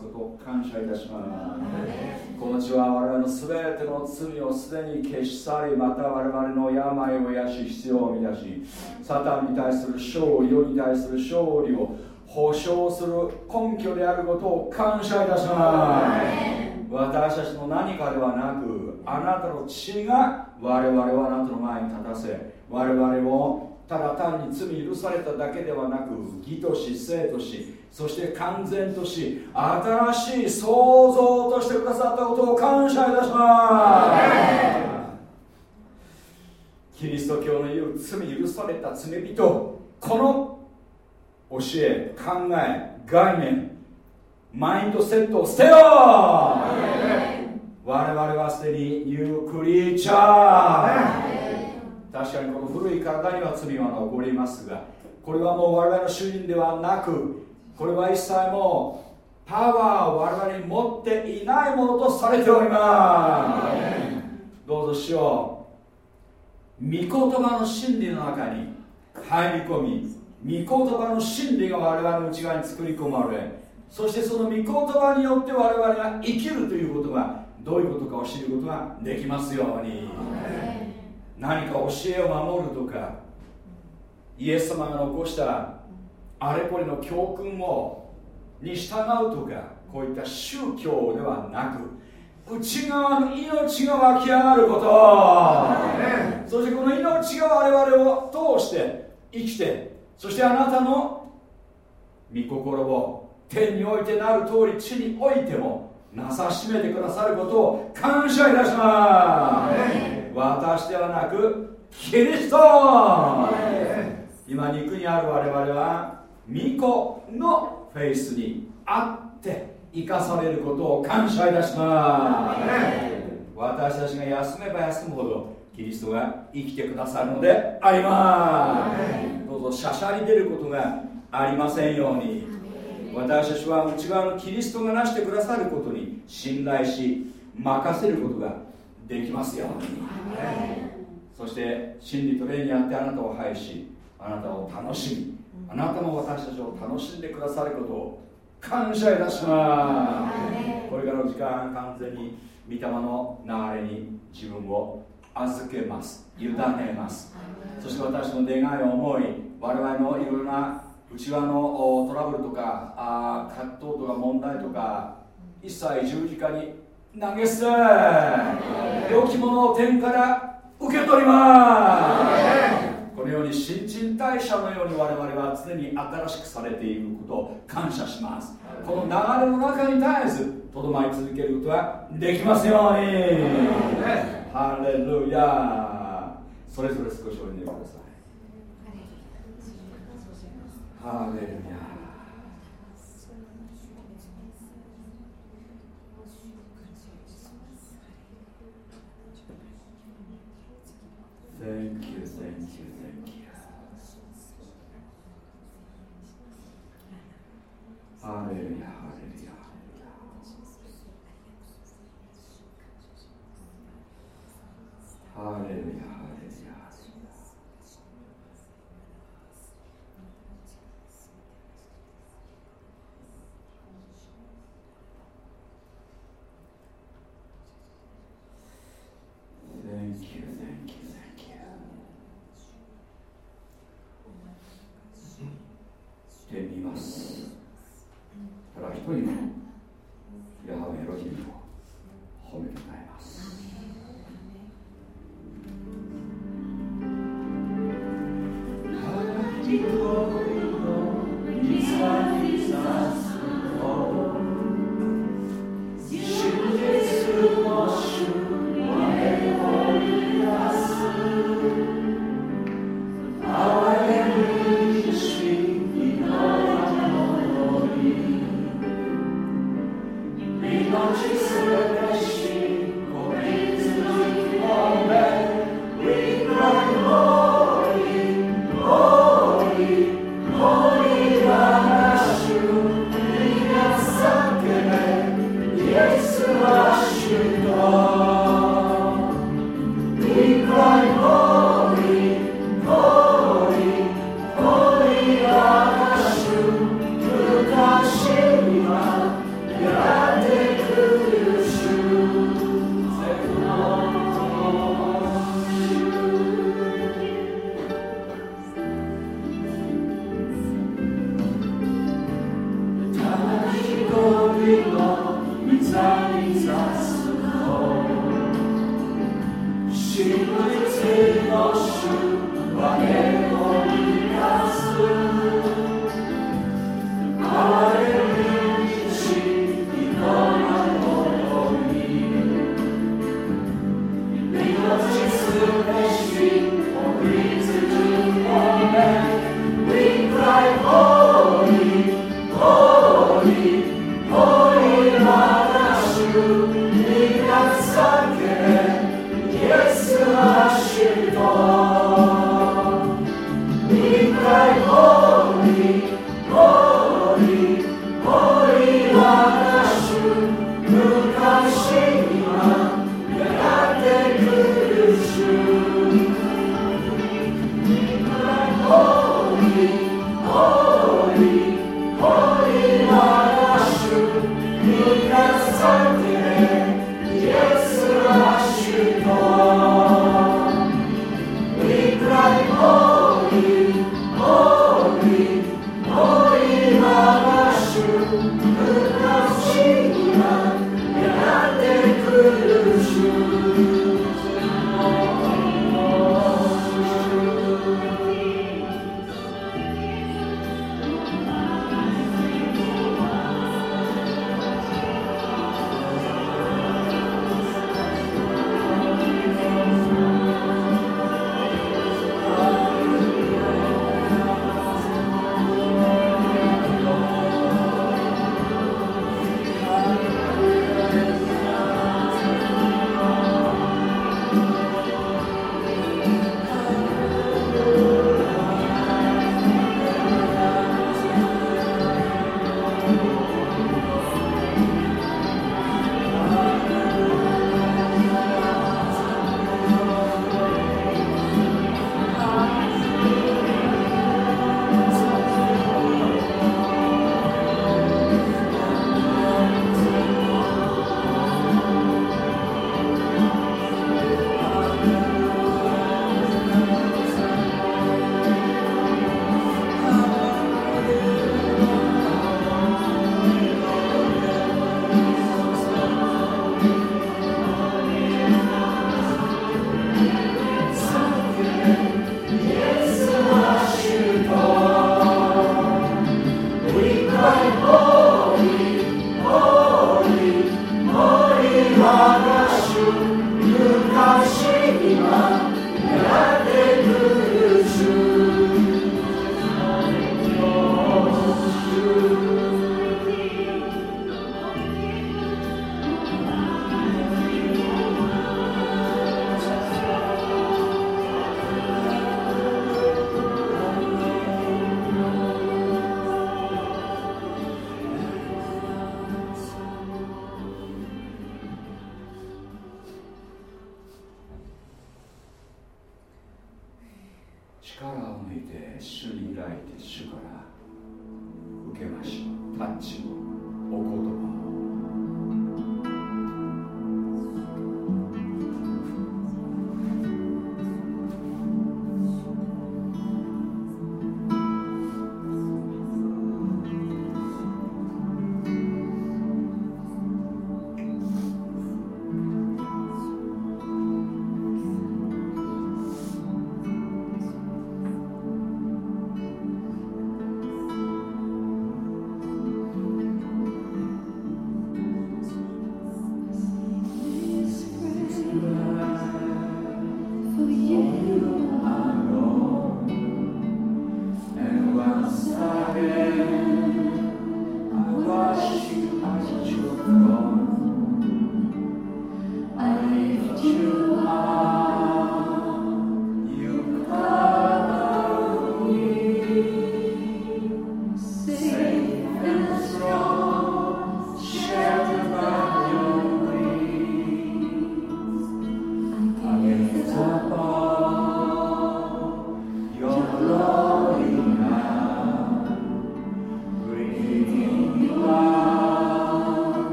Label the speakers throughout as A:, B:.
A: ますことを感謝いたします。この血は我々の全ての罪をすでに消し去りまた我々の病を癒し必要を満たしサタンに対する勝利世に対する勝利を保証する根拠であることを感謝いたします。私たちの何かではなくあなたの血が我々をあなたの前に立たせ我々をただ単に罪許されただけではなく義とし生としそして完全とし新しい創造としてくださったことを感謝いたします。キリスト教の言う罪許された罪人この教え考え概念マインドセットを捨てよう。我々はすでにニュークリーチャー確かにこの古い体には罪は残りますがこれはもう我々の主人ではなくこれは一切もうパワーを我々に持っていないものとされておりますどうぞしよう御言葉の真理の中に入り込み御言葉の真理が我々の内側に作り込まれそしてその御言葉によって我々が生きるということがどういうことかを知ることができますように。何か教えを守るとかイエス様が残したあれこれの教訓をに従うとかこういった宗教ではなく内側の命が湧き上がること、そしてこの命が我々を通して生きてそしてあなたの御心を天においてなる通り地においてもなさしめてくださることを感謝いたします私ではなくキリスト。今肉にある我々は巫女のフェイスにあって生かされることを感謝いたします。私たちが休めば休むほどキリストが生きてくださるのであります。どうぞしゃしゃり出ることがありませんように。私たちは内側のキリストがなしてくださることに信頼し任せることができますように。そして真理と霊にあってあなたを拝しあなたを楽しみあなたも私たちを楽しんでくださることを感謝いたします。これからの時間完全に御霊の流れに自分を預けます。委ねます。そして私の願いを思い我々のいろいろな内側のトラブルとかあ葛藤とか問題とか一切十字架に投げ捨て。良きものを天から受け取ります。このように新陳代謝のように我々は常に新しくされていることを感謝します。この流れの中に絶えずとどまり続けることができますように。ハレルヤそれぞれ少しお祈りください。ハレルヤ Thank you, thank you, thank you. Hallelujah, hallelujah. Hallelujah, hallelujah. Thank you, thank you. してみます。ただ一人のヤハウエロヒムを褒めてもらいます「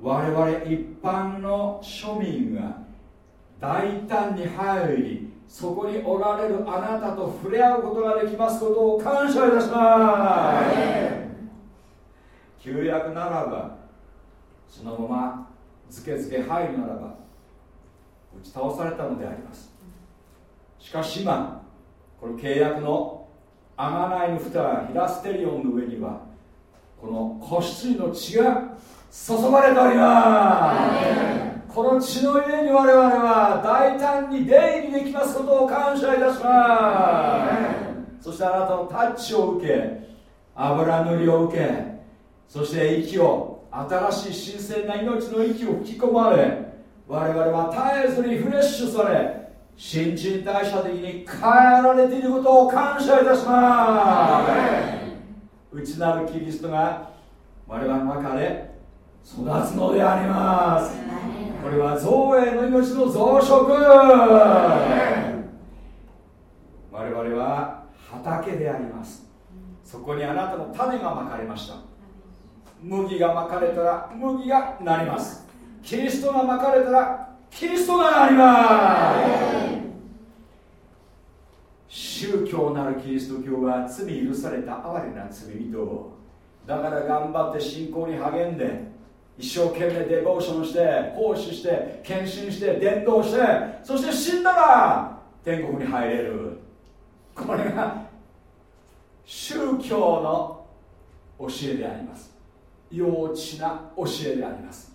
B: 我
A: 々一般の庶民が大胆に入りそこにおられるあなたと触れ合うことができますことを感謝いたします。旧約ならばそのままずけずけ入るならば打ち倒されたのであります。しかし今この契約のアマナイの蓋ヒラステリオンの上にはこの子羊の血が注がれております。この血の上に我々は大胆に出入りできますことを感謝いたします。そしてあなたのタッチを受け油塗りを受けそして息を新しい新鮮な命の息を吹き込まれ我々は絶えずにフレッシュされ新陳代謝的に変えられていることを感謝いたします。内なるキリストが我々の中で育つのであります。これは造営の命の増殖。我々は畑であります。そこにあなたの種がまかれました。麦がまかれたら麦がなります。キリストがまかれたらキリストがなります。宗教なるキリスト教は罪許された哀れな罪人。だから頑張って信仰に励んで一生懸命デボーションして奉仕して献身して伝道してそして死んだら天国に入れる。これが宗教の教えであります。幼稚な教えであります。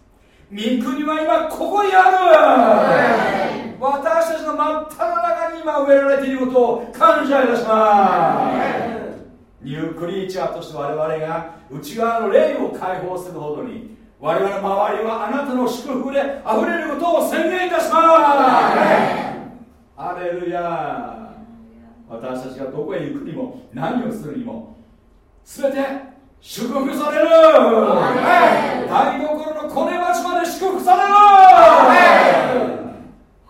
A: 御国は今ここにある。私たちの真っ只中に今植えられていることを感謝いたします。ニュークリーチャーとして我々が内側の霊を解放するほどに我々の周りはあなたの祝福で溢れることを宣言いたします。アレレルヤ。私たちがどこへ行くにも何をするにも全て祝福される。台所のコネ町まで祝福される。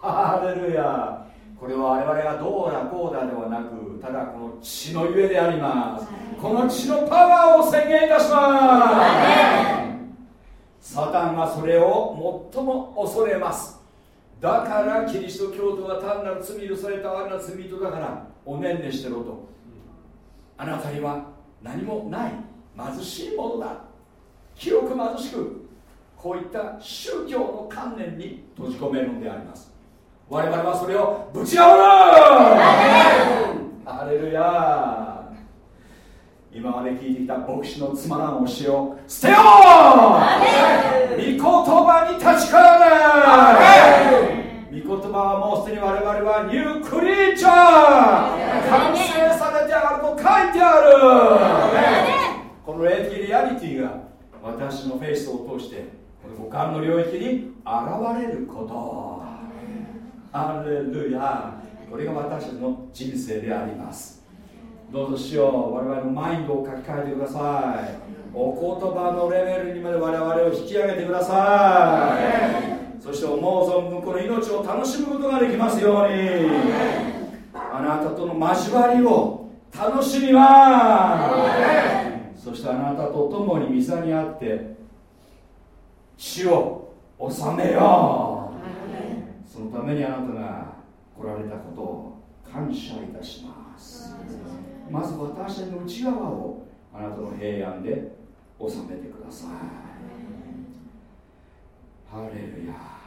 A: ハレルヤ。これは我々がどうだこうだではなくただこの血のゆえであります。この血のパワーを宣言いたしますサタンがそれを最も恐れます。だからキリスト教徒は単なる罪許された我ら罪人だからおねんねしてろと。あなたには何もない貧しいものだ。清く貧しくこういった宗教の観念に閉じ込めるのであります。我々はそれをぶち破る。アレルヤ今まで聞いてきた牧師のつまらん教えを捨てよう御言葉に立ち返れ！御言葉はもうすでに我々はニュークリーチャー！完成されてあると書いてある！この霊的リアリティが私のフェイスを通してこの五感の領域に現れること。アレルヤ！これが私の人生でありますどうぞしよう。我々のマインドを書き換えてください。お言葉のレベルにまで我々を引き上げてください。そして思う存分この命を楽しむことができますように。あなたとの交わりを楽しみます。そしてあなたと共に御座にあって死を治めよう。そのためにあなたが来られたことを感謝いたします。まず私たちの内側をあなたの平安で収めてください。ハレルヤ「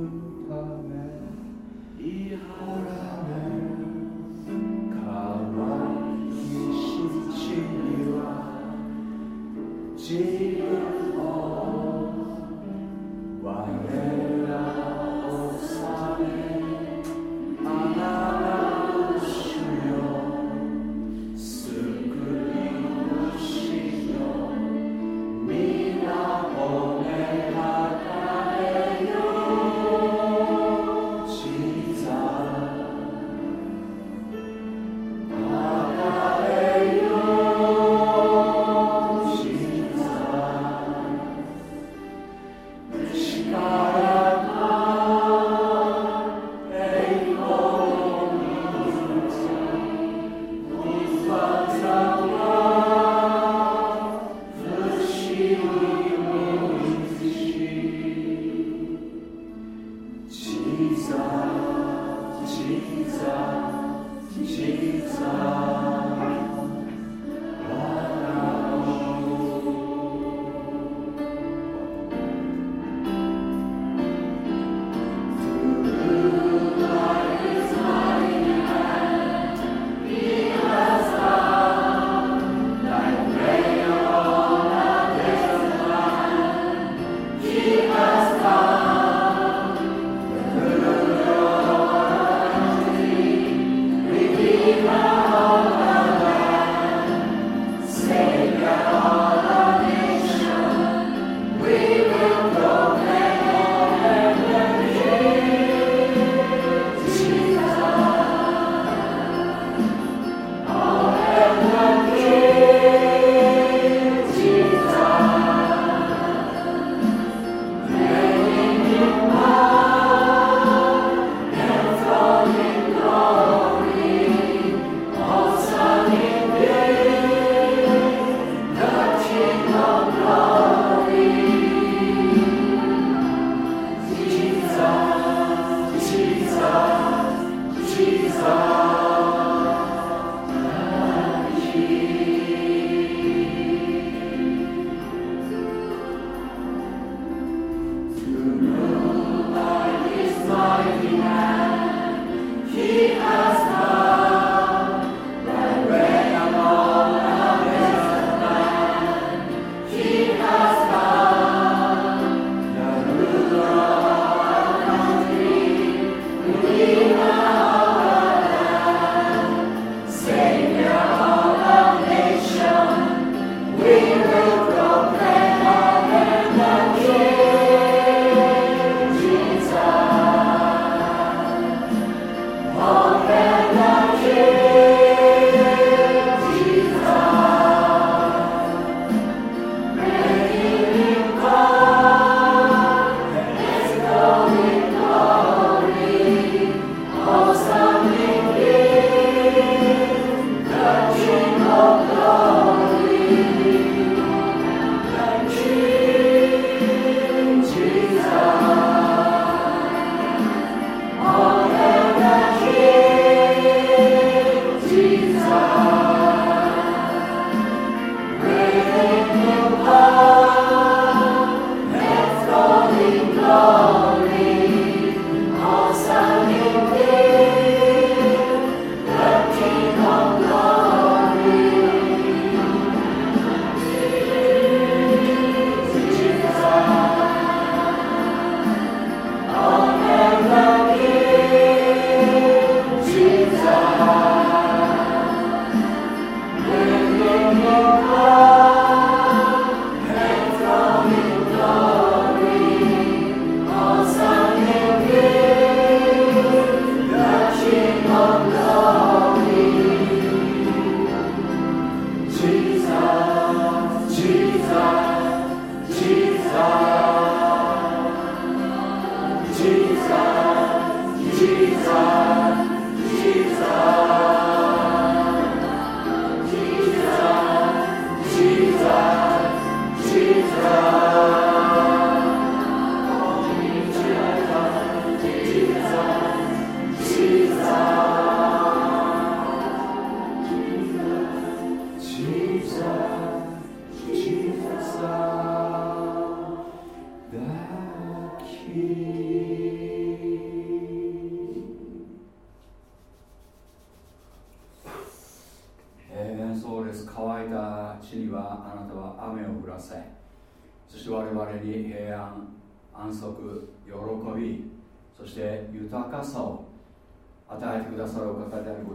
A: え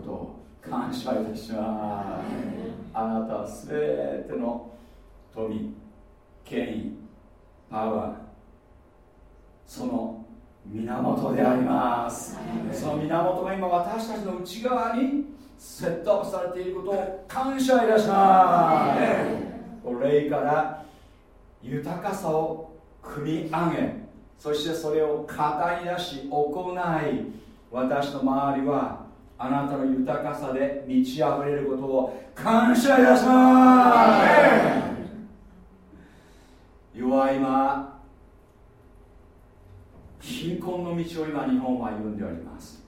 A: ことを感謝いたします。あなたは全ての富権威パワーその源であります。その源が今私たちの内側にセットアップされていることを感謝いたします。霊から豊かさを組み上げそしてそれを語り出し行い私の周りはあなたの豊かさで満ち溢れることを感謝いたします。弱い今貧困の道を今日本は歩んでおります。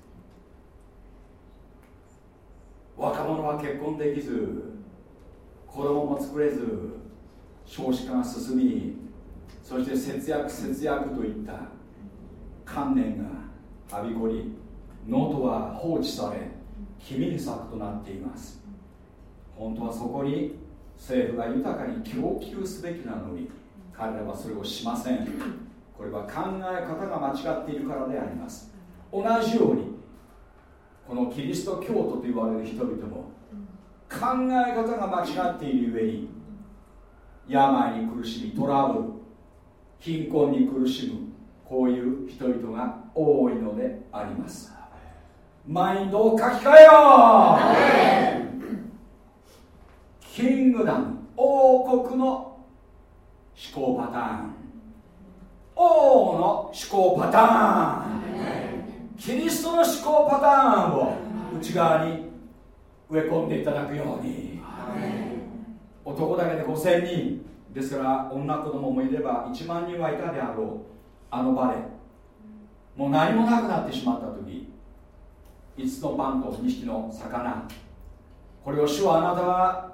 A: 若者は結婚できず子供も作れず少子化が進みそして節約節約といった観念がはびこりノートは放置され君に作となっています。本当はそこに政府が豊かに供給すべきなのに彼らはそれをしません。これは考え方が間違っているからであります。同じようにこのキリスト教徒と言われる人々も考え方が間違っているゆえに病に苦しみトラブル貧困に苦しむこういう人々が多いのであります。マインドを書き換えよう。キングダム王国の思考パターン。王の思考パターン。キリストの思考パターンを内側に植え込んでいただくように。男だけで5000人ですから女子供もいれば1万人はいたであろう。あの場で。もう何もなくなってしまった時5つのパンと2匹の魚。これを主はあなたは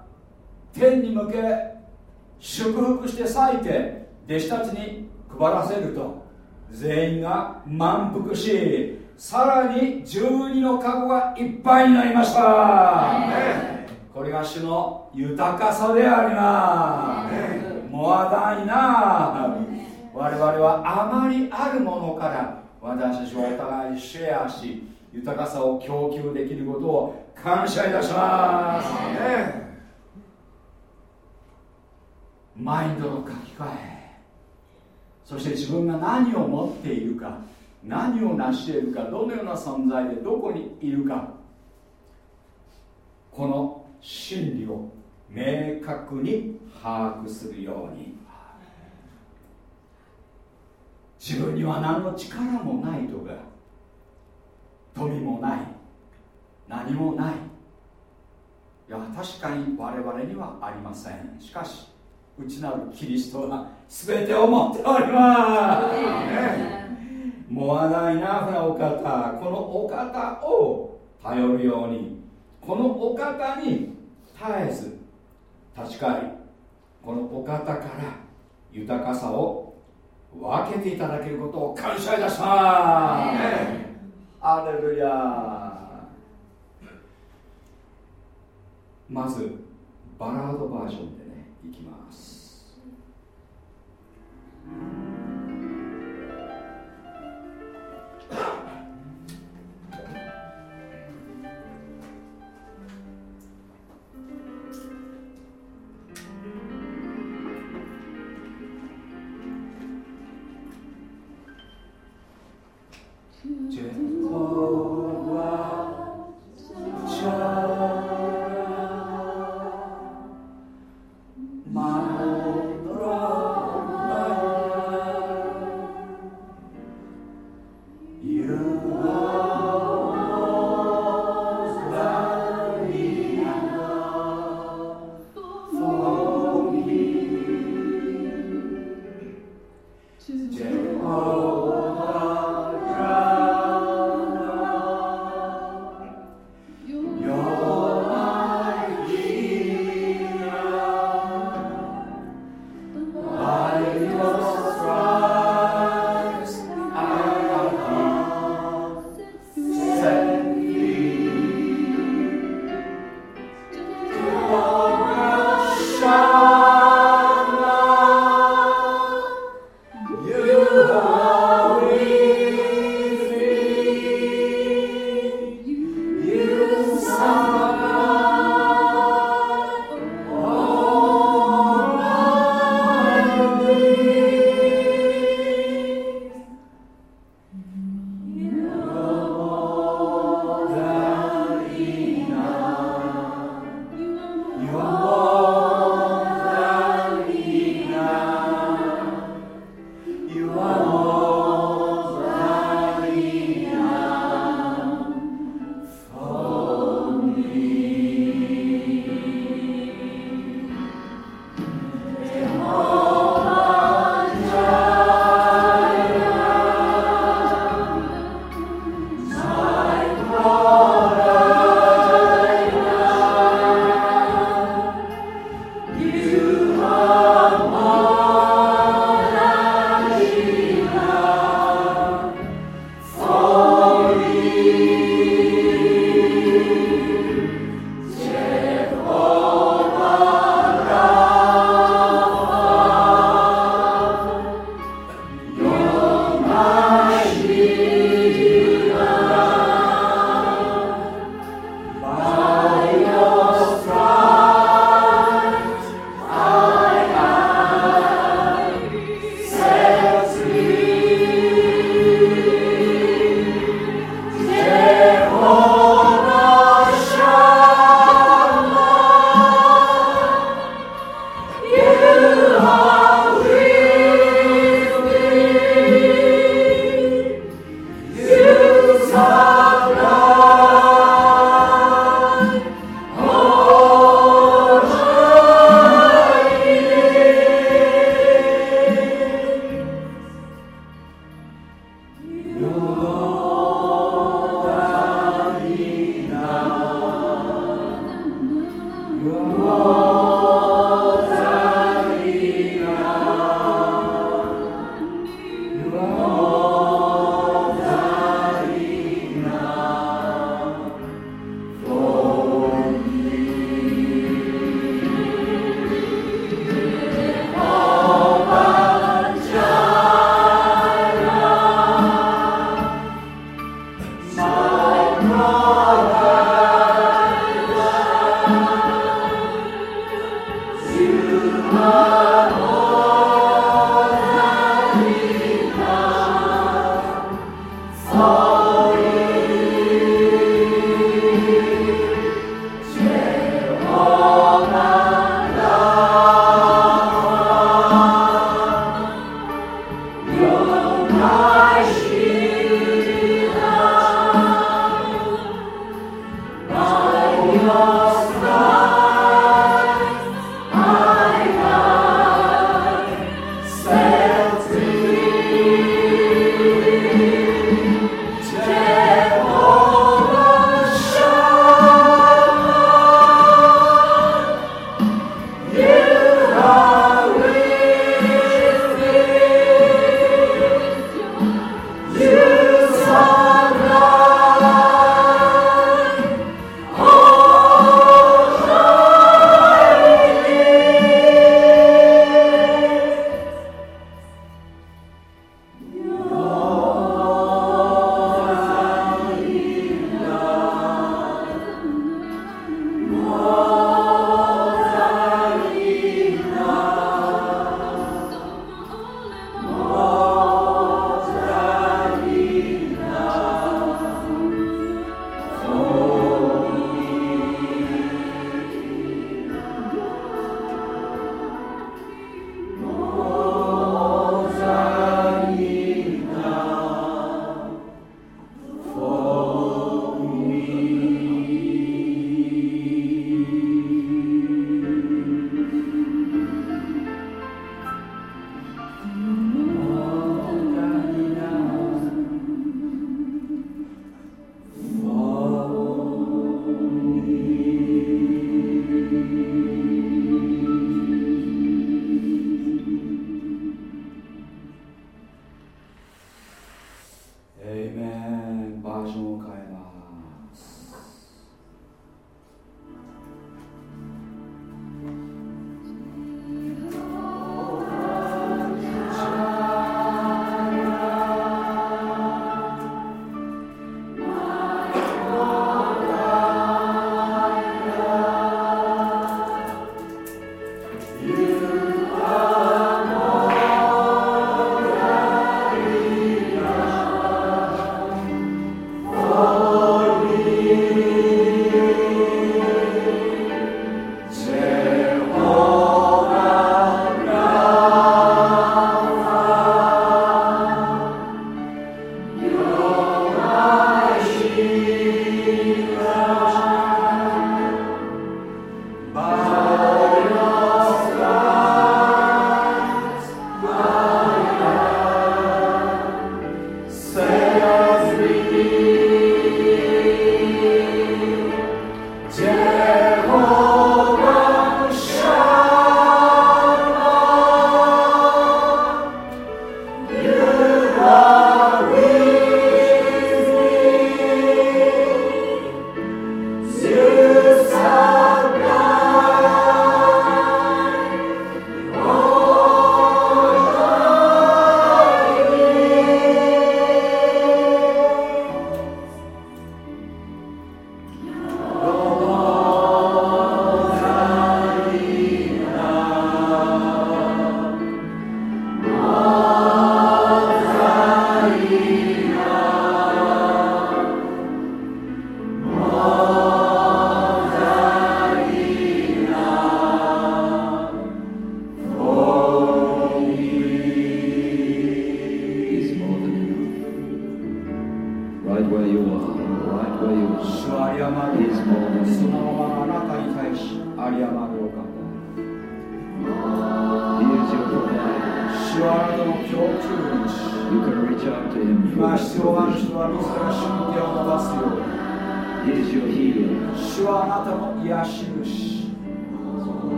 A: 天に向け祝福して裂いて弟子たちに配らせると。全員が満腹しさらに12のカゴがいっぱいになりました。これが主の豊かさであります。もわないな。我々はあまりあるものから私たちはお互いシェアし豊かさを供給できることを感謝いたします、マインドの書き換え。そして自分が何を持っているか何を成しているかどのような存在でどこにいるかこの真理を明確に把握するように。自分には何の力もないとか富もない。何もない。いや確かに我々にはありません。しかし内なるキリストは全てを持っております。もわないなふなお方。このお方を頼るようにこのお方に絶えず立ち返りこのお方から豊かさを分けていただけることを感謝いたしますアレルヤまずバラードバージョンでねいきます。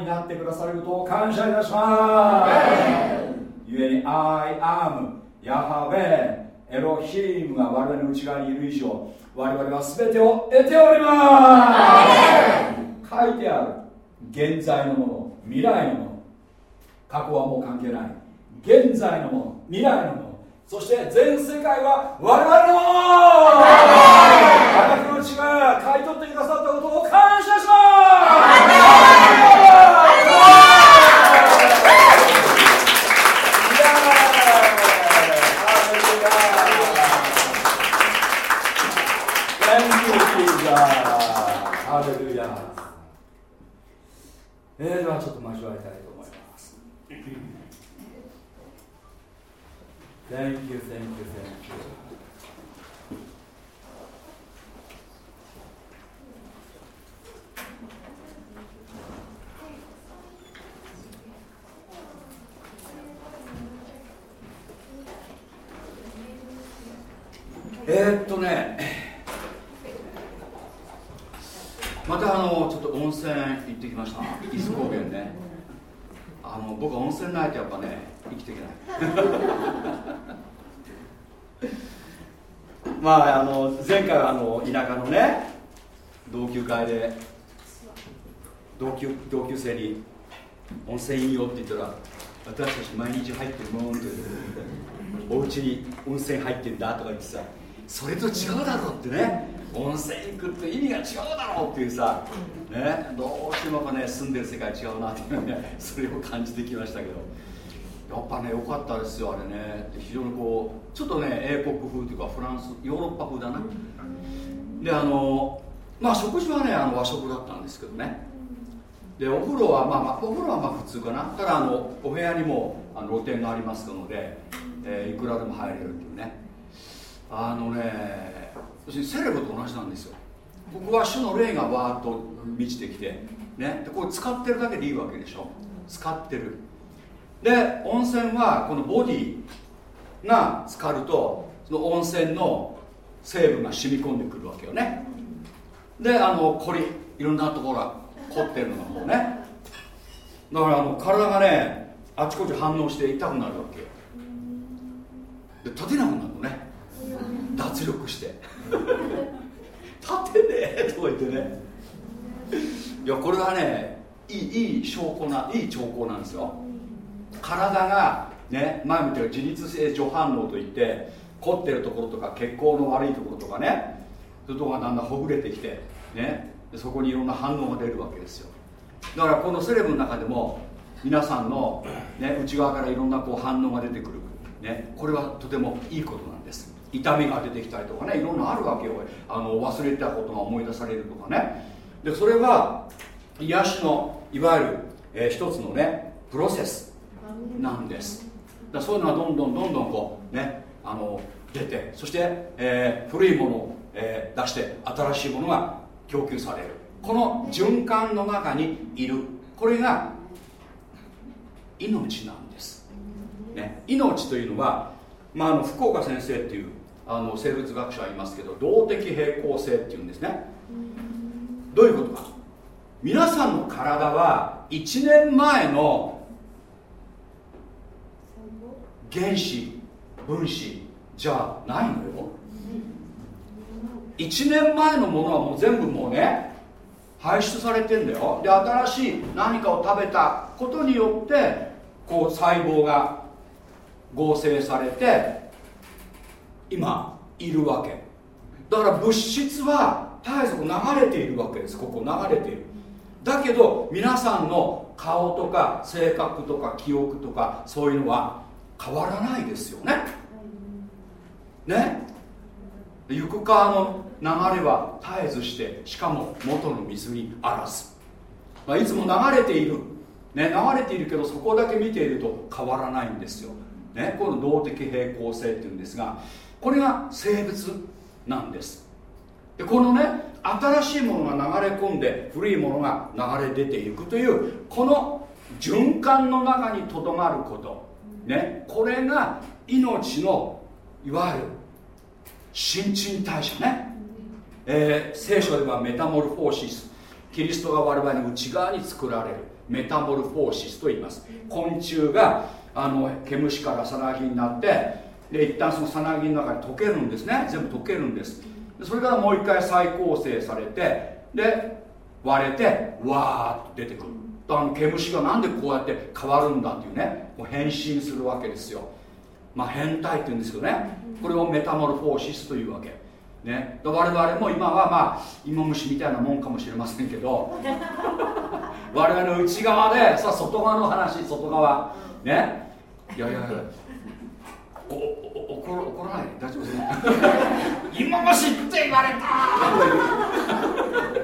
A: になってくださることを感謝いたします。ゆえに I am ヤハベエロヒームが我々の内側にいる以上我々は全てを得ております。書いてある。現在のもの未来のもの。過去はもう関係ない。現在のもの未来のもの。そして全世界は我々のもの。あなたの血が買い取ってくださったことを感謝しますえー、ではちょっと交わりたいと思います Thank you, thank you, thank you. えー、っとねまたあのちょっと温泉行ってきました伊豆高原ねあの僕は温泉ないとやっぱね生きていけないまああの前回はあの田舎のね同級会で同級同級生に温泉いいよって言ったら私たち毎日入ってるもんってお家に温泉入ってんだとか言ってさそれと違うだろうってね。温泉行くって意味が違うだろうっていうさ、ね、どうしてもね住んでる世界違うなっていうね それを感じてきましたけど。やっぱね良かったですよあれね。非常にこうちょっとね英国風というかフランスヨーロッパ風だな。であのまあ食事はねあの和食だったんですけどね。でお風呂はまあ、まあ、お風呂はまあ普通かな。ただあのお部屋にもあの露店がありますので、えー、いくらでも入れるっていうね。あのね要するにセレブと同じなんですよ。ここは主の霊がわーっと満ちてきてね。でこれ使ってるだけでいいわけでしょ。使ってる。で温泉はこのボディが浸かるとその温泉の成分が染み込んでくるわけよね。であの凝りいろんなところが凝ってるのがもうね。だからあの体がねあちこち反応して痛くなるわけよ。で立てなくなるのね。脱力して。立てねえとか言ってね。いやこれはねいいいい証拠ないい兆候なんですよ。体がね前も言ったように自律性助反応といって凝ってるところとか血行の悪いところとかね。そういうとこがだんだんほぐれてきてね。そこにいろんな反応が出るわけですよ。だからこのセレブの中でも皆さんの、ね、内側からいろんなこう反応が出てくる、ね、これはとてもいいことなんです。痛みが出てきたりとかねいろんなあるわけよ。あの忘れてたことが思い出されるとかね。でそれは癒しのいわゆる、えー、一つのねプロセスなんです。だそういうのはどんどんどんどんこうねあの出てそして、えー、古いものを、えー、出して新しいものが供給される。この循環の中にいる。これが命なんです、ね、命というのは、まあ、あの福岡先生っていうあの生物学者はいますけど動的平衡性っていうんですね。どういうことか。皆さんの体は1年前の原子分子じゃないのよ。1年前のものはもう全部もうね排出されてんだよ。で新しい何かを食べたことによってこう細胞が合成されて今いるわけ。だから物質は絶えず流れているわけです。ここ流れている。だけど皆さんの顔とか性格とか記憶とかそういうのは変わらないですよね。ね？行く川の流れは絶えずしてしかも元の水にあらず、まあ、いつも流れている、ね、流れているけどそこだけ見ていると変わらないんですよ、ね、この動的平衡性っていうんですがこれが生物なんです。でこのね新しいものが流れ込んで古いものが流れ出ていくというこの循環の中にとどまること。ねこれが命のいわゆる新陳代謝ね、えー、聖書ではメタモルフォーシス。キリストが我々の内側に作られるメタモルフォーシスと言います。昆虫があの毛虫からさなぎになってで一旦そのさなぎの中に溶けるんですね。全部溶けるんです。それからもう一回再構成されてで割れてわーっと出てくる。あの毛虫がなんでこうやって変わるんだっていうねこう変身するわけですよ。まあ変態っていうんですけどね。これをメタモルフォーシスというわけ。ね、我々も今はまあ芋虫みたいなもんかもしれませんけど 我々の内側でさ外側の話外側。ねいやいやいや。おお怒怒らない大丈夫です。ね芋虫って言われた。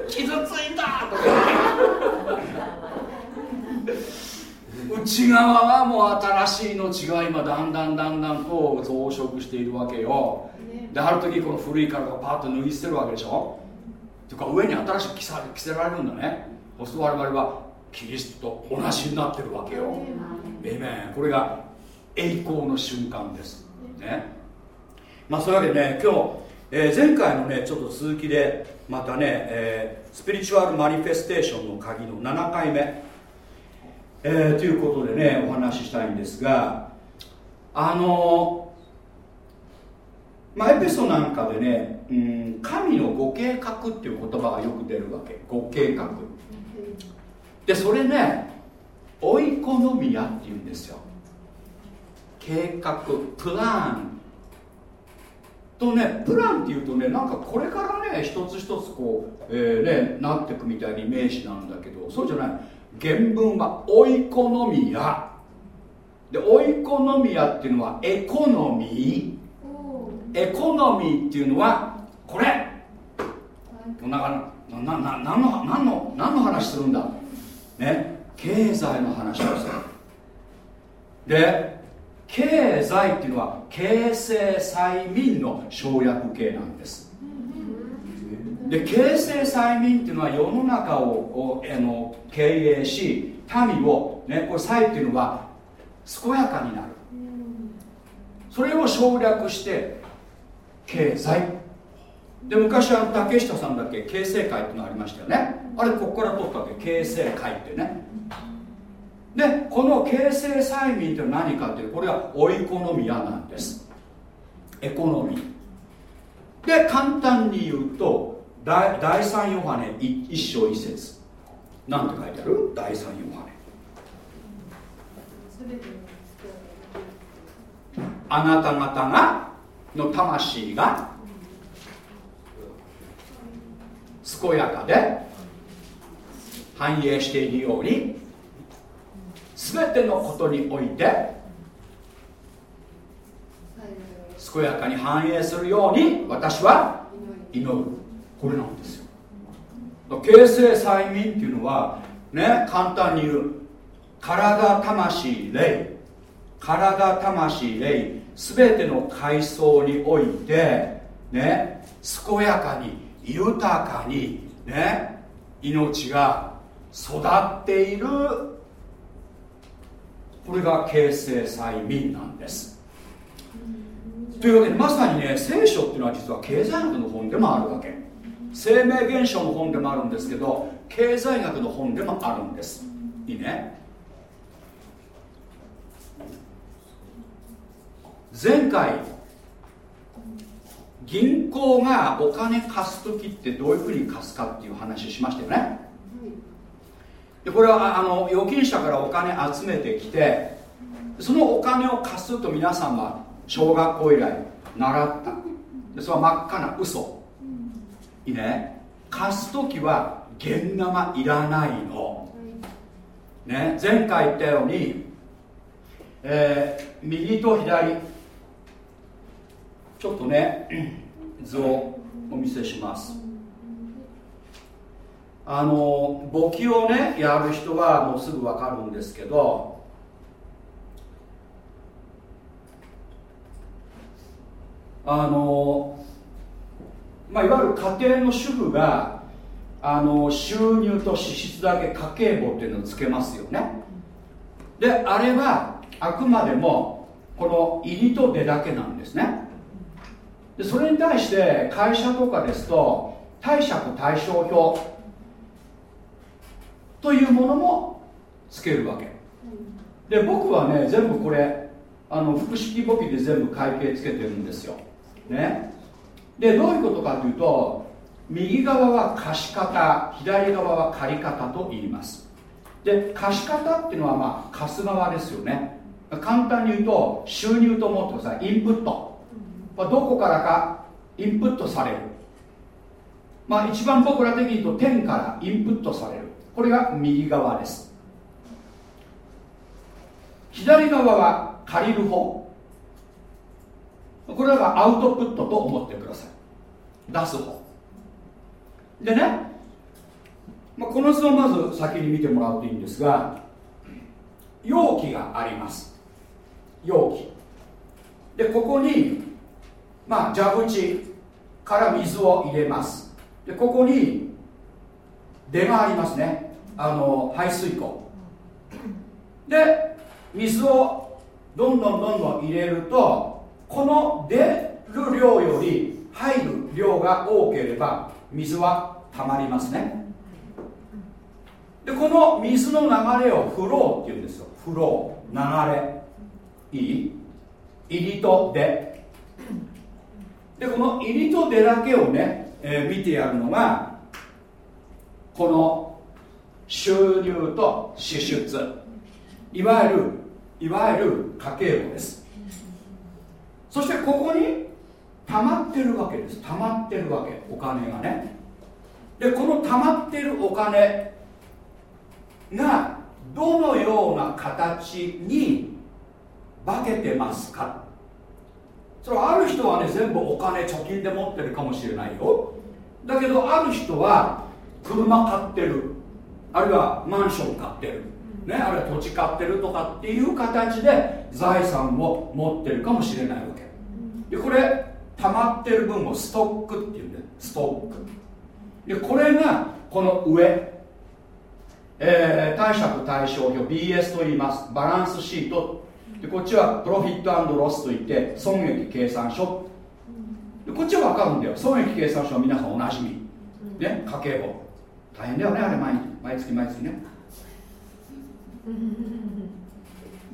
A: 傷ついた。とか内側はもう新しい命が今だんだんだんだんと増殖しているわけよ。である時この古い体がパッと脱ぎ捨てるわけでしょ。というか上に新しく着さ着せられるんだね。そうすると我々はキリストと同じになってるわけよ。えめこれが栄光の瞬間です。ね。まあそういうわけでね今日、えー、前回のねちょっと続きでまたね、えー、スピリチュアルマニフェステーションの鍵の7回目、えー、ということでねお話ししたいんですがあのまあ、エペソなんかでね、うん、神のご計画っていう言葉がよく出るわけ。ご計画。でそれねオイコノミアっていうんですよ計画プラン。とねプランっていうとねなんかこれからね一つ一つこう、えーね、なっていくみたいなイメージなんだけどそうじゃない。原文はオイコノミアでオイコノミアっていうのはエコノミー。エコノミーっていうのはこれ。なかななな何の何の何の話するんだ。ね経済の話をするで経済っていうのは形成催眠の省略形なんです。で形成催眠っていうのは世の中をあの経営し民を、ね、これ催っていうのは健やかになる。それを省略して経済。で昔は竹下さんだけ形成会っていうのありましたよね。あれここから取ったわけ？形成会ってね。でこの形成催眠って何かっていうこれはオイコノミアなんです。エコノミー。で簡単に言うと第第三ヨハネ一章一節なんて書いてある？第三ヨハネ。あなた方がの魂が健やかで繁栄しているように全てのことにおいて健やかに繁栄するように私は祈る。これなんですよ。形成催眠っていうのはね簡単に言う体魂霊。体魂霊。全ての階層においてね健やかに豊かにね命が育っているこれが形成催眠なんです。というわけでまさにね聖書っていうのは実は経済学の本でもあるわけ。生命現象の本でもあるんですけど経済学の本でもあるんです。いいね。前回銀行がお金貸す時ってどういうふうに貸すかっていう話しましたよね。でこれはあの預金者からお金集めてきてそのお金を貸すと皆さんは小学校以来習った。でそれは真っ赤な嘘。いいね。貸す時は現生いらないの、ね、前回言ったように、えー、右と左。ちょっとね図をお見せします。あの簿記をねやる人はもうすぐ分かるんですけどあのまあ、いわゆる家庭の主婦があの収入と支出だけ家計簿っていうのをつけますよね。であれはあくまでもこの入りと出だけなんですね。でそれに対して会社とかですと貸借対照表というものもつけるわけ。で僕はね全部これあの複式簿記で全部会計つけてるんですよ。ね。でどういうことかというと右側は貸方左側は借方と言います。で貸方っていうのはまあ貸す側ですよね。簡単に言うと収入と思ってくださいインプット、まあ、どこからかインプットされる。まあ一番僕ら的に言うと天からインプットされる。これが右側です。左側は借りる方。これはアウトプットと思ってください。出す方。でね、まあ、この図をまず先に見てもらうといいんですが容器があります。容器。でここにまあ蛇口から水を入れます。でここに出がありますね。あの排水溝で水をどんどんどんどん入れるとこの出る量より入る量が多ければ水はたまりますね。でこの水の流れをフローっていうんですよ。フロー流れ。いい入りと出。でこの入りと出だけをね、えー、見てやるのがこの収入と支出。いわゆるいわゆる家計簿です。そしてここに溜まってるわけです。溜まってるわけ。お金がね。でこの溜まってるお金がどのような形に化けてますか。それある人はね全部お金貯金で持ってるかもしれないよ。だけどある人は車買ってる。あるいはマンション買ってる、ね、あるいは土地買ってるとかっていう形で財産を持ってるかもしれないわけ。でこれ溜まってる分をストックっていうんでストック。でこれがこの上。えー、貸借対照表 BS と言います。バランスシート。でこっちはプロフィットロスといって損益計算書。でこっちは分かるんだよ。損益計算書は皆さんおなじみ、ね、家計簿大変だよねあれ毎毎月毎月ね。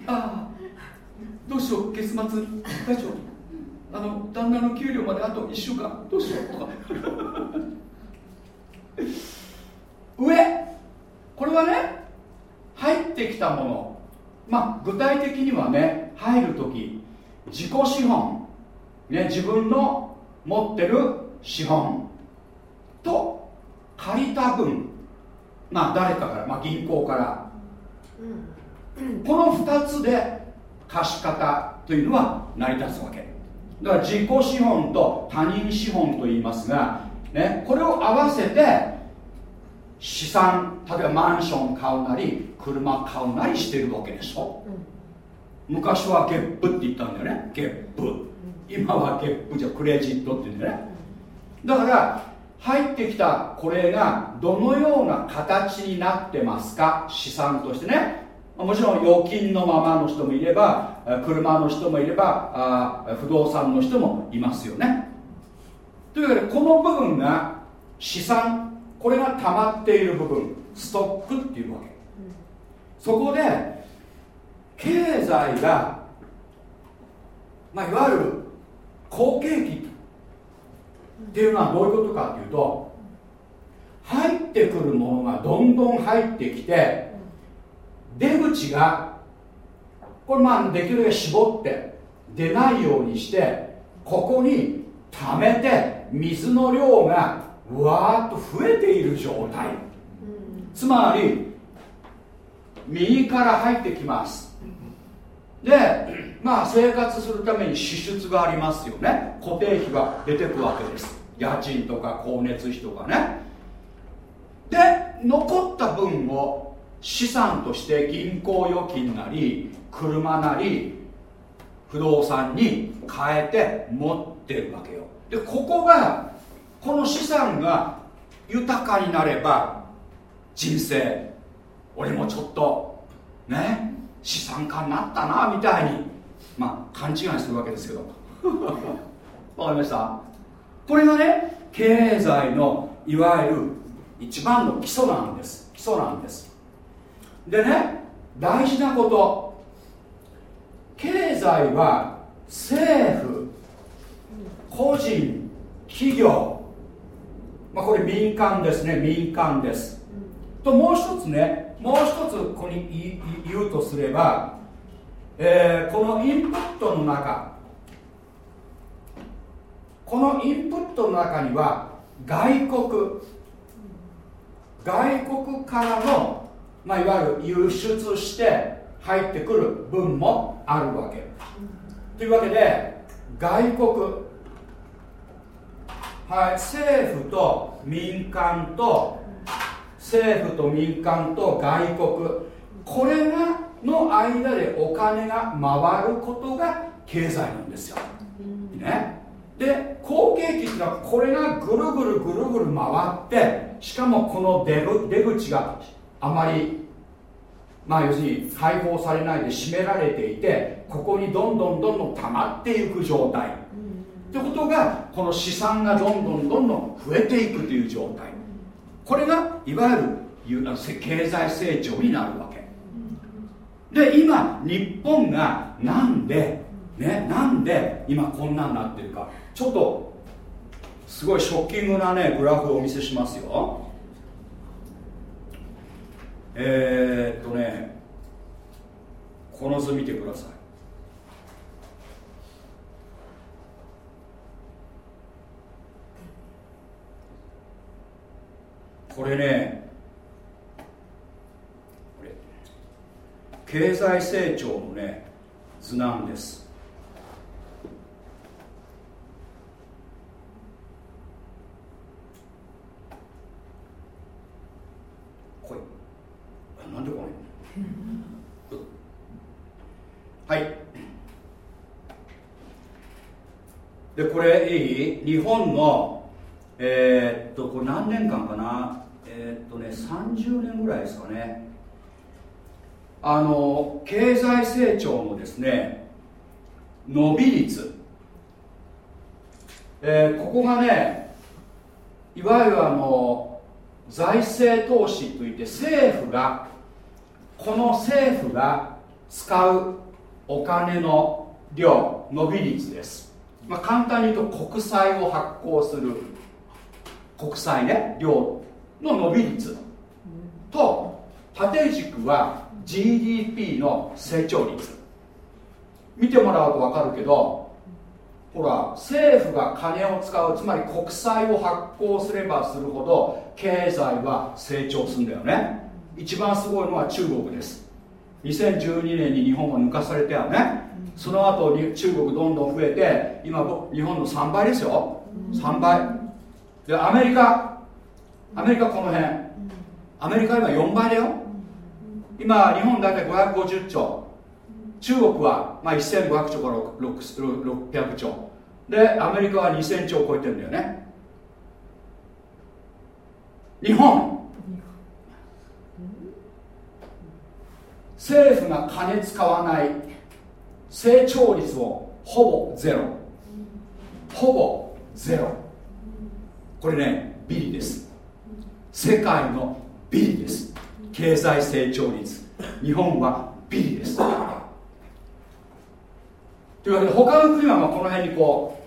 A: ああどうしよう月末。大丈夫？あの旦那の給料まであと1週間。どうしようとか。上これはね入ってきたもの。まあ具体的にはね入る時自己資本、ね、自分の持ってる資本。と借りた分まあ誰かから、まあ、銀行から、この2つで貸方というのは成り立つわけ。だから自己資本と他人資本と言いますが、ね、これを合わせて資産例えばマンション買うなり車買うなりしてるわけでしょ、うん、昔はゲップって言ったんだよね。ゲップ、うん、今はゲップじゃクレジットって言うんだよね。だから入ってきたこれがどのような形になってますか？資産としてね。もちろん預金のままの人もいれば車の人もいれば不動産の人もいますよね。というわけでこの部分が資産これが溜まっている部分ストックっていうわけ、そこで経済が、まあ、いわゆる好景気っていうのはどういうことかっていうと入ってくるものがどんどん入ってきて出口がこれまあできるだけ絞って出ないようにしてここに溜めて水の量がわーっと増えている状態、うん、つまり右から入ってきます。でまあ生活するために支出がありますよね。固定費が出てくわけです。家賃とか光熱費とかね。で残った分を資産として銀行預金なり車なり不動産に変えて持っってるわけよ。でここがこの資産が豊かになれば人生俺もちょっとね資産家になったなみたいにまあ勘違いするわけですけど。わかりました？これがね経済のいわゆる一番の基礎なんです。基礎なんです。でね大事なこと。経済は政府個人企業。まあこれ民間ですね。民間です。ともう一つねもう一つここに言うとすれば、えー、このインプットの中このインプットの中には外国外国からの、まあ、いわゆる輸出して入ってくる分もあるわけ。というわけで外国はい政府と民間と政府と民間と外国これがの間でお金が回ることが経済なんですよ、ね、で好景気っていうのはこれがぐるぐるぐるぐる回ってしかもこの出出口があまりまあ要するに解放されないで閉められていてここにどんどんどんどん溜まっていく状態。ってことがこの資産がどんどんどんどん増えていくという状態。これがいわゆる経済成長になるわけ。で今日本がなんでねなんで今こんなになってるか。ちょっとすごいショッキングなねグラフをお見せしますよ。えー、っとねこの図見てください。これねこれ経済成長のね図なんです。これなんでこれはい。でこれいい？日本のえー、っとこれ何年間かな？えー、っとね30年ぐらいですかね。あの経済成長のですね伸び率、えー、ここがねいわゆるあの財政投資といって政府がこの政府が使うお金の量伸び率です、まあ、簡単に言うと国債を発行する国債ね量の伸び率と縦軸は GDP の成長率。見てもらうと分かるけどほら政府が金を使うつまり国債を発行すればするほど経済は成長するんだよね。一番すごいのは中国です。2012年に日本は抜かされたよね。その後に中国どんどん増えて今日本の3倍ですよ。3倍。でアメリカ。アメリカこの辺。アメリカ今4倍だよ。今日本大体550兆。中国はまあ1500兆から600兆。でアメリカは2000兆を超えてるんだよね。日本。政府が金使わない。成長率をほぼゼロ。ほぼゼロ。これねビリです。世界のビリです。経済成長率。日本はビリです。というわけで他の国はまあこの辺にこ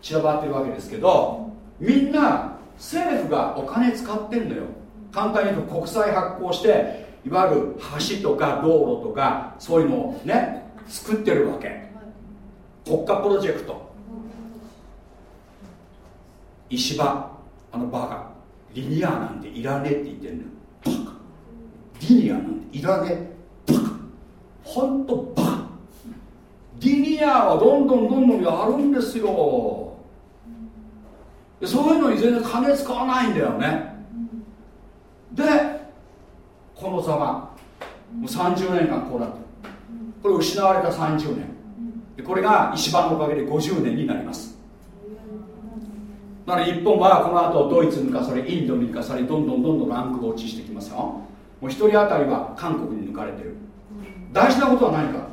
A: う散らばってるわけですけどみんな政府がお金使ってんのよ。簡単に言うと国債発行していわゆる橋とか道路とかそういうのをね作ってるわけ。国家プロジェクト。石破あのバカ。リニアなんていらねえって言ってんのよ。バカ。リニアなんていらねえ。バカ。ほんとバカ。リニアはどんどんどんどんやるんですよ。そういうのに全然金使わないんだよね。でこのざまもう30年間こうなって。これ失われた30年。これが石破のおかげで50年になります。だから日本はこの後ドイツに抜かされインドに抜かされどんどんどんどんランクが落ちしてきますよ。もう1人当たりは韓国に抜かれてる。大事なことは何か。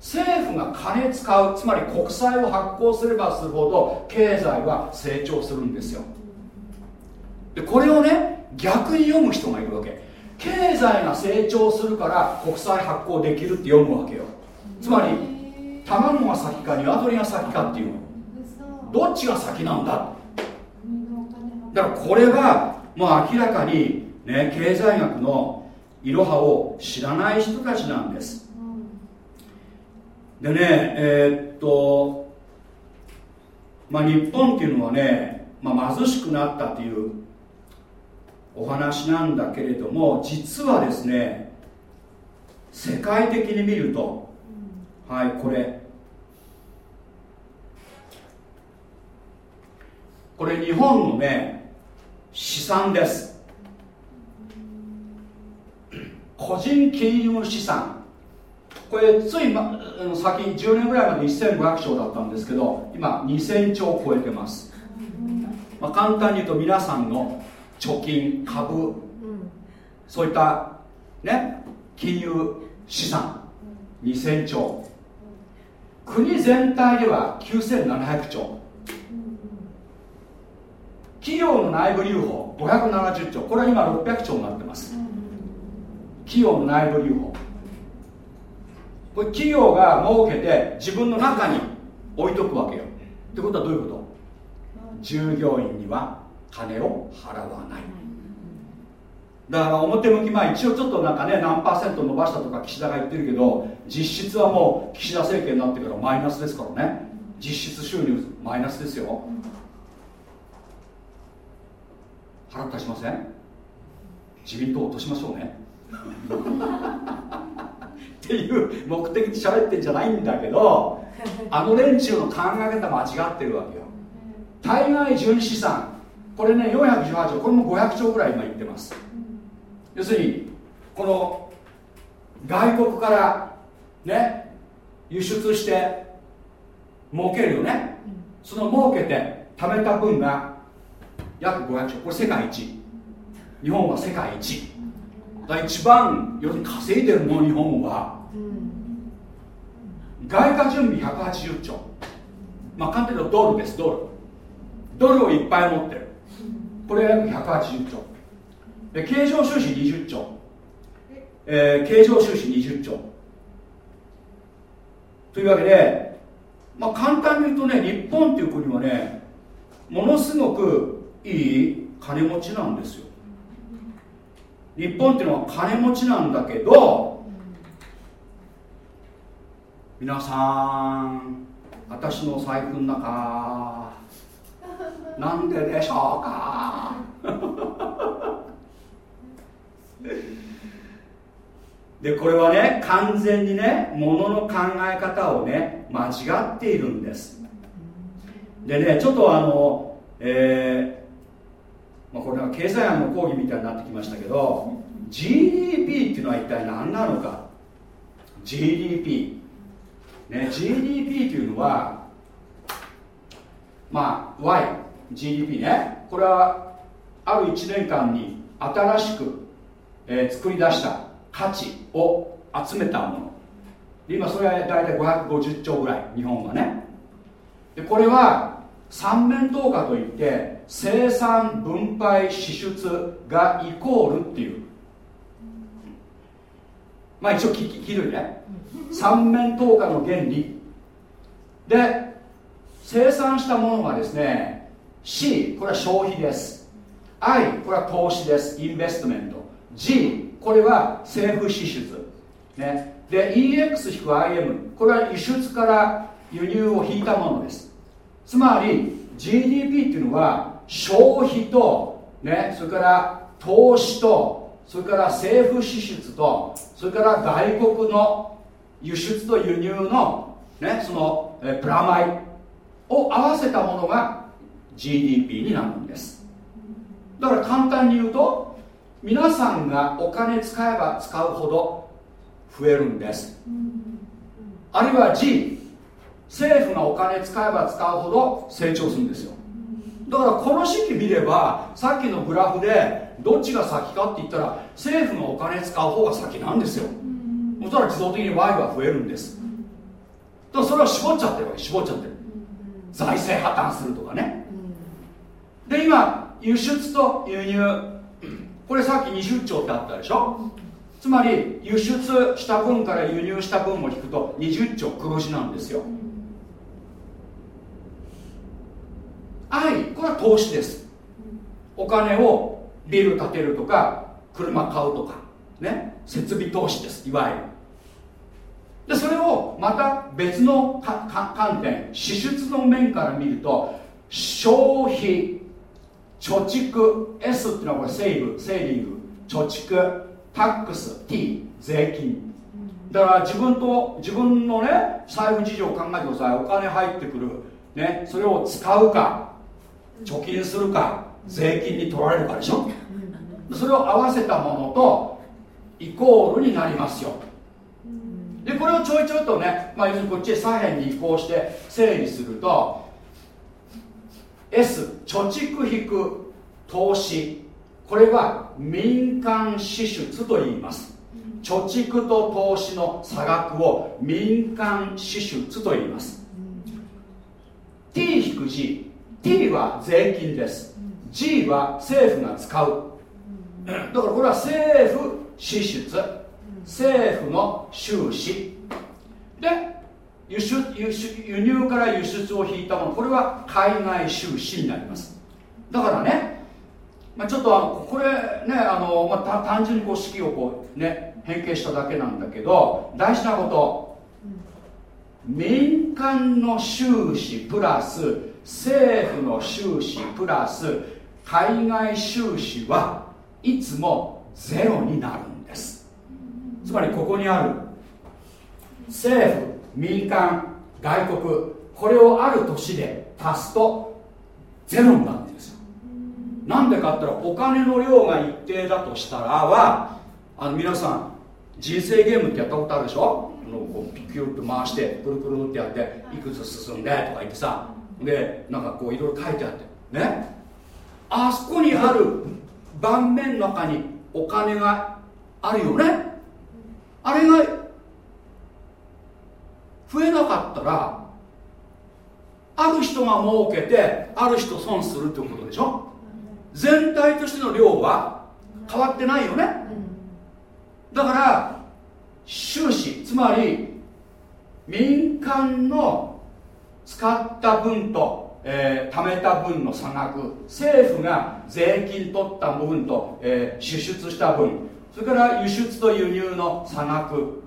A: 政府が金使うつまり国債を発行すればするほど経済は成長するんですよ。でこれをね逆に読む人がいるわけ。経済が成長するから国債発行できるって読むわけよ。つまり卵が先か鶏が先かっていうの。どっちが先なんだ？だからこれはもう明らかに、ね、経済学のいろはを知らない人たちなんです。でねえー、っとまあ日本っていうのはね、まあ、貧しくなったというお話なんだけれども実はですね世界的に見ると、はいこれ。これ日本のね資産です個人金融資産。これつい、ま、先10年ぐらいまで1500兆だったんですけど今2000兆を超えてます、まあ、簡単に言うと皆さんの貯金株、そういったね金融資産。2000兆。国全体では9700兆。企業の内部留保570兆。これは今600兆になってます。企業の内部留保これ企業が儲けて自分の中に置いとくわけよ。ってことはどういうこと？従業員には金を払わない。だから表向きまあ一応ちょっとなんかね何パーセント伸ばしたとか岸田が言ってるけど実質はもう岸田政権になってからマイナスですからね。実質収入マイナスですよ。腹立ちません？自民党落としましょうね。っていう目的で喋ってんじゃないんだけど あの連中の考え方間違ってるわけよ。対外純資産これね418兆これも500兆ぐらい今言ってます。要するにこの外国からね輸出して儲けるよね。その儲けて貯めた分が約500兆。これ世界一。日本は世界一だ一番要するに稼いでるの日本は、外貨準備180兆。まあ簡単に言うとドルですドル。ドルをいっぱい持ってる。これ約180兆。で経常収支20兆、え？ー、経常収支20兆。というわけで、まあ、簡単に言うとね日本っていう国はねものすごくいい金持ちなんですよ日本っていうのは金持ちなんだけど皆さん私の財布の中 なんででしょうか？でこれはね完全にねものの考え方をね間違っているんです。でねちょっとあのえーまあ、これは経済案の講義みたいになってきましたけど GDP っていうのは一体何なのか？GDP ね GDP っていうのはまあ YGDP ね。これはある1年間に新しく、えー、作り出した価値を集めたもの。今それは大体550兆ぐらい日本はね。でこれは三面等価といって生産分配支出がイコールっていう。まあ一応聞き聞いね。三面等価の原理。で生産したものがですね C これは消費です。I これは投資です。インベストメント。G これは政府支出。ね。で EX-IM これは輸出から輸入を引いたものです。つまり GDP っていうのは消費と、ね、それから投資とそれから政府支出とそれから外国の輸出と輸入の、ね、そのえプラマイを合わせたものが GDP になるんです。だから簡単に言うと皆さんがお金使えば使うほど増えるんです。あるいは G 政府がお金使えば使うほど成長するんですよ。だからこの式見ればさっきのグラフでどっちが先かって言ったら政府のお金使う方が先なんですよ。そしたら自動的に Y が増えるんです。だからそれは絞っちゃってるわけ絞っちゃってる。財政破綻するとかね。で今輸出と輸入。これさっき20兆ってあったでしょ？つまり輸出した分から輸入した分も引くと20兆黒字なんですよ。愛これは投資です。お金をビル建てるとか車買うとかね設備投資ですいわゆる。でそれをまた別の観点支出の面から見ると消費貯蓄 S っていうのはこれセーブセーリング貯蓄タックス T 税金。だから自分と自分のね財布事情を考えてください。お金入ってくる、ね、それを使うか。貯金するか税金に取られるかでしょ？それを合わせたものとイコールになりますよ。でこれをちょいちょいとね、まあ、要するにこっちへ左辺に移行して整理すると S 貯蓄引く投資。これは民間支出と言います。貯蓄と投資の差額を民間支出と言います。T-G T は税金です。G は政府が使う。だからこれは政府支出。政府の収支。で輸出輸出輸入から輸出を引いたもの。これは海外収支になります。だからね、まあ、ちょっとこれねあの、まあ、単純にこう式をこうね変形しただけなんだけど大事なこと。民間の収支プラス政府の収支プラス海外収支はいつもゼロになるんです。つまりここにある。政府民間外国これをある年で足すとゼロになるんですよ。なんでかって言ったらお金の量が一定だとしたらはあの皆さん人生ゲームってやったことあるでしょ？のこうピュッと回してくるくるってやっていくつ進んでとか言ってさでなんかこういろいろ書いてあってね？あそこにある盤面の中にお金があるよね？あれが増えなかったらある人が儲けてある人損するってことでしょ？全体としての量は変わってないよね？だから収支つまり民間の使った分と、えー、貯めた分の差額。政府が税金取った分と、えー、支出した分。それから輸出と輸入の差額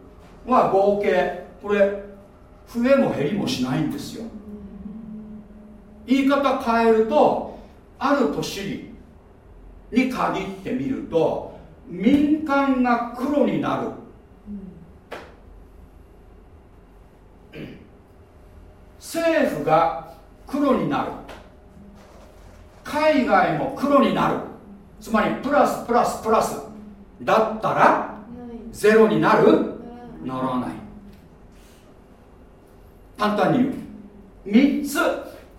A: は合計。これ増えも減りもしないんですよ。言い方変えるとある年に限ってみると民間が黒になる。政府が黒になる。海外も黒になる。つまりプラスプラスプラス。だったらゼロになる？ならない。簡単に言う。3つ。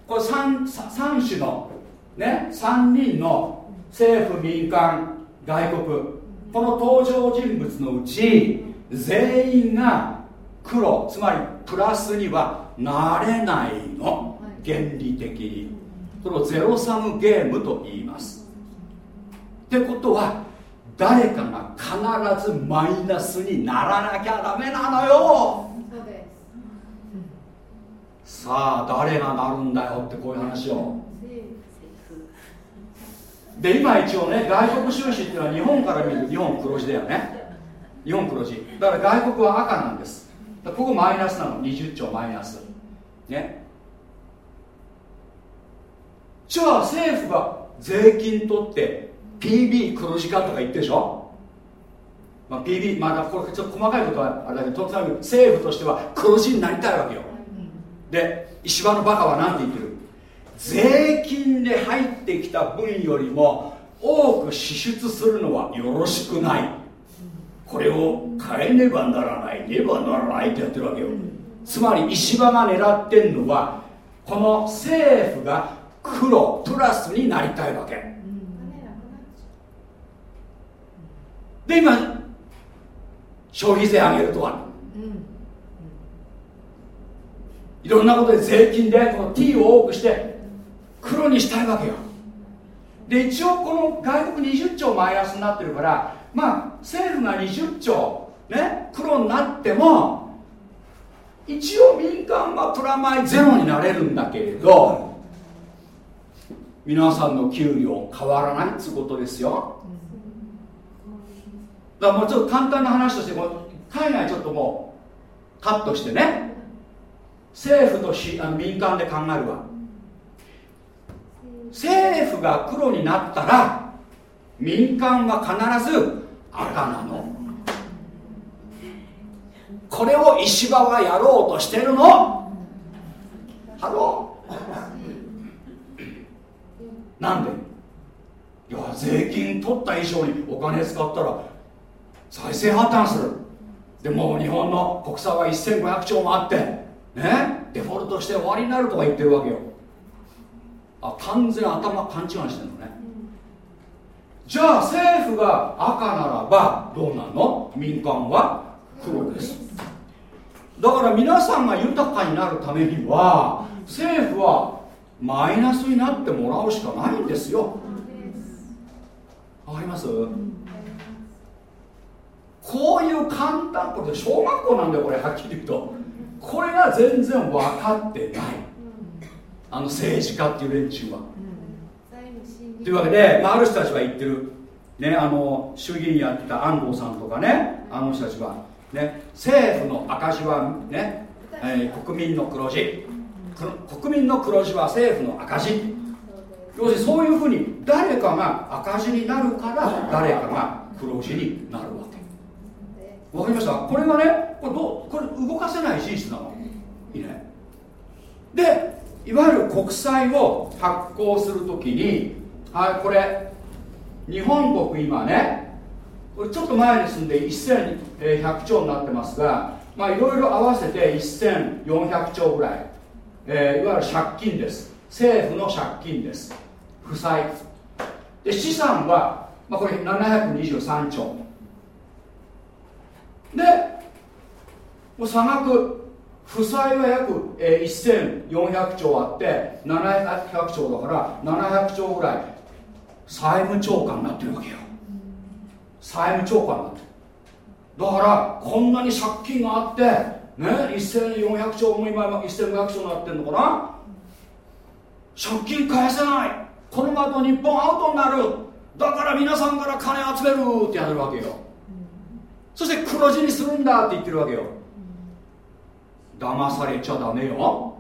A: これ 3, 3種のね3人の政府民間外国。この登場人物のうち全員が黒。つまりプラスにはなれないの。原理的に。それをゼロサムゲームと言います。ってことは誰かが必ずマイナスにならなきゃダメなのよ。さあ誰がなるんだよ。ってこういう話をで今一応ね外国収支っていうのは日本から見ると日本黒字だよね。日本黒字。だから外国は赤なんです。ここマイナスなの。20兆マイナスね。じゃあ政府が税金取って PB 黒字化とか言ってるでしょ、まあ、PB まだこれちょっと細かいことはあれだけど政府としては黒字になりたいわけよ。で石破のバカは何て言ってる？税金で入ってきた分よりも多く支出するのはよろしくない。これを変えねばならないねばならないってやってるわけよつまり石破が狙ってんのはこの政府が黒プラスになりたいわけ。で今消費税上げるとは、いろんなことで税金でこの T を多くして黒にしたいわけよ。で一応この外国20兆マイナスになってるからまあ政府が20兆ね黒になっても一応民間はプラマイゼロになれるんだけれど皆さんの給料変わらないってことですよ。だからもうちょっと簡単な話として海外ちょっともうカットしてね。政府としあ民間で考えるわ。政府が黒になったら民間は必ず赤なの。これを石破はやろうとしてるの？ハロー。なんで？いや税金取った以上にお金使ったら財政破綻する。でも日本の国債は1500兆もあってね？デフォルトして終わりになるとか言ってるわけよ。あ完全頭勘違いしてるのね、じゃあ政府が赤ならばどうなの？民間は？黒です。だから皆さんが豊かになるためには政府はマイナスになってもらうしかないんですよ。わかります？こういう簡単これ小学校なんだよこれはっきり言うとこれが全然分かってない。あの政治家っていう連中は、というわけで、まあ、ある人たちは言ってる、ね、あの衆議院やってた安藤さんとかねあの人たちは、ね、政府の赤字は、ねえー、国民の黒字。国民の黒字は政府の赤字。要するにそういうふうに誰かが赤字になるから誰かが黒字になるわけ。わかりました？これがねこれどこれ動かせない事実なの。いいね。でいわゆる国債を発行するときにはいこれ日本国今ねこれちょっと前に住んで1100兆になってますがまあいろいろ合わせて1400兆ぐらい、えー、いわゆる借金です。政府の借金です。負債。で資産は、まあ、これ723兆。でもう差額負債は約、えー、1400兆あって700兆だから700兆ぐらい。債務超過になってるわけよ。債務超過になってだからこんなに借金があってね1400兆も今1500兆になってるのかな？借金返せない。このまま日本アウトになる。だから皆さんから金集めるってやるわけよ。そして黒字にするんだって言ってるわけよ。騙されちゃダメよ。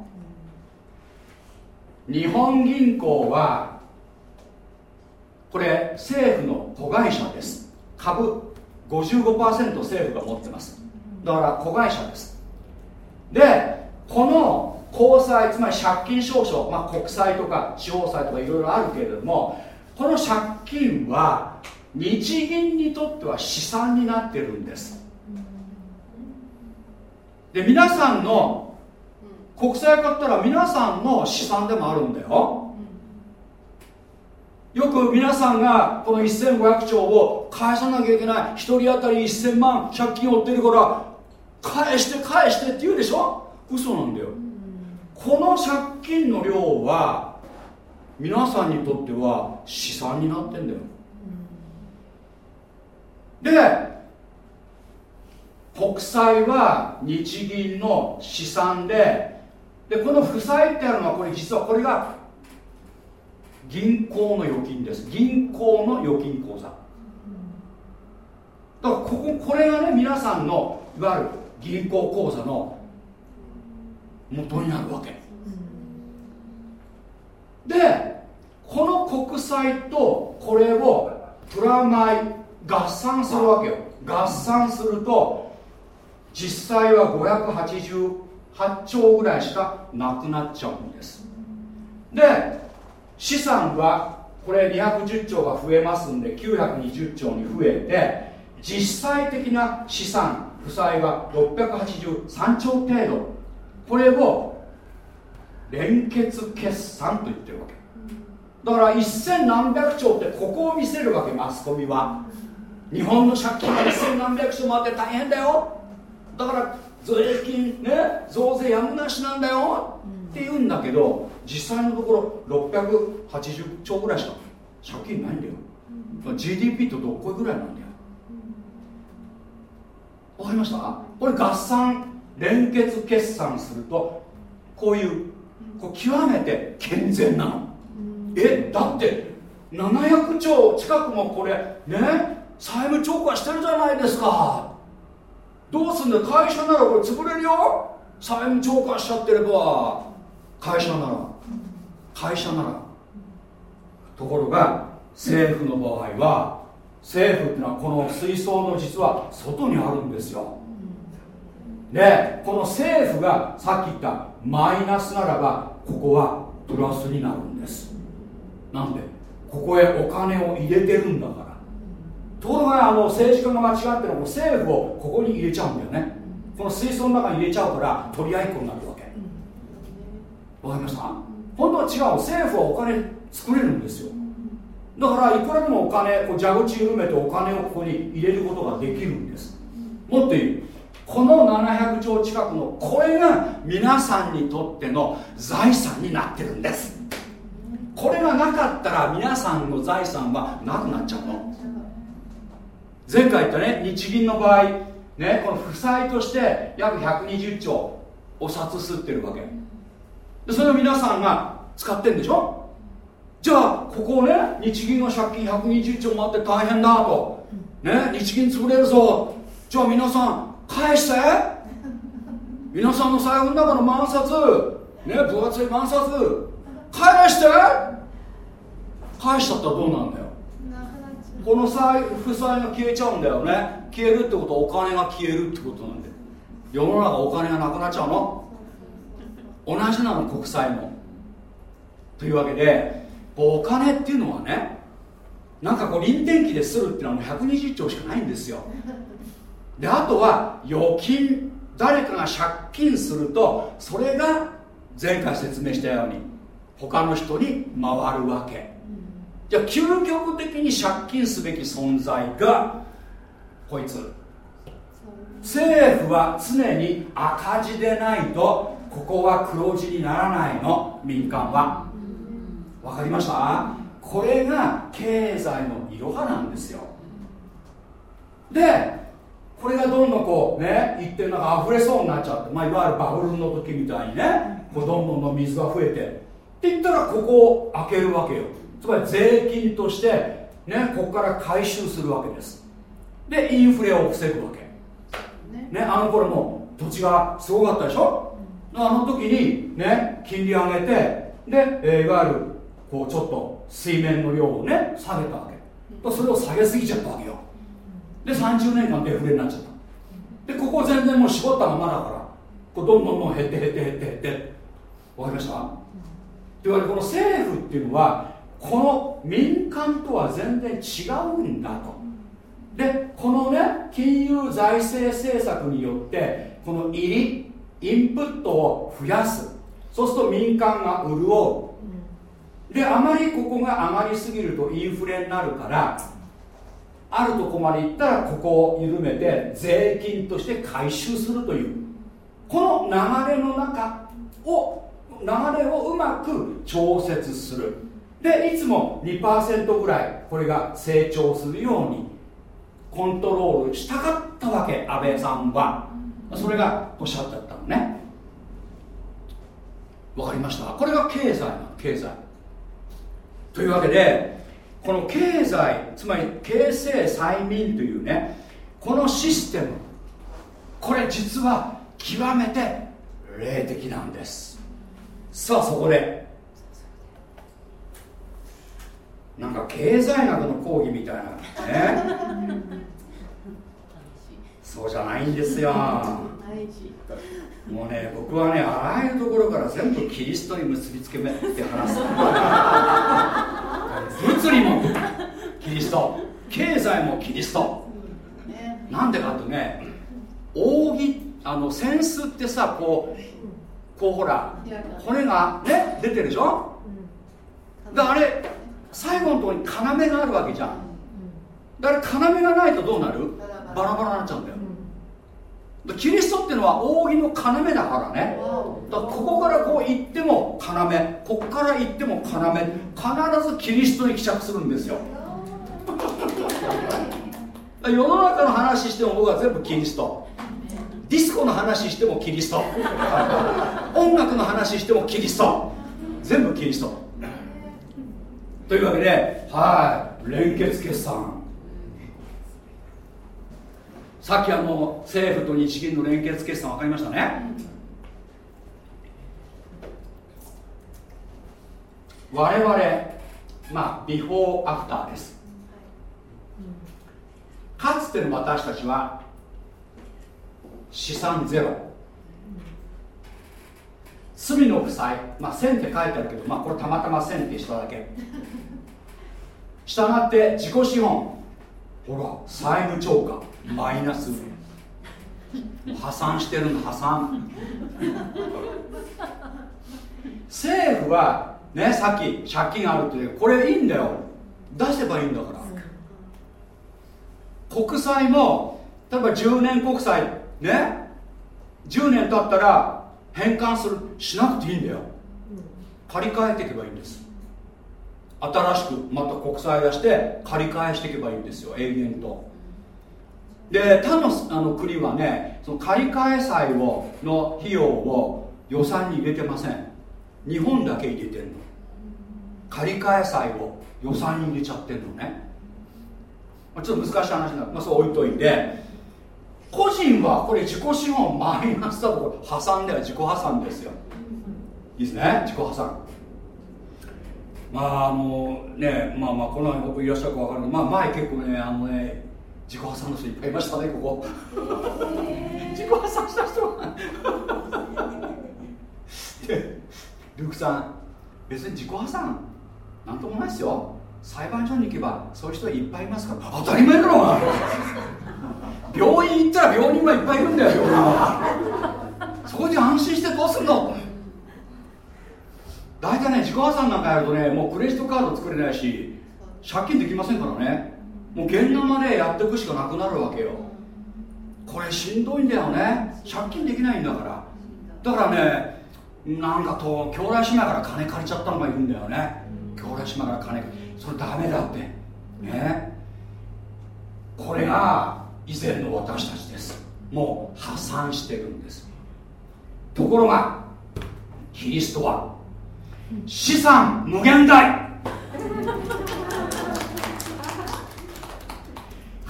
A: 日本銀行はこれ政府の子会社です。株55%政府が持ってます。だから子会社です。でこの公債つまり借金証書、まあ、国債とか地方債とかいろいろあるけれどもこの借金は日銀にとっては資産になってるんです。で皆さんの国債買ったら皆さんの資産でもあるんだよよく皆さんがこの1500兆を返さなきゃいけない1人当たり1000万借金を負ってるから返して返してって言うでしょ？嘘なんだよ。この借金の量は皆さんにとっては資産になってんだよ。で国債は日銀の資産ででこの負債ってあるのはこれ実はこれが銀行の預金です。銀行の預金口座。だからこここれがね皆さんのいわゆる銀行口座の元になるわけ。でこの国債とこれをプラマイ合算するわけよ。合算すると実際は588兆ぐらいしかなくなっちゃうんです。で資産はこれ210兆が増えますんで920兆に増えて実際的な資産負債は683兆程度。これを連結決算と言ってるわけ。だから一千何百兆ってここを見せるわけマスコミは。日本の借金が一千何百兆もあって大変だよ。だから税金ね増税やむなしなんだよ。って言うんだけど実際のところ680兆ぐらいしか借金ないんだよ、GDP とどっこいぐらいなんだよ。わかりました？これ合算連結決算するとこういうこう極めて健全なの。えだって700兆近くもこれね債務超過してるじゃないですか。どうすんだ会社ならこれ潰れるよ。債務超過しちゃってれば。会社なら会社なら。ところが政府の場合は政府っていうのはこの水槽の実は外にあるんですよ。でこの政府がさっき言ったマイナスならばここはプラスになるんです。なんでここへお金を入れてるんだから。ところがあの政治家が間違ってるの政府をここに入れちゃうんだよね。この水槽の中に入れちゃうから取り合いっこになるわけ。わかりました？本当は違う政府はお金作れるんですよ。だからいくらでもお金こう蛇口緩めてお金をここに入れることができるんです。もっと言うこの700兆近くのこれが皆さんにとっての財産になってるんです。これがなかったら皆さんの財産はなくなっちゃうの。前回言ったね日銀の場合ねこの負債として約120兆お札吸ってるわけ。でそれを皆さんが使ってんでしょ？じゃあここをね日銀の借金120兆もあって大変だと。ね日銀潰れるぞ。じゃあ皆さん返して。皆さんの財布の中の万札。ね分厚い万札。返して。返しちゃったらどうなんだよ。この債負債が消えちゃうんだよね。消えるってことはお金が消えるってことなんで。世の中お金がなくなっちゃうの同じなの国債も。というわけでお金っていうのはねなんかこう臨転機でするっていうのはもう120兆しかないんですよ。であとは預金誰かが借金するとそれが前回説明したように他の人に回るわけ。じゃあ究極的に借金すべき存在がこいつ。政府は常に赤字でないとここは黒字にならないの民間は。わかりました？これが経済のいろはなんですよ。でこれがどんどんこうね一点なんか溢れそうになっちゃって、まあ、いわゆるバブルの時みたいにねこうどんどんどん水が増えてって言ったらここを開けるわけよ。つまり税金としてねここから回収するわけです。でインフレを防ぐわけ。ねあの頃も土地がすごかったでしょ？あの時にね金利上げてで、えー、いわゆるこうちょっと水面の量をね下げたわけ。それを下げすぎちゃったわけよ。で30年間デフレになっちゃった。でここ全然もう絞ったままだからこうどんどんどん減って減って減って減って。わかりました？というわけでこの政府っていうのはこの民間とは全然違うんだと。でこのね金融財政政策によってこの入りインプットを増やす。そうすると民間が潤うであまりここが上がりすぎるとインフレになるからあるとこまでいったらここを緩めて税金として回収するという。この流れの中を流れをうまく調節する。でいつも2%ぐらいこれが成長するようにコントロールしたかったわけ安倍さんは。それがおっしゃってたのね。わかりました。これが経済なの経済。というわけでこの経済つまり形成催眠というねこのシステムこれ実は極めて霊的なんです。さあそこでなんか経済学の講義みたいなね。そうじゃないんですよ。もうね僕はねあらゆるところから全部キリストに結びつけめって話す物理もキリスト。経済もキリスト。なんでかとね扇あの扇子ってさこうこうほら骨がね出てるでしょ？であれ最後のところに要があるわけじゃん。だから要がないとどうなる？バラバラになっちゃうんだよ。キリストっていうのは扇の要だからね。だからここからこう行っても要。ここから行っても要。必ずキリストに帰着するんですよ。世の中の話しても僕は全部キリスト。ディスコの話してもキリスト。音楽の話してもキリスト。全部キリスト。というわけではい。連結決算さっきあの政府と日銀の連結決算分かりましたね。我々まあビフォーアフターです。かつての私たちは資産ゼロ。罪の負債。まあ線って書いてあるけどまあこれたまたま線ってしただけ。したがって自己資本。ほら債務超過。マイナス。破産してるの破産。政府はねさっき借金あるってこれいいんだよ。出せばいいんだから。国債も例えば10年国債ね10年経ったら返還する。しなくていいんだよ。借り換えていけばいいんです。新しくまた国債出して借り返していけばいいんですよ。永遠と。で他のあの国はねその借り換え債をの費用を予算に入れてません。日本だけ入れてんの。借り換え債を予算に入れちゃってんのね。まあちょっと難しい話なまあ、そう置いといて個人はこれ自己資本マイナスだと破産では自己破産ですよ。いいですね？自己破産。まああのねまあまあこの辺僕いらっしゃるか分かる、まあ、前結構ねあのね自己破産の人いっぱいいましたねここ。自己破産した人がでルークさん別に自己破産なんともないですよ。裁判所に行けばそういう人いっぱいいますから。当たり前だろうが病院行ったら病人はいっぱいいるんだよ病人。はそこで安心してどうすんの。大体ね自己破産なんかやるとねもうクレジットカード作れないし借金できませんからねもう現生でやっていくしかなくなるわけよ。これしんどいんだよね。借金できないんだから。だからねなんかと兄弟姉妹から金借りちゃったのがいるんだよね。兄弟姉妹から金借りそれダメだって。ね。これが以前の私たちです。もう破産してるんです。ところがキリストは資産無限大。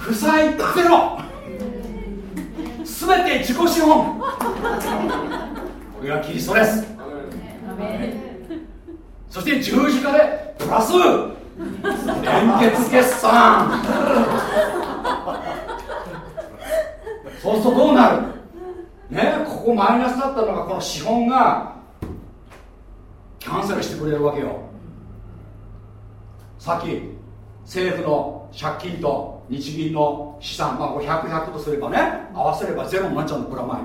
A: 負債ゼロ。全て自己資本。これがキリストです。そして十字架でプラス。連結決算。そうするとどうなる。ねここマイナスだったのがこの資本が。キャンセルしてくれるわけよ。さっき政府の借金と日銀の資産、まあ、100、100とすればね合わせればゼロになっちゃうのプラマイ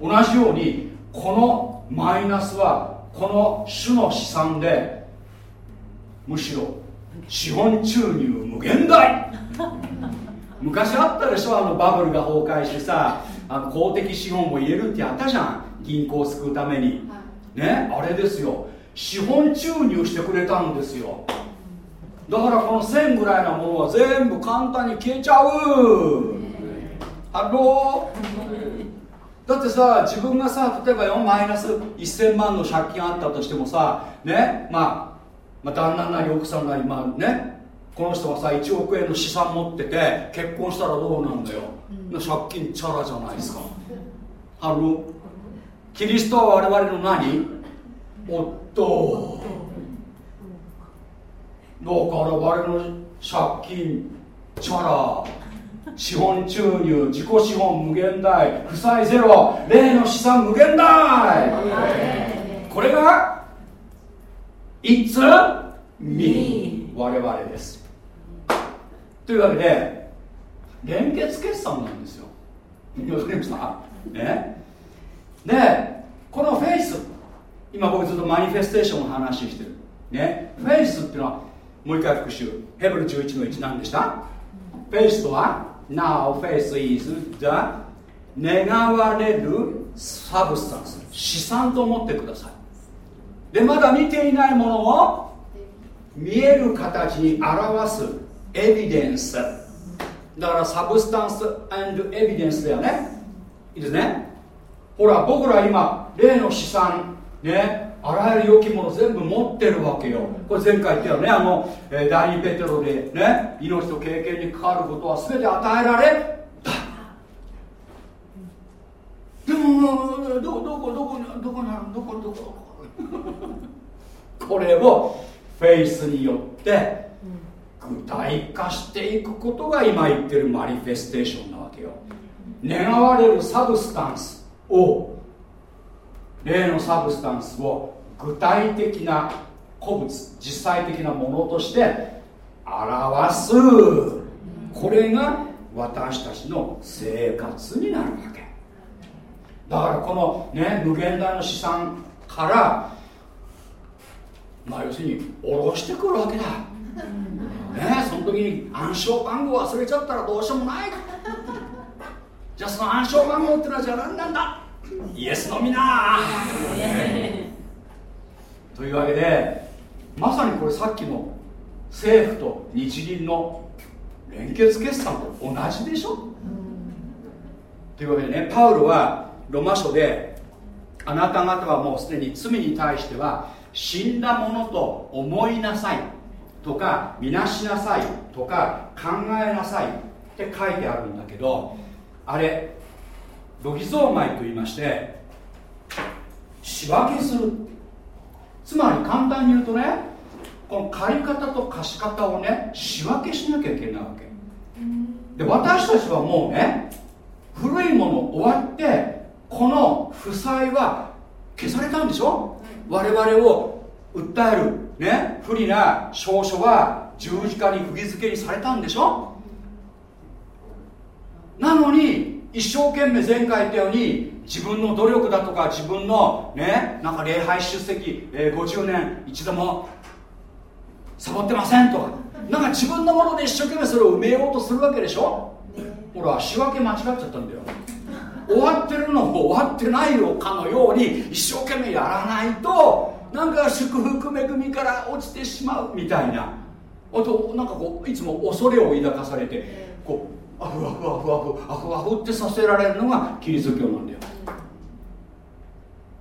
A: 同じようにこのマイナスはこの種の資産でむしろ資本注入無限大。昔あったでしょあのバブルが崩壊してさあの公的資本も入れるってやったじゃん。銀行を救うために。ねあれですよ。資本注入してくれたんですよだからこの1000ぐらいなものは全部簡単に消えちゃう。ハロー。だってさ自分がさ例えば4マイナス1000万の借金あったとしてもさねまあまあ、旦那なり奥さんなりまあねこの人がさ1億円の資産持ってて結婚したらどうなんだよ、うん、借金チャラじゃないですか。あのキリストは我々の何？夫。だから我々の借金チャラ。資本注入自己資本無限大負債ゼロ例の資産無限大。これが It's me. 我々です。というわけで連結決算なんですよ。わかりました？ね。でこのフェイス。今僕ずっと manifestation の話してる。ね。フェイスっていうのはもう一回復習。ヘブル11の1何でした？フェイスとは Now faith is the 願われるサブスタンス資産と思ってください。でまだ見ていないものを見える形に表すエビデンスだからサブスタンスエビデンスだよね。いいですね。ほら僕ら今例の資産ね。あらゆる良きもの全部持ってるわけよ。これ前回言ったよね。あの、えー、第2ペテロでね命と経験に関わることは全て与えられた。でもどどこどこどこなのどこどこ。これをフェイスによって具体化していくことが今言ってる manifestation なわけよ。願われる substance を例のサブスタンスを具体的な個物実際的なものとして表す。これが私たちの生活になるわけ。だからこのね無限大の資産からまあ要するに下ろしてくるわけだ。ねその時に暗証番号忘れちゃったらどうしようもない。じゃあその暗証番号ってのはじゃあ何なんだ？イエスのみな というわけでまさにこれさっきの政府と日銀の連結決算と同じでしょ、うん、というわけでねパウロはロマ書であなた方はもうすでに罪に対しては死んだものと思いなさいとか見なしなさいとか考えなさいって書いてあるんだけどあれロギゾーマイと言いまして仕分けする。つまり簡単に言うとねこの借り方と貸し方をね仕分けしなきゃいけないわけ。で私たちはもうね古いもの終わってこの負債は消されたんでしょ？我々を訴える。ね不利な証書は十字架に釘付けにされたんでしょ？なのに一生懸命前回言ったように自分の努力だとか自分のねなんか礼拝出席、えー、50年一度もサボってませんとかなんか自分のもので一生懸命それを埋めようとするわけでしょ？ほら仕分け間違っちゃったんだよ。終わってるのも終わってないのかのように一生懸命やらないとなんか祝福恵みから落ちてしまうみたいな。あとなんかこういつも恐れを抱かされてこうアフアフアフアフアフアフってさせられるのがキリスト教なんだよ。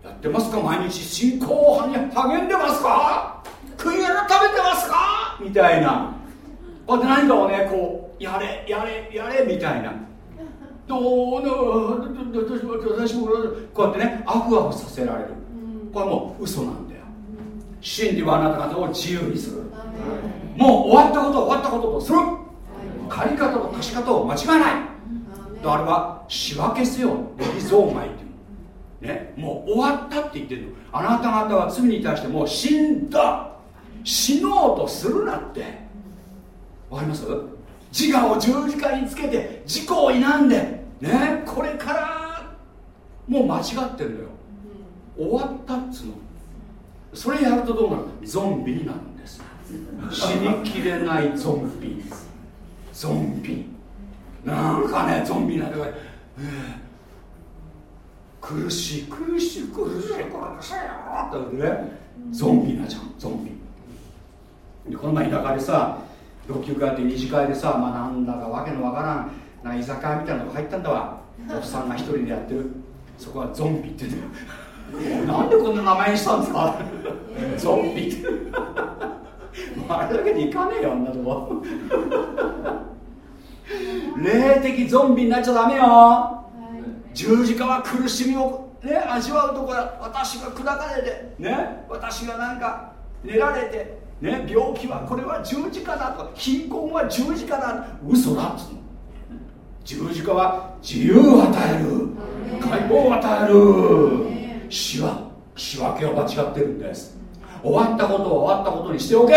A: やってますか？毎日信仰に励んでますか？悔い改めてますか？みたいな。こうやって何かをねこうやれやれやれみたいな。どうの私もこうやってねアフアフさせられるこれもう嘘なんだよ真理はあなた方を自由にするもう終わったこと終わったこととする借り方と貸し方を間違えない。あれは仕分けせよ。理想外っていう。ね。もう終わったって言ってるの。あなた方は罪に対してもう死んだ。死のうとするなって。わかります？自我を十字架につけて自己を否んで。ね。これからもう間違ってるのよ。終わったっつうの。それやるとどうなる？ゾンビになるんです。死にきれないゾンビゾンビ。なんかねゾンビなんて、えー、苦しい苦しい苦しい。苦しいってねゾンビなじゃんゾンビ。でこの前田舎でさ老朽化って二次会でさ、まあ、なんだかわけのわからんな居酒屋みたいなのが入ったんだわ。おっさんが一人でやってる。そこはゾンビって言ってなんでこんな名前にしたんですか？ゾンビって。あれだけでいかねえよあんなとこ霊的ゾンビになっちゃダメよ、はい、十字架は苦しみを、ね、味わうところ私が砕かれて、ね、私がなんか寝られて、ね、病気はこれは十字架だとか貧困は十字架だ嘘だっつうの十字架は自由を与える。解放を与える。死は仕分けを間違ってるんです。終わったことは終わったことにしておけ。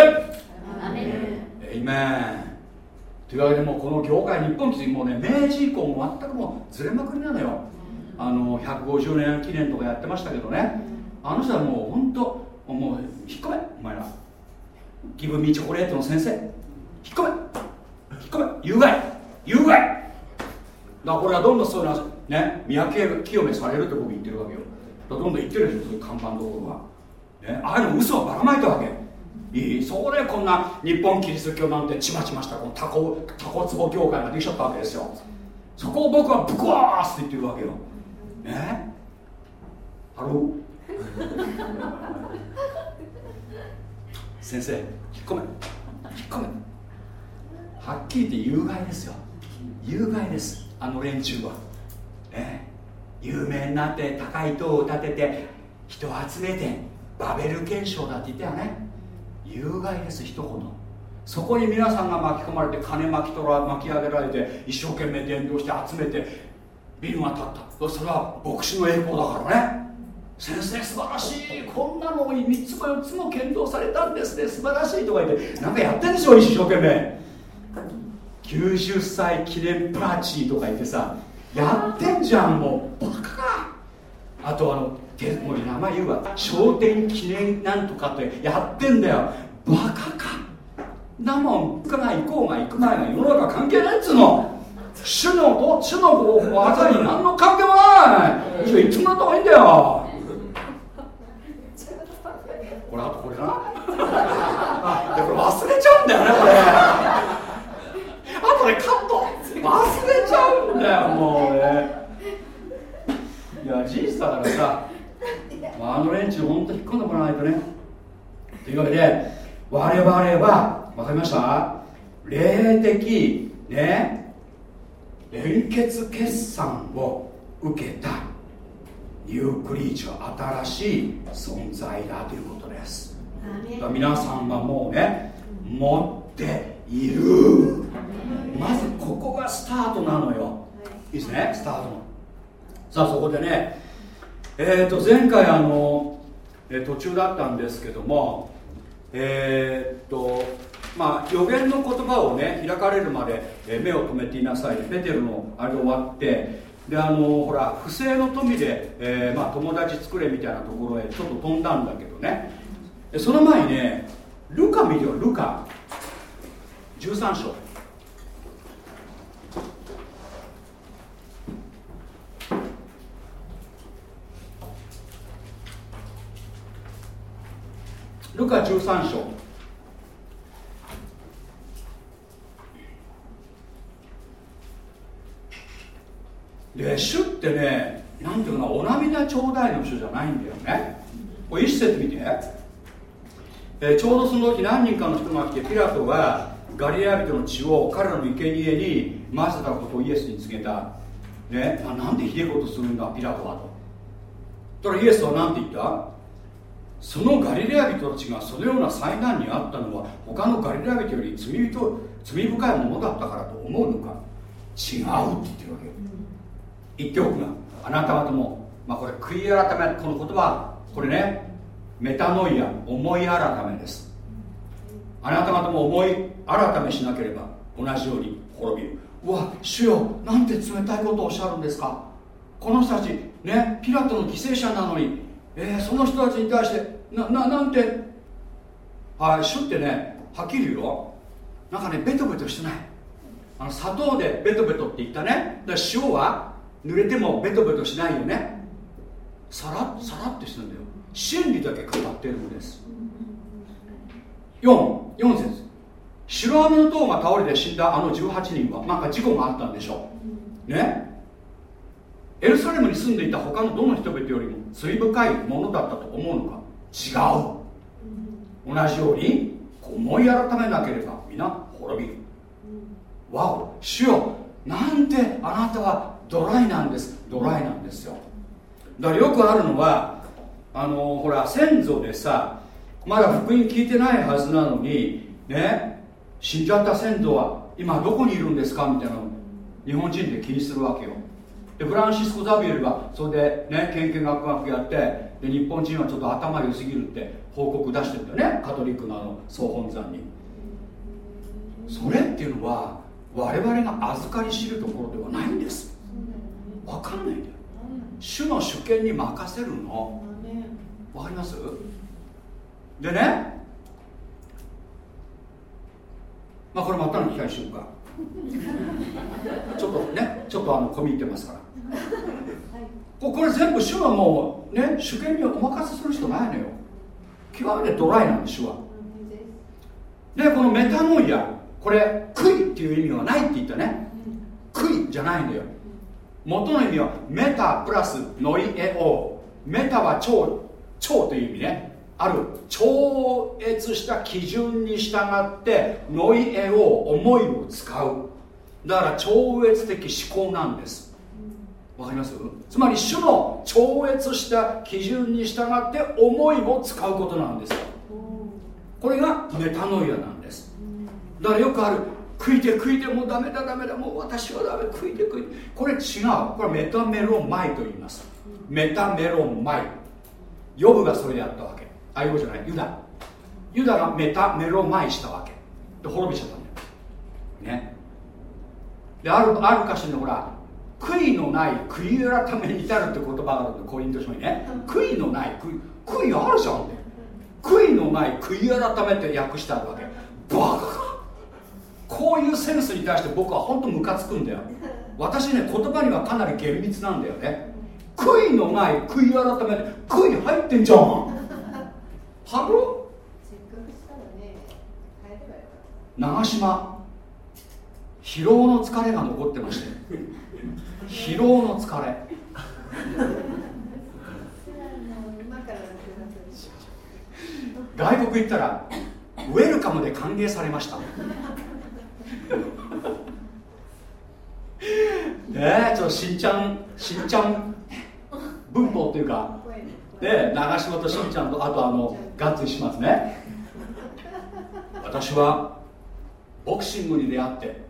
A: エイメンというわけでもうこの業界日本基もうね明治以降も全くもうずれまくりなのよ。あの150年記念とかやってましたけどね。あの人はもう本当もう引っ込めお前ら。ギブミーチョコレートの先生。引っ込め。引っ込め。有害。有害。だからこれはどんどんそういうのね三宅清めされるって僕言ってるわけよ。どんどん言ってるでしょそういう看板ところは、ね、ああいうの嘘をばらまいたわけ。いいそこでこんな日本キリスト教なんてちまちましたこのタコタコツボ業界ができちゃったわけですよ。そこを僕はぶっ壊すって言ってるわけよ。ね？ Hello？先生引っ込め。引っ込め。はっきり言って有害ですよ。有害です。あの連中は。ね有名になって高い塔を建てて人を集めてバベル憲章だって言ったよね。有害です一言。そこに皆さんが巻き込まれて金巻き取ら巻き上げられて一生懸命伝道して集めてビルが立った。それは牧師の栄光だからね。先生素晴らしい。こんなのを3つも4つも検討されたんですね。素晴らしいとか言って。なんかやってんでしょ一生懸命。90歳記念パーチーとか言ってさやってんじゃんもう。バカか。あとあのもう名前言うわ。商店記念なんとかってやってんだよ。バカか。なもん行かが行こうが行く前が世の中関係ないっつうの。主のと主の技に何の関係もない。いつもなった方がいいんだよ。これあとこれかなあでこれ忘れちゃうんだよねこれ。あとねカット。忘れちゃうんだよもうね。いや事実だからさあの連中本当引っ込んでもらわないとね。というわけで我々は分かりました？霊的ね連結決算を受けたニュークリーチャー新しい存在だということです。皆さんはもうね持っている。まずここがスタートなのよ。い。いですね？スタートの。さあそこでねえっ、ー、と前回あの、え途中だったんですけどもえっ、とまあ予言の言葉をね開かれるまで、え目を留めていなさい。ペテルのあれ終わってであのほら不正の富で、えー、まあ、友達作れみたいなところへちょっと飛んだんだけどね。その前にねルカ見てよルカ。13章。ルカ13章。で主ってねなんていうかなお涙ちょうだいの人じゃないんだよね。これ一節見て、えー、ちょうどその時何人かの人が来てピラトがガリラ人の血を彼らの生贄に混ぜたことをイエスに告げた。ねあなんでひでえことするんだピラトはと。だからイエスは何て言った？そのガリレア人たちがそのような災難にあったのは他のガリレア人より罪人罪深いものだったからと思うのか？違うって言ってるわけよ。言っておくがあなた方も、まあ、これ悔い改めこの言葉これねメタノイア思い改めです。あなた方も思い改めしなければ同じように滅びる。うわ主よなんて冷たいことをおっしゃるんですか？この人たちねピラトの犠牲者なのに、えー、その人たちに対してなななんて？はい主ってねはっきり言うよ。なんかねベトベトしてない。あの砂糖でベトベトって言ったね。だ塩は濡れてもベトベトしないよね。さらさらってしてるんだよ。真理だけ語ってるんです。44節。白雨の塔が倒れて死んだあの18人はなんか事故があったんでしょう。ね？エルサレムに住んでいた他のどの人々よりも罪深いものだったと思うのか？違う。同じように思い改めなければ皆滅びる。わお。主よなんてあなたはドライなんです。ドライなんですよ。だからよくあるのはあのほら先祖でさまだ福音聞いてないはずなのにね死んじゃった先祖は今どこにいるんですか？みたいなの日本人で気にするわけよ。でフランシスコ・ザビエルはそれでね研究学学やってで日本人はちょっと頭良すぎるって報告出してるんだよねカトリックのあの総本山に。それっていうのは我々が預かり知るところではないんです。分かんないんだよ。主の主権に任せるの。分かります？でねまあこれまたの機会にしようか。ちょっとねちょっとあの込み入ってますから。これ全部主はもうね主権にお任せする人ないのよ。極めてドライなんで主は。でこのメタノイアこれ悔いっていう意味はないって言ったね。悔いじゃないんだよ。元の意味はメタプラスノイエオメタは超超という意味ね。ある。超越した基準に従ってノイエオ思いを使う。だから超越的思考なんです。わかります？つまり主の超越した基準に従って思いを使うことなんですよ。これがメタノイアなんです。だからよくある。食いて食いてもうダメだダメだもう私はダメ食いて食いて。これ違う。これメタメロンマイと言います。メタメロンマイヨブがそれでやったわけ。あヨブじゃない。ユダ。ユダがメタメロンマイしたわけ。で滅びちゃったんだよ。ね。であるある箇所にほら悔いのない悔い改めに至るって言葉があるんでコリント書にね。悔いのない悔い悔いあるじゃん。って悔いのない悔い改めって訳してあるわけ。バカか。こういうセンスに対して僕は本当ムカつくんだよ。私ね言葉にはかなり厳密なんだよね。悔いのない悔い改めて悔い入ってんじゃん。ハロ長島疲労の疲れが残ってまして疲労の疲れ。外国行ったらウェルカムで歓迎されました。ねえちょっとしんちゃんしんちゃん文法っていうかで長島としんちゃんとあとあのガッツリしますね。私はボクシングに出会って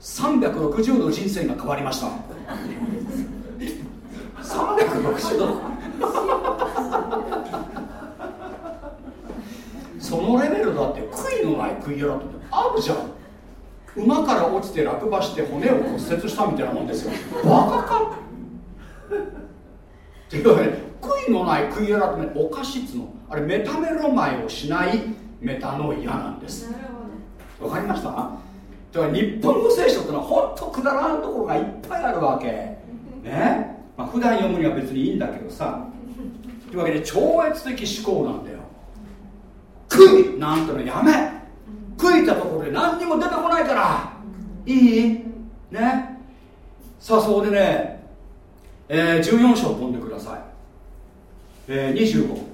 A: 360度人生が変わりました。360度そのレベルだって悔いのない悔い改め。ってあるじゃん。馬から落ちて落馬して骨を骨折したみたいなもんですよ。バカか？っていうわけで悔いのない悔い改めおかしいっつの。あれメタメロマイをしないメタノイアなんです。わかりました？だから日本の聖書ってのは本当くだらんところがいっぱいあるわけ。ね？まあ普段読むには別にいいんだけどさ。というわけで超越的思考なんだよ。悔いなんてのやめ。悔いたところで何にも出てこないから。いい？ね？さあそこでね、えー、14章飛んでください、えー、25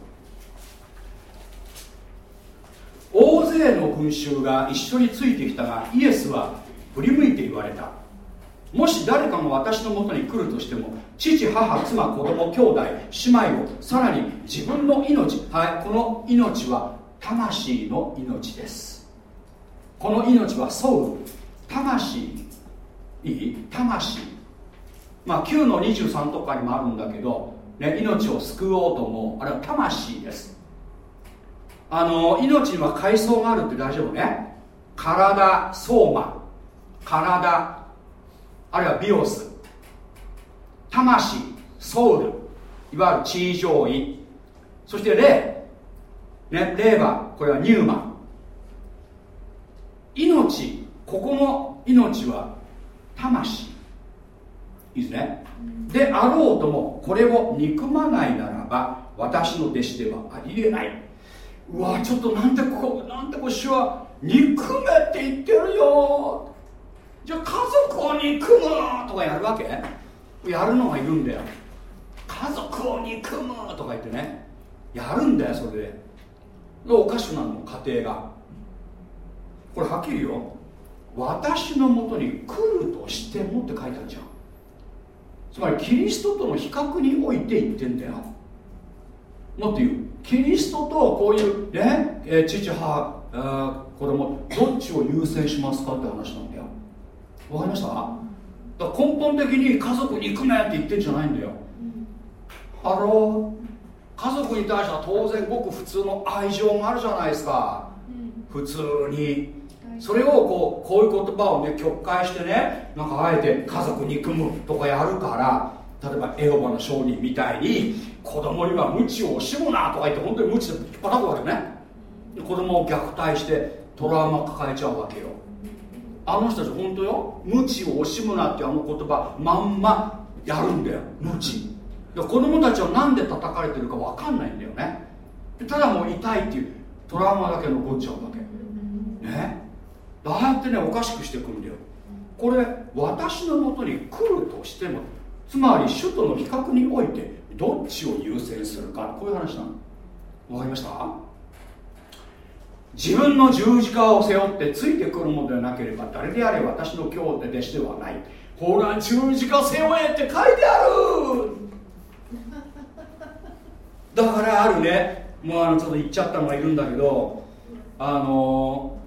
A: 大勢の群衆が一緒についてきたがイエスは振り向いて言われた。もし誰かが私のもとに来るとしても父母妻子供兄弟姉妹をさらに自分の命はいこの命は魂の命です。この命はソウル魂いい魂。まあ9の23とかにもあるんだけど、ね、命を救おうと思う。あれは魂です。あの命には階層があるって大丈夫ね。体相馬体あるいはビオス魂ソウルいわゆる地位上位そして霊ね霊はこれはニューマン。命ここの命は魂。いいですね。であろうともこれを憎まないならば私の弟子ではありえないうわちょっとなんでこなんでこう主は憎めって言ってるよ。じゃあ家族を憎むとかやるわけ？やるのがいるんだよ。家族を憎むとか言ってね。やるんだよそれで。おかしくなるの家庭が。これはっきりよ。私のもとに来るとしてもって書いてあるじゃん。つまりキリストとの比較において言ってんだよ。もっと言う。キリストとこういうね、えー、父母、子供どっちを優先しますかって話なんだよ。わかりました？だ根本的に家族に行くなって言ってんじゃないんだよ、ハロー家族に対しては当然ごく普通の愛情があるじゃないですか、普通に。それをこうこういう言葉をね曲解してねなんかあえて家族憎むとかやるから例えばエホバの商人みたいに子供には無知を惜しむなとか言って本当に無知で引っ叩くわけね。子供を虐待してトラウマ抱えちゃうわけよ。あの人たち本当よ。無知を惜しむなってあの言葉まんまやるんだよ。無知子供たちは何で叩かれてるか分かんないんだよね。ただもう痛いっていうトラウマだけ残っちゃうわけ。ね。ああやってねおかしくしてくんだよ。これ私のもとに来るとしてもつまり首都の比較においてどっちを優先するかこういう話なの。分かりました？自分の十字架を背負ってついてくるものでなければ誰であれ私の兄弟弟子ではない。ほら十字架背負えって書いてある。だからあるね。もうあのちょっと言っちゃったのがいるんだけどあの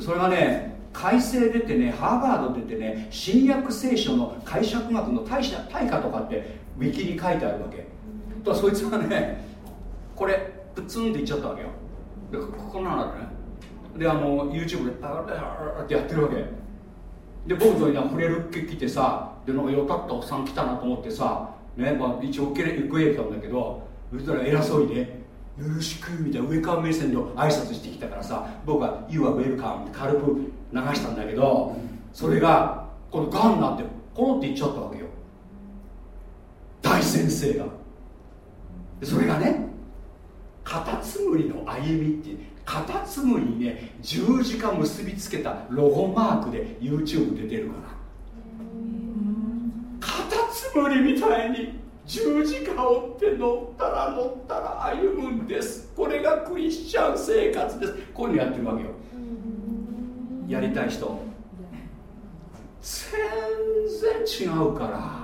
A: それがね改正出てねハーバード出てね新約聖書の解釈学の大した対価とかってウィキに書いてあるわけ。とそいつがねこれプツンって言っちゃったわけよ。でここなのあるね。であの YouTube でああってやってるわけ。で僕とには触れるっけ来てさでなんかよかったおっさん来たなと思ってさね、まあ、一応受け受け入れたんだけどそしたら偉そうにねよろしくみたいな上から目線で挨拶してきたからさ僕は「You are welcome」って軽く流したんだけどそれがこのガンになってコロって言っちゃったわけよ。大先生が。それがねカタツムリの歩みってカタツムリにね十字架結びつけたロゴマークで YouTube 出てるから。カタツムリみたいに十字架を追って乗ったら乗ったら歩むんです。これがクリスチャン生活です。こういうのやってるわけよ。やりたい人。全然違うから。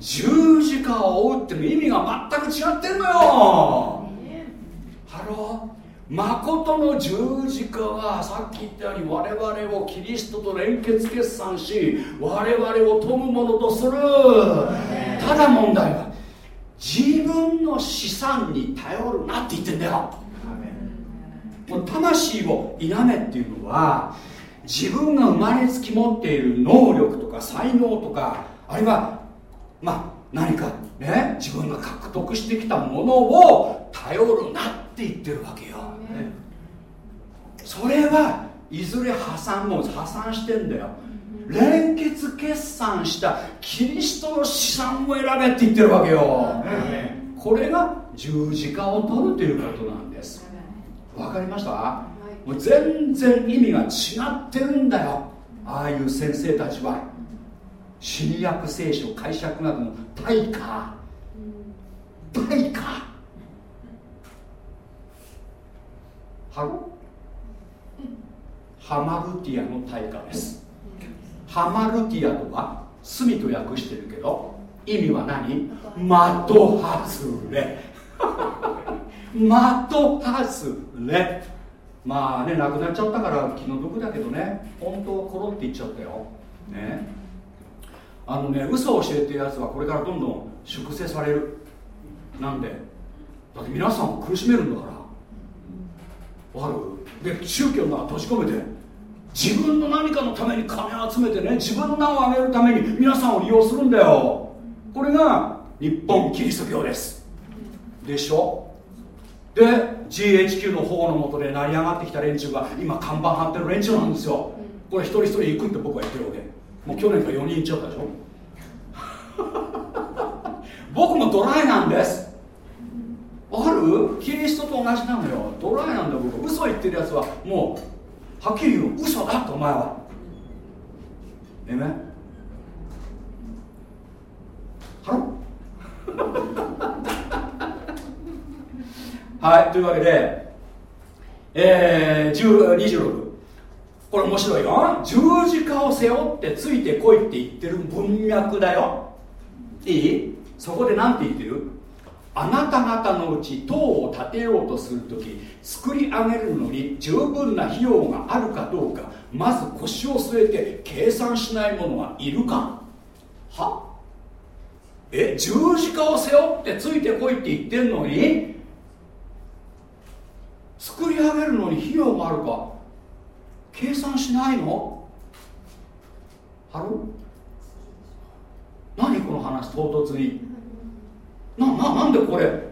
A: 十字架を追うっての意味が全く違ってんのよ。ハロー誠の十字架はさっき言ったように我々をキリストと連結決算し我々を富むものとする。ただ問題は自分の資産に頼るなって言ってんだよ。魂を否めっていうのは自分が生まれつき持っている能力とか才能とかあるいはまあ何かね自分が獲得してきたものを頼るなって言ってるわけよそれはいずれ破産も破産してんだよ。連結決算したキリストの資産を選べって言ってるわけよ、これが十字架を取るということなんです。わかりました？もう全然意味が違ってるんだよ。ああいう先生たちは。新約聖書解釈学の対価対価ハロハマルティアの対価です。ハマルティアとは罪と訳してるけど意味は何？的外れ。的外れ。まあね亡くなっちゃったから気の毒だけどね。本当はコロって言っちゃったよ。ね。あのね嘘を教えてるやつはこれからどんどん粛清される。なんで？だって皆さんを苦しめるんだから。わかる。で宗教の中閉じ込めて自分の何かのために金を集めてね自分の名を上げるために皆さんを利用するんだよ。これが日本キリスト教です。でしょ？で GHQ の保護のもとで成り上がってきた連中が今看板張ってる連中なんですよ。これ一人一人行くって僕は言ってるわけ。もう去年から4人行っちゃったでしょ？僕もドライなんです。わかる？キリストと同じなのよ。ドライなんだ僕。嘘言ってるやつはもうはっきり言う。嘘だってお前は。えめ？ハロ はいというわけでえー、26これ面白いよ。十字架を背負ってついてこいって言ってる文脈だよ。いい？そこで何て言ってる？あなた方のうち塔を建てようとするとき作り上げるのに十分な費用があるかどうかまず腰を据えて計算しない者はいるか？は？え十字架を背負ってついてこいって言ってんのに？作り上げるのに費用があるか？計算しないの？ハロ何この話唐突に。なななんでこれ？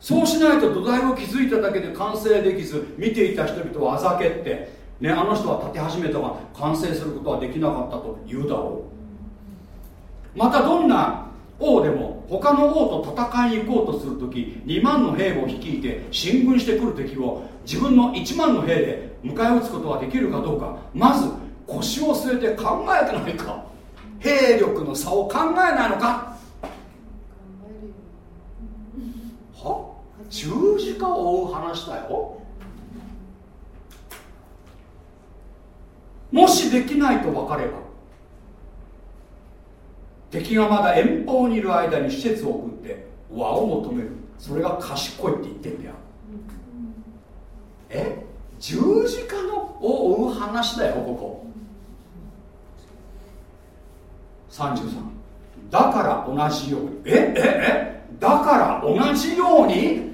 A: そうしないと土台を築いただけで完成できず見ていた人々をあざけってね、あの人は立て始めたが完成することはできなかったと言うだろう。またどんな王でも他の王と戦いに行こうとする時2万の兵を率いて進軍してくる敵を自分の1万の兵で迎え撃つことができるかどうか。まず腰を据えて考えてないか。兵力の差を考えないのか。は？十字架を追う話だよ。もしできないと分かれば敵がまだ遠方にいる間に施設を送って和を求める。それが賢いって言ってんだよ。え？十字架のを追う話だよここ。33だから同じように。え？え？え？だから同じように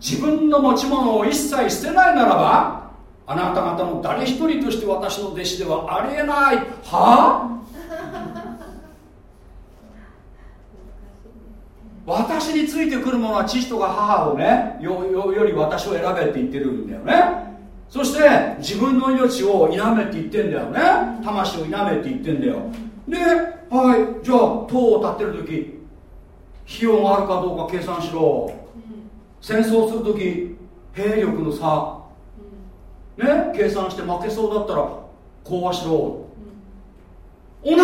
A: 自分の持ち物を一切捨てないならばあなた方の誰一人として私の弟子ではありえない。は？あ私についてくるものは父とか母をねよより私を選べって言ってるんだよね。そして自分の命を否めって言ってんだよね。魂を否めって言ってんだよ。ではいじゃあ塔を建てる時費用があるかどうか計算しろ。戦争する時兵力の差。ね？計算して負けそうだったら講和しろ。同じよ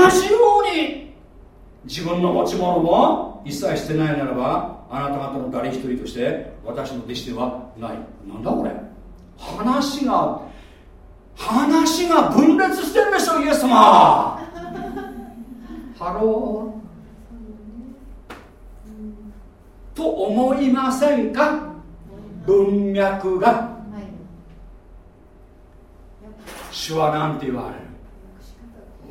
A: うに自分の持ち物も一切捨てないならばあなた方の誰一人として私の弟子ではない。なんだこれ？話が話が分裂してるでしょイエス様。 Hello。と思いませんか？文脈が。主は何て言われる。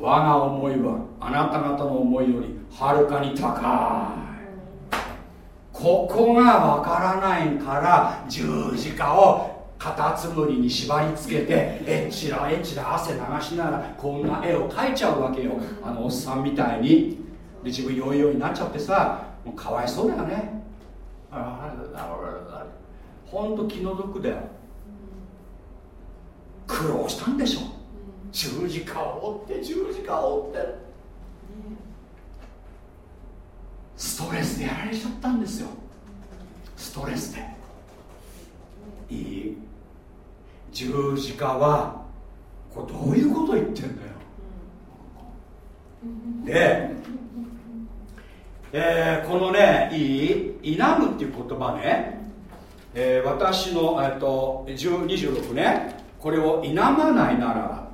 A: 我が思いはあなた方の思いよりはるかに高い。ここがわからないから十字架をカタツムリに縛り付けてえっちらえっちら汗流しながらこんな絵を描いちゃうわけよあのおっさんみたいに。で自分ヨーヨーになっちゃってさもうかわいそうだよね。ほんと気の毒だよ。苦労したんでしょ。十字架を追って十字架を追って。ストレスでやられちゃったんですよ。ストレスで。いい。十字架はこれどういうこと言ってんだよ。で、えー、このねいい「否む」っていう言葉ね、えー、私の、えっと、26ね。これを否まないなら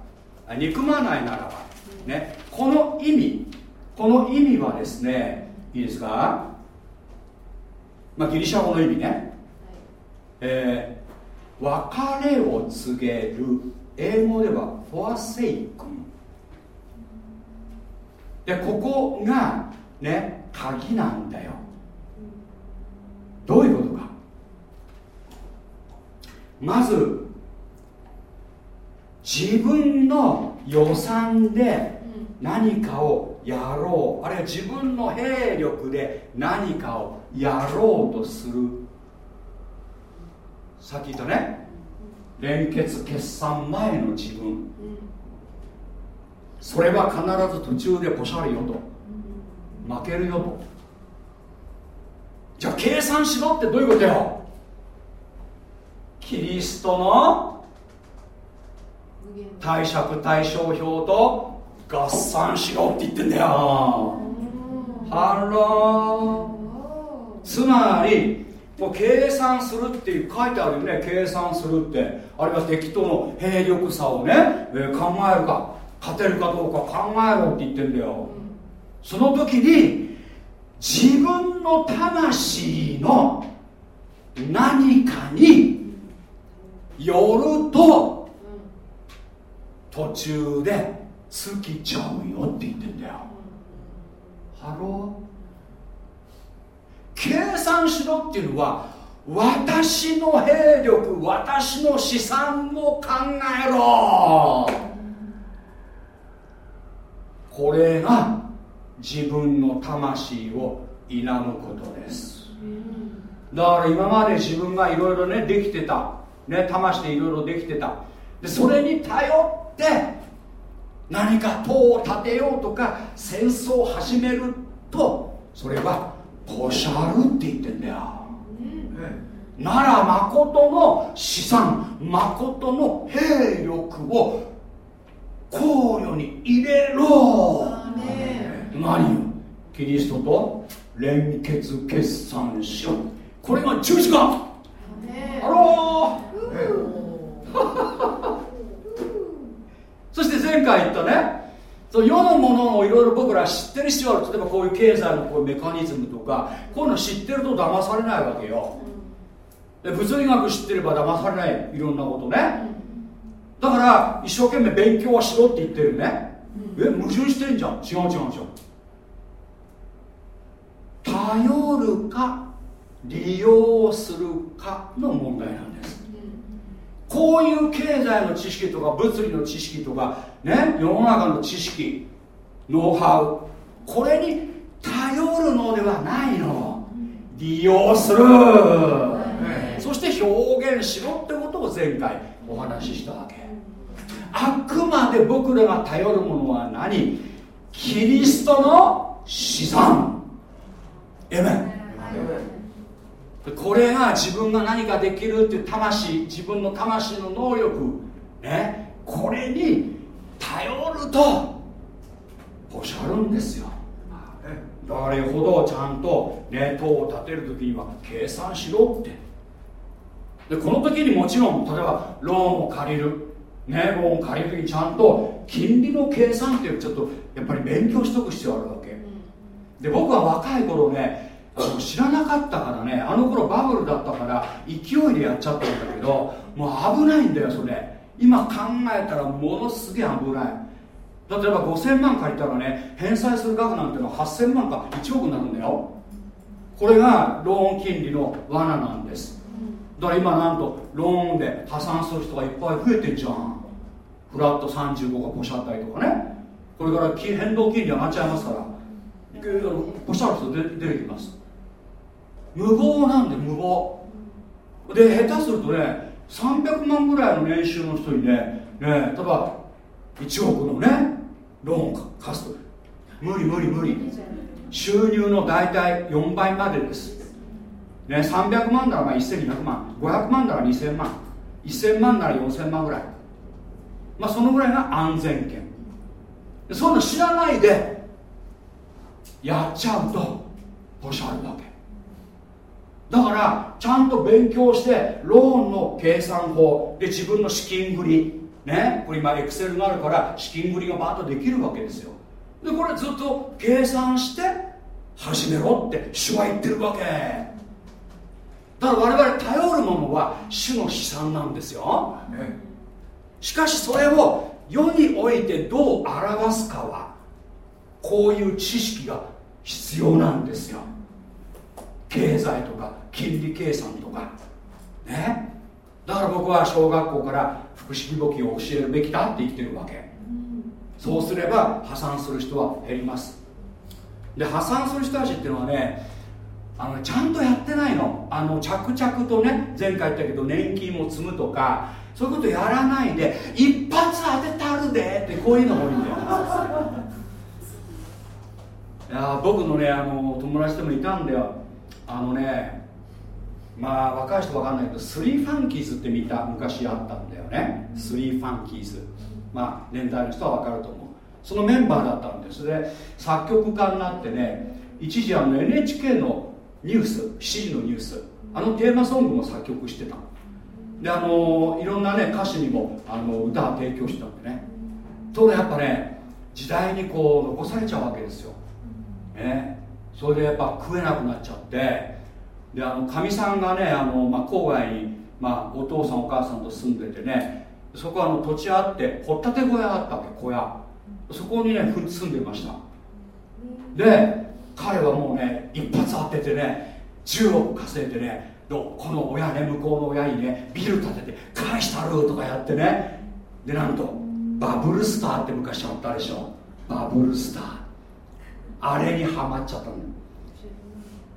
A: ば憎まないならば、ね、この意味この意味はですねいいですか、まあ、ギリシャ語の意味ね、えー、別れを告げる。英語ではフォアセイクでここがね鍵なんだよ。どういうことか。まず自分の予算で何かをやろう。あるいは自分の兵力で何かをやろうとする。さっき言ったね。連結決算前の自分。それは必ず途中でポシャるよと。負けるよとじゃあ計算しろってどういうことよ。キリストの貸借対照表と合算しろって言ってんだよ。ハロー。つまりもう計算するっていう書いてあるよね。計算するって。あるいは敵との兵力差をね、えー、考えるか勝てるかどうか考えろって言ってんだよ。その時に自分の魂の何かによると途中で尽きちゃうよって言ってんだよ。Hello。計算しろっていうのは私の兵力私の資産を考えろ。これが自分の魂を否むことです。だから今まで自分がいろいろねできてた。ね魂でいろいろできてた。でそれに頼って何か塔を立てようとか戦争を始めるとそれはポシャルって言ってんだよ、なら誠の資産誠の兵力を考慮に入れろ何よ？キリストと連結決算しようこれが十字架 Hello。そして前回言ったね。その世のものをいろいろ僕ら知ってる必要ある。例えばこういう経済のこういうメカニズムとかこういうの知ってると騙されないわけよ。で物理学知ってれば騙されないいろんなことね。だから一生懸命勉強はしろって言ってるね、え矛盾してんじゃん。違う違う違う頼るか利用するかの問題なんです。こういう経済の知識とか物理の知識とかね世の中の知識ノウハウこれに頼るのではないの。利用する。そして表現しろってことを前回お話ししたわけ。あくまで僕らが頼るものは何？キリストの資産エメンこれが自分が何かできるっていう魂自分の魂の能力。ね。これに頼るとおっしゃるんですよ。誰ほどちゃんとね塔を建てる時には計算しろって。でこの時にもちろん例えばローンを借りる。ねローンを借りる時にちゃんと金利の計算っていうちょっとやっぱり勉強しとく必要あるわけで僕は若い頃ね知らなかったからねあの頃バブルだったから勢いでやっちゃったんだけどもう危ないんだよそれ。今考えたらものすげえ危ない。例えば5000万借りたらね返済する額なんてのは8000万か1億になるんだよ。これがローン金利の罠なんです。だから今なんとローンで破産する人がいっぱい増えてんじゃん。フラット35がポシャったりとかね。これから変動金利上がっちゃいますから。ポシャる人出てきます。無謀なんで無謀。で下手するとね300万ぐらいの年収の人にねね例えば1億のねローン貸すと無理無理無理。収入の大体4倍までです。ね、300万ならまあ1200万。500万なら2000万。1000万なら4000万ぐらい。まあそのぐらいが安全圏。そんな知らないでやっちゃうとポシャるわけ。だからちゃんと勉強してローンの計算法で自分の資金繰りねこれ今エクセルがあるから資金繰りがバーッとできるわけですよ。でこれずっと計算して始めろって主は言ってるわけ。だから我々頼るものは主の資産なんですよ、しかしそれを世においてどう表すかはこういう知識が必要なんですよ。経済とか金利計算とか。ね。だから僕は小学校から複式簿記を教えるべきだって言ってるわけ。そうすれば破産する人は減ります。で破産する人たちっていうのはねあのちゃんとやってないの。あの着々とね前回言ったけど年金も積むとかそういうことやらないで一発当てたるでってこういうのが多いんだよ。いや僕のねあの友達でもいたんだよ。あのねまあ若い人分かんないけどスリーファンキーズって見た昔あったんだよね。スリーファンキーズ。まあ年代の人は分かると思う。そのメンバーだったんです。で作曲家になってね一時あの NHK のニュース7時のニュースあのテーマソングも作曲してた。であのいろんなね歌手にもあの歌を提供してたんでね。とやっぱね時代にこう残されちゃうわけですよ、ね、それでやっぱ食えなくなっちゃって。であのかみさんがねあの、まあ、郊外に、まあ、お父さんお母さんと住んでてね。そこはあの土地あって掘ったて小屋あったわけ小屋。そこにね住んでました。で彼はもうね一発当ててね10億稼いでねこの親ね向こうの親にねビル建てて返したるとかやってね。でなんとバブルスターって昔あったでしょ。バブルスター。あれにはまっちゃったの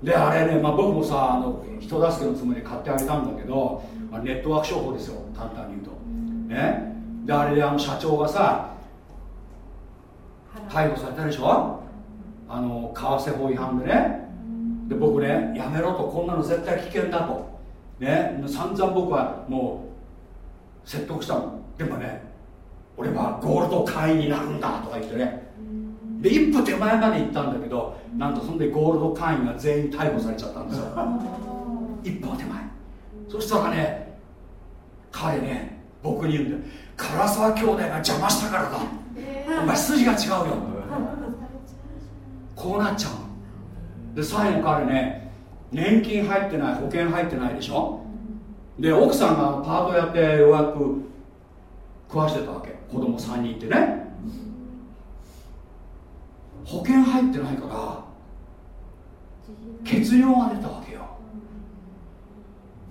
A: であれね、まあ、僕もさあの人助けのつもりで買ってあげたんだけど、まあ、ネットワーク商法ですよ簡単に言うと。ね。であれであの社長がさ逮捕されたでしょ？あの為替法違反でね。で僕ねやめろと。こんなの絶対危険だと。ね。散々僕はもう説得したの。でもね俺はゴールド会員になるんだとか言ってね。で一歩手前まで行ったんだけどなんとそんでゴールド会員が全員逮捕されちゃったんですよ。一歩手前。そしたらね彼ね僕に言うんだよ唐沢兄弟が邪魔したからだ。お前筋が違うよ こうなっちゃうで最後彼ね年金入ってない保険入ってないでしょ。で奥さんがパートやってようやく食わしてたわけ。子供3人いてね保険入ってないから血尿が出たわけよ。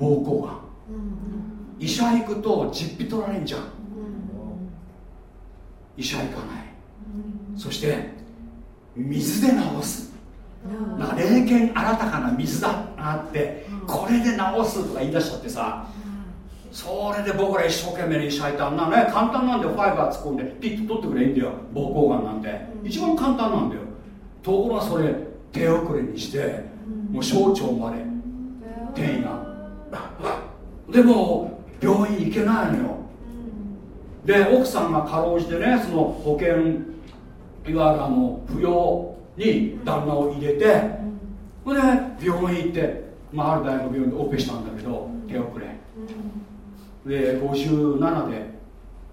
A: 膀胱が。医者行くと実費取られんじゃん。医者行かない。そして水で治す。な霊剣新たかな水だあってこれで治すとか言い出しちゃってさそれで僕ら一生懸命に医者いたんなね簡単なんだよ。ファイバー突っ込んでピッと取ってくれいいんだよ。膀胱がんなんて。一番簡単なんだよ。ところがそれ手遅れにしてもう小腸まで転移が。でも病院行けないのよ。で奥さんがかろうじてねその保険いわゆるあの扶養に旦那を入れてそれで病院行って、まあ、ある大学病院でオペしたんだけど手遅れで57で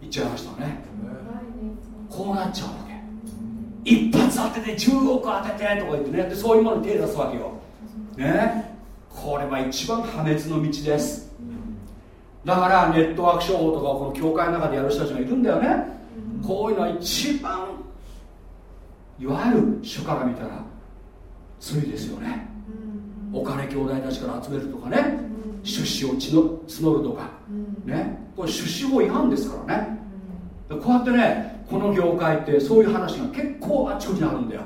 A: 行っちゃいましたね。こうなっちゃうわけ。一発当てて10億当ててとか言ってね。でそういうものに手出すわけよ。ね。これは一番破滅の道です。だからネットワーク商法とかをこの教会の中でやる人たちがいるんだよね。こういうのは一番いわゆる主から見たら罪ですよね。お金兄弟たちから集めるとかね。出資を募るとか。ね。これ出資法違反ですからね。こうやってねこの業界ってそういう話が結構あっちこっちにあるんだよ。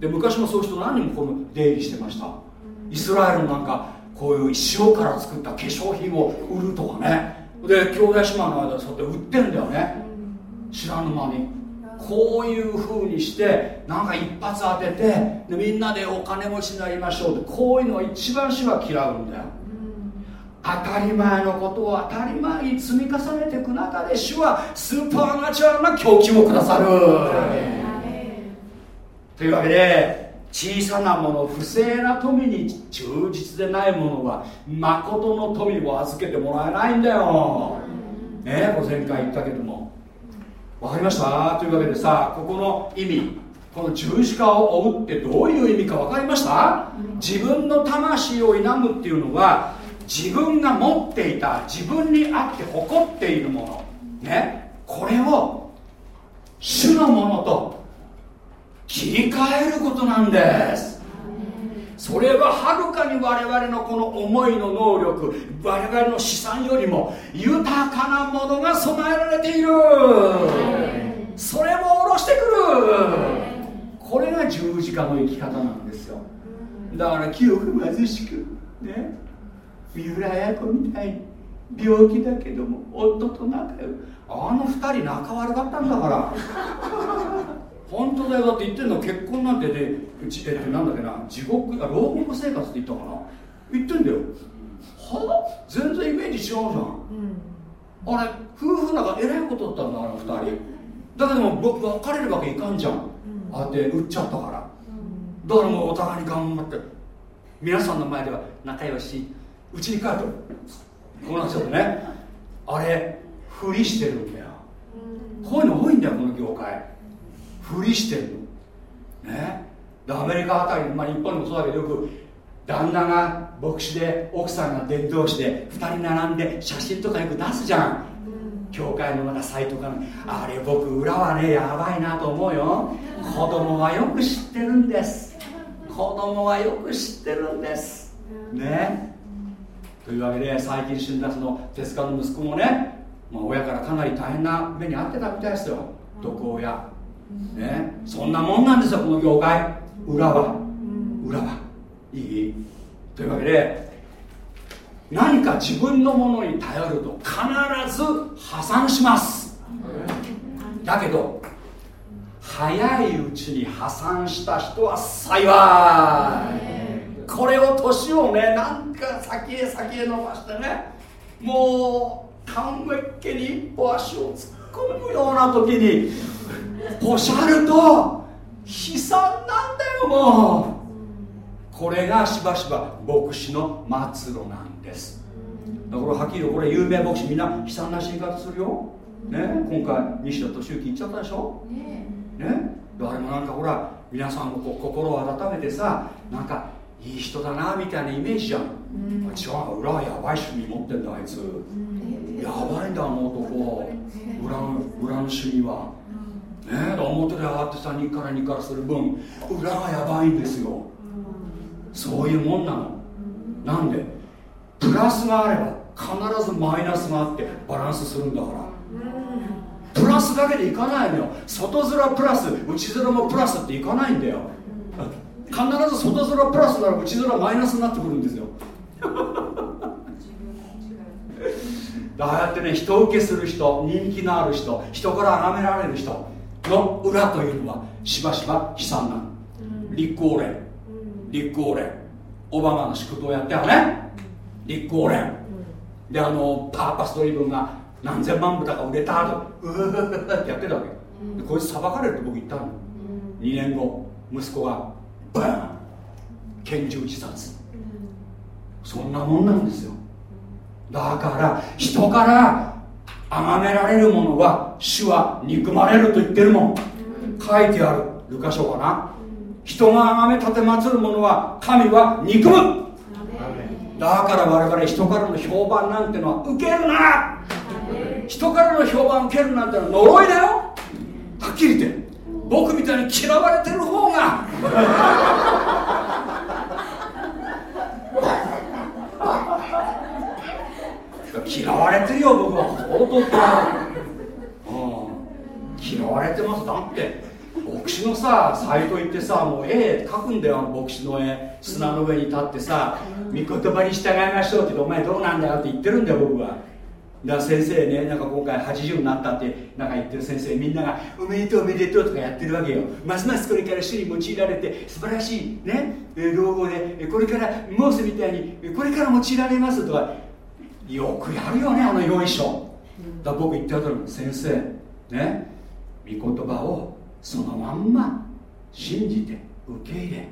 A: で昔もそういう人何人もこの出入りしてました。イスラエルのなんかこういう塩から作った化粧品を売るとかね。で兄弟姉妹の間でそうやって売ってんだよね。知らぬ間にこういうふうにしてなんか一発当ててでみんなでお金持ちになりましょうってこういうの一番主は嫌うんだよ。当たり前のことを当たり前に積み重ねていく中で主はスーパーナチュラルな供給をくださる。というわけで小さなもの不正な富に忠実でないものは誠の富を預けてもらえないんだよ。ねこれ前回言ったけども。分かりました。というわけでさここの意味この十字架を追うってどういう意味か分かりました？自分の魂を否むっていうのは自分が持っていた自分にあって誇っているもの。ね？これを主のものと切り替えることなんです。それははるかに我々のこの思いの能力我々の資産よりも豊かなものが備えられている。それも下ろしてくる。これが十字架の生き方なんですよ。だから清く貧しくね。三浦綾子みたいに病気だけども夫と仲良く。あの二人仲悪かったんだから本当だよだって言ってんの結婚なんてねうちえってなんだっけな地獄あ老後生活って言ったかな？言ってんだよ。は？あ全然イメージ違うじゃん、うん、あれ夫婦仲えらいことだったんだあの二人。だけども僕別れるわけいかんじゃん、うん、あって売っちゃったから、うん、だからもうお互いに頑張って皆さんの前では仲良し。うちに帰るとこうなっちゃってね。あれふりしてるんだよ。こういうの多いんだよこの業界ふりしてるの。ね？でアメリカあたり、まあ、日本でもそうだけどよく旦那が牧師で奥さんが伝道師で2人並んで写真とかよく出すじゃん。教会のまたサイトかあれ僕裏はねやばいなと思うよ。子供はよく知ってるんです。子供はよく知ってるんです。ね？というわけで最近死んだその手塚の息子もね、まあ、親からかなり大変な目に遭ってたみたいですよ。毒親ね。そんなもんなんですよこの業界。裏は。裏は。いい？というわけで何か自分のものに頼ると必ず破産します。だけど早いうちに破産した人は幸い。これを年をねなんか先へ先へ伸ばしてねもう勘めっけに一歩足を突っ込むような時にポシャると悲惨なんだよもう。これがしばしば牧師の末路なんです。だからはっきり言うこれ有名牧師みんな悲惨な死に方するよ。ね今回西田敏行言っちゃったでしょ。ね誰もなんかほら皆さんもこう心を改めてさなんかいい人だなみたいなイメージじゃん、うん、違う裏はやばい趣味持ってんだあいつ、うん、やばいんだあの男裏の裏の趣味は。ね表で上がってさ2から2からする分裏がやばいんですよ。そういうもんなの。なんでプラスがあれば必ずマイナスがあってバランスするんだから。プラスだけでいかないのよ。外面プラス内面もプラスっていかないんだよ。必ず外面プラスなら内面マイナスになってくるんですよああやってね人受けする人人気のある人人から崇められる人の裏というのはしばしば悲惨なの立候連立候連オバマの祝祷やったよね立候連。であのパーパストリブンが何千万部だか売れたとうーってやってたわけ。でこいつ裁かれるって僕言ったの、2年後息子がバーン拳銃自殺、そんなもんなんですよだから人から崇められるものは主は憎まれると言ってるもん。書いてある。ルカ書かな。人が崇め立てまつるものは神は憎む。だから我々人からの評判なんてのは受けるな。人からの評判を受けるなんてのは呪いだよ。はっきり言って。僕みたいに嫌われてる方が嫌われてるよ僕は。相当嫌われてます。だって牧師のさサイト行ってさもう絵描くんだよ牧師の絵。砂の上に立ってさ御言葉に従いましょうって言ってお前どうなんだよって言ってるんだよ僕は。だから先生ねなんか今回80になったってなんか言ってる先生みんながおめでとうおめでとうとかやってるわけよ。ますますこれから主に用いられて素晴らしいね老後でこれからモーセみたいにこれから用いられますとかよくやるよねあのよいしょ。だ僕言ってやったの先生ね御言葉をそのまんま信じて受け入れ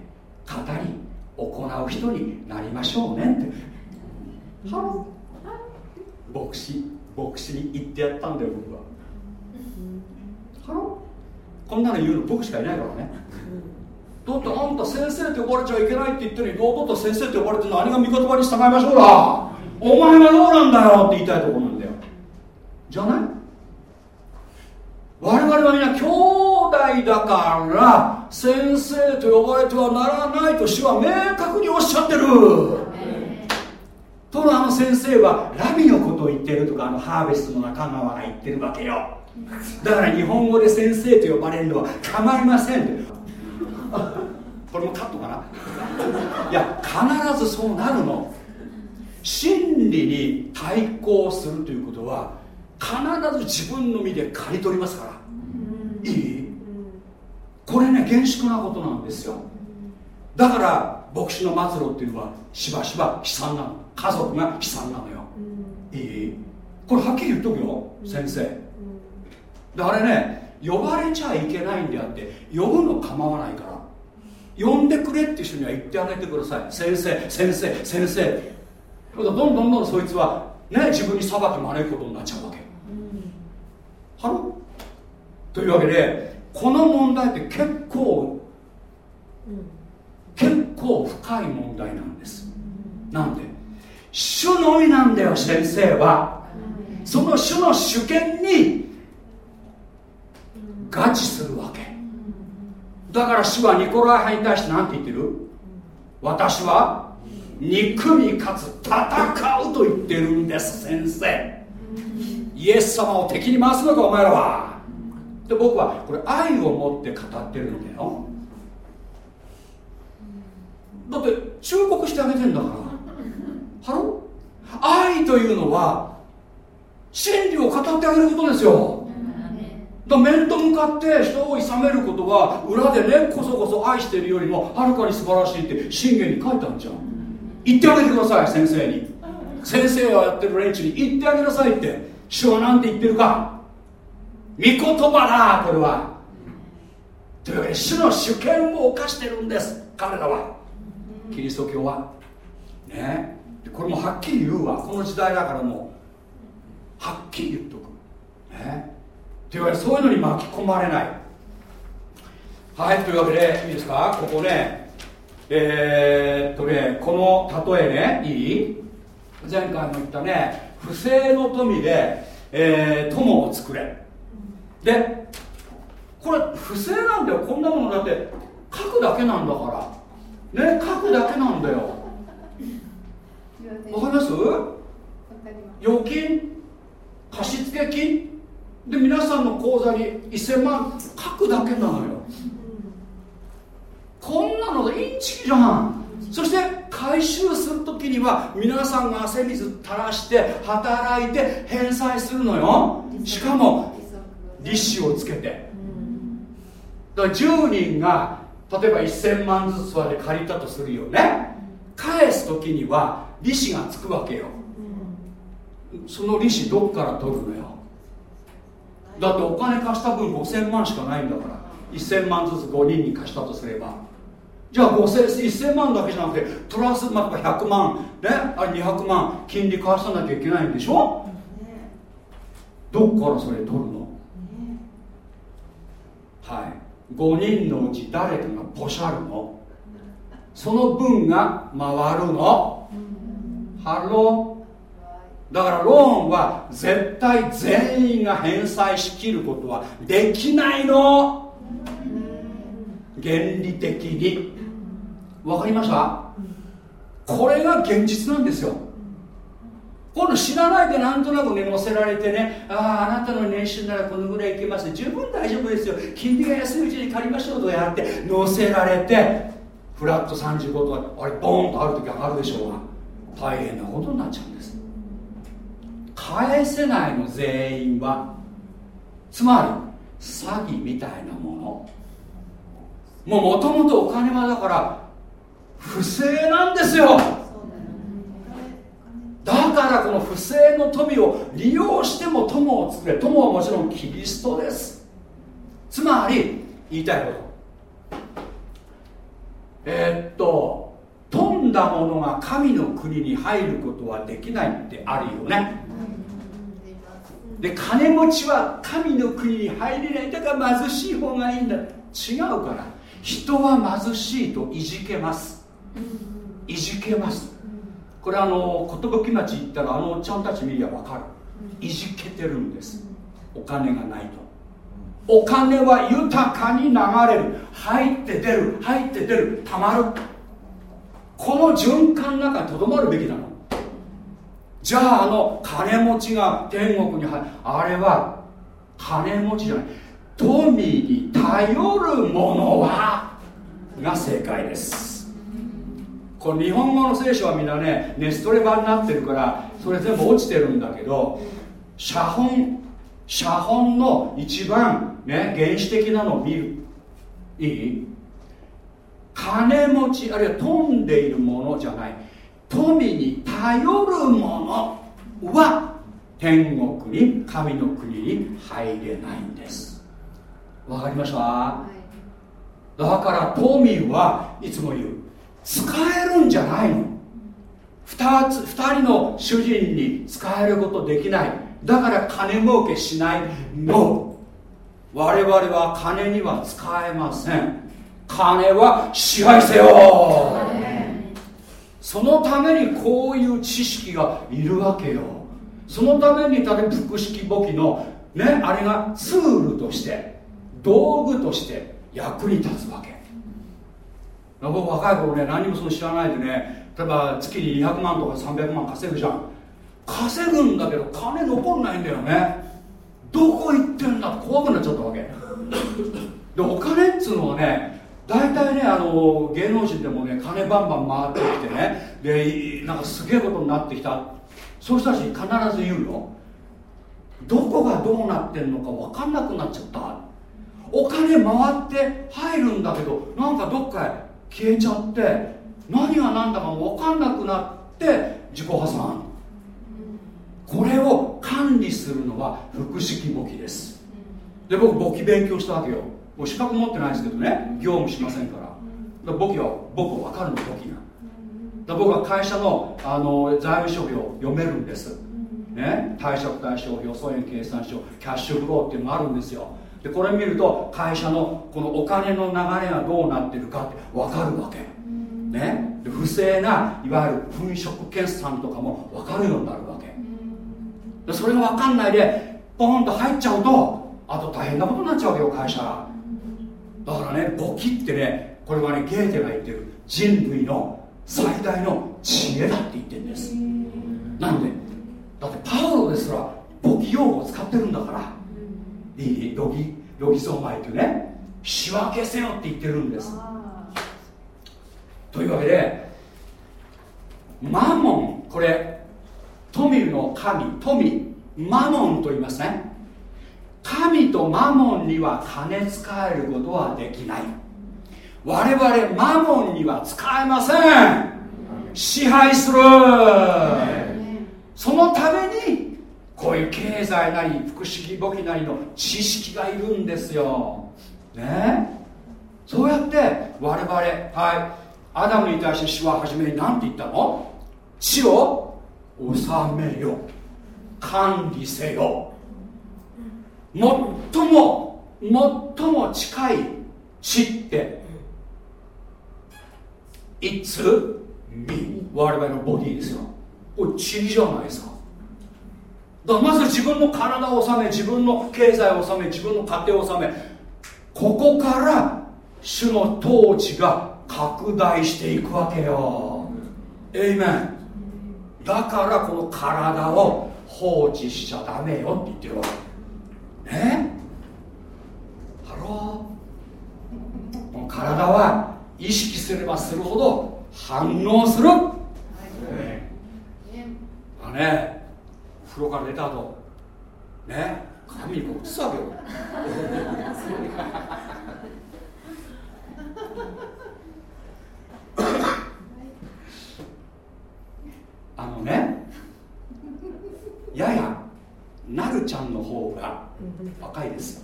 A: 語り行う人になりましょうねって。は牧師牧師に言ってやったんだよ僕は。はこんなの言うの僕しかいないからね。だってあんた先生って呼ばれちゃいけないって言ってるのに堂々と先生って呼ばれて何が御言葉に従いましょうだ。お前はどうなんだよって言いたいところなんだよ。じゃない？我々は皆兄弟だから先生と呼ばれてはならないと主は明確におっしゃってる。とのあの先生はラビのことを言ってるとかあのハーベストの中川が言ってるわけよ。だから日本語で先生と呼ばれるのは構いません これもカットかな？いや必ずそうなるの。真理に対抗するということは必ず自分の身で刈り取りますから。いい？これね厳粛なことなんですよ。だから牧師の末路っていうのはしばしば悲惨なの。家族が悲惨なのよ。いい？これはっきり言っとくよ先生。であれね呼ばれちゃいけないんであって呼ぶの構わないから。呼んでくれっていう人には言ってあげてください。先生先生先生どんどんどんどんそいつはね自分に裁き招くことになっちゃうわけ、はろというわけでこの問題って結構、結構深い問題なんです。なんで？主のみなんだよ先生は。その主の主権に合致するわけ。だから主はニコライ派に対して何て言ってる？私は憎みかつ戦うと言ってるんです先生。イエス様を敵に回すのかお前らは。で僕はこれ愛を持って語ってるんだよ。だって忠告してあげてんだから。ハロ愛というのは真理を語ってあげることですよ。だ面と向かって人を諌めることは裏でねこそこそ愛してるよりもはるかに素晴らしいって信玄に書いてあるじゃん。言ってあげてください先生に。先生がやってる連中に言ってあげなさいって。主は何て言ってるか。御言葉だこれは。というわけで主の主権を犯してるんです彼らは。キリスト教は。ね。これもはっきり言うわ。この時代だからもう。はっきり言っとく。ね。というわけでそういうのに巻き込まれない。はいというわけでいいですか？ここねえー、っとねこの例えねいい？前回も言ったね不正の富で、えー、友を作れ。でこれ不正なんだよこんなものだって。書くだけなんだから。ね書くだけなんだよ。わかります？預金？貸付金？で皆さんの口座に1000万？書くだけなのよこんなのインチキじゃん。そして回収する時には皆さんが汗水垂らして働いて返済するのよ。しかも利子をつけて。だから10人が例えば1000万ずつまで借りたとするよね。返す時には利子がつくわけよ。その利子どっから取るのよ。だってお金貸した分5000万しかないんだから1000万ずつ5人に貸したとすれば。じゃあ1000万だけじゃなくてプラスまた100万。ね？あ200万。金利返さなきゃいけないんでしょ？どっからそれ取るの？はい。5人のうち誰かがポシャるの？その分が回るの？ Hello。だからローンは絶対全員が返済しきることはできないの。原理的に。分かりました？これが現実なんですよ。今度知らないでなんとなくね乗せられてねあああなたの年収ならこのぐらいいけます。十分大丈夫ですよ。金利が安いうちに借りましょうとやって乗せられてフラット35とかあれボーンとある時上がるでしょうが大変なことになっちゃうんです。返せないの全員はつまり詐欺みたいなものもうもともとお金はだから不正なんですよ。だからこの不正の富を利用しても友を作れ友はもちろんキリストです。つまり言いたいこと。えー、っと富んだものが神の国に入ることはできないってあるよね。で金持ちは神の国に入れない。だから貧しい方がいいんだ。違うから。人は貧しいといじけます。いじけます。これあの寿町行ったらあのおっちゃんたち見りゃ分かる。いじけてるんです。お金がないと。お金は豊かに流れる。入って出る。入って出る。たまる。この循環の中にとどまるべきなの。じゃああの金持ちが天国に入る。あれは金持ちじゃない富に頼るものはが正解です。この日本語の聖書はみんなねネストレ版になってるからそれ全部落ちてるんだけど写本写本の一番ね原始的なのを見る。いい？金持ちあるいは富んでいるものじゃない。富に頼るものは天国に神の国に入れないんです。わかりました、はい、だから富はいつも言う。使えるんじゃないの。2, つ2人の主人に使えることできない。だから金儲けしない。の我々は金には使えません。金は支配せよ。そのためにこういう知識がいるわけよ。そのために例えば複式簿記のねあれがツールとして。道具として役に立つわけ。僕若い頃ね何もその知らないでね例えば月に200万とか300万稼ぐじゃん。稼ぐんだけど金残んないんだよね。どこ行ってんだ？って怖くなっちゃったわけ。でお金っつうのはね大体ねあの芸能人でもね金バンバン回ってきてねでなんかすげえことになってきた。そういう人たちに必ず言うよどこがどうなってんのか分かんなくなっちゃった。お金回って入るんだけどなんかどっかへ消えちゃって何が何だか分かんなくなって自己破産。これを管理するのは複式簿記です。で僕簿記勉強したわけよ。もう資格持ってないですけどね業務しませんから。簿記は僕分かるの簿記が。だ僕は会社のあの財務諸表読めるんです。ね貸借対照表損益計算書キャッシュフローっていうのがあるんですよ。でこれ見ると会社のこのお金の流れがどうなってるかって分かるわけ。ね。で不正ないわゆる粉飾決算とかも分かるようになるわけ。でそれが分かんないでポンと入っちゃうとあと大変なことになっちゃうわけよ会社。だからね簿記ってねこれはねゲーテが言ってる人類の最大の知恵だって言ってるんです。なんでだってパウロですら簿記用語を使ってるんだからいいロギロギゾーマイっていうね仕分けせよって言ってるんです。というわけでマモンこれ富の神富マモンと言いますね。神とマモンには金使えることはできない。我々マモンには使えません。支配する。そのためにこういう経済なり複式簿記なりの知識がいるんですよ。ね？そうやって我々はい。アダムに対して主は初めに何て言ったの？地を治めよ管理せよ。最も最も近い地って。いつ？み我々のボディですよ。これ塵じゃないですか。だまず自分の体を治め自分の経済を治め自分の家庭を治めここから主の統治が拡大していくわけよ。エイメンだからこの体を放置しちゃダメよって言ってるわけ。ねハロー？この体は意識すればするほど反応する、はい、ね風呂から出た後。ね？髪にこう映すわけよ。あのねややなるちゃんの方が若いです。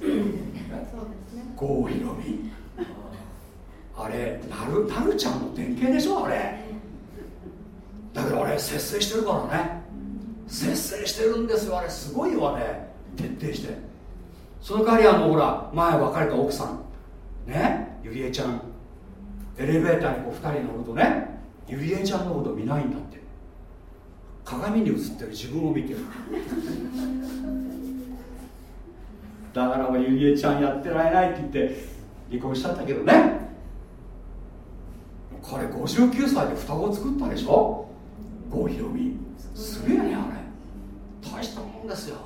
A: 郷ひろみあれなるなるちゃんの典型でしょあれ。だけどあれ節制してるからね節制してるんですよ。あれすごいよあれ徹底して。その代わりあのほら前別れた奥さん。ね？ゆりえちゃん。エレベーターにこう2人乗るとねゆりえちゃんのこと見ないんだって。鏡に映ってる自分を見てる。だからもゆりえちゃんやってられないって言って離婚しちゃったけどね。これ59歳で双子作ったでしょ？郷ひろみ。すげえねあれ。大したもんですよ。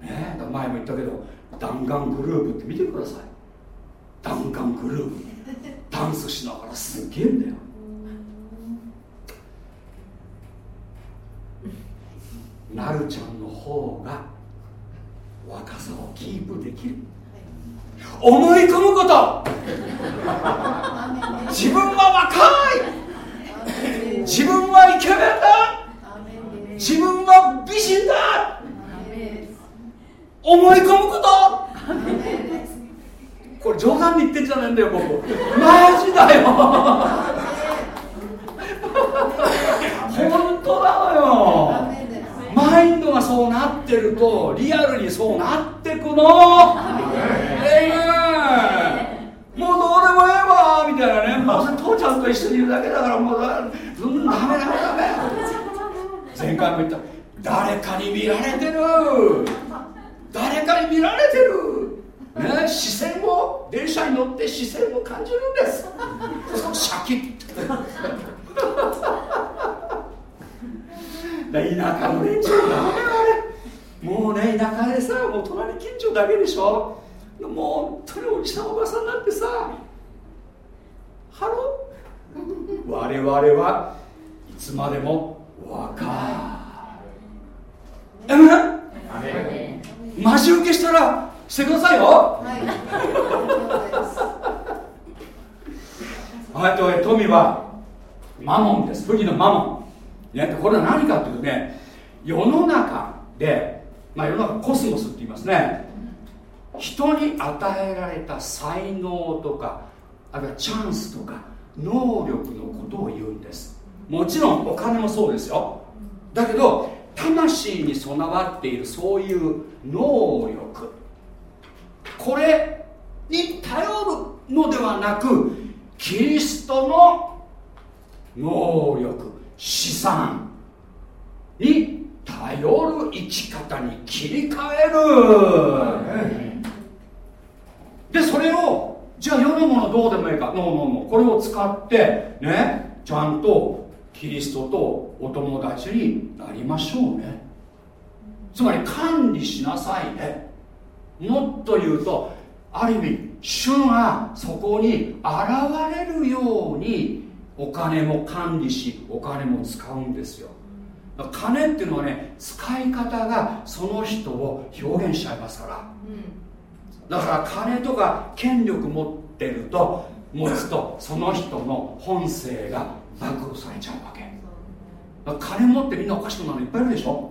A: ね前も言ったけど弾丸グループって見てください。弾丸グループダンスしながらすげえんだよ。なるちゃんの方が若さをキープできる。思い込むこと。自分は若い。自分はイケメンだ。自分は美人だ。思い込むこと。これ冗談で言ってんじゃないんだよ僕マジだよ。本当なのよ。マインドがそうなってるとリアルにそうなってくの。ええもうどうでもええわみたいなね。もう父ちゃんと一緒にいるだけだからもうだ、うん、ダメダメダメ。前回も言った誰かに見られてる。誰かに見られてる。ね、視線を電車に乗って視線を感じるんです。シャキッ田舎の連中ダメあれもうね田舎でさもう隣近所だけでしょ。もう本当におじさんおばさんなんてさハロー？我々はいつまでも若いえめ待ち受けしたらしてくださいよ。はい。と富はマモンです。不義のマモン、ね、これは何かっていうとね世の中で、まあ、世の中コスモスって言いますね。人に与えられた才能とかあるいはチャンスとか能力のことを言うんです。もちろんお金もそうですよ。だけど魂に備わっているそういう能力。これに頼るのではなくキリストの能力資産に頼る生き方に切り替える、でそれをじゃあ世のものどうでもいいか。ノーノーノーこれを使ってねちゃんとキリストとお友達になりましょうね。つまり管理しなさいね。もっと言うとある意味主がそこに現れるようにお金も管理しお金も使うんですよ。金っていうのはね使い方がその人を表現しちゃいますから、うん、だから金とか権力持ってると持つとその人の本性が暴露されちゃうわけ。金持ってみんなおかしくなるのいっぱいいるでしょ、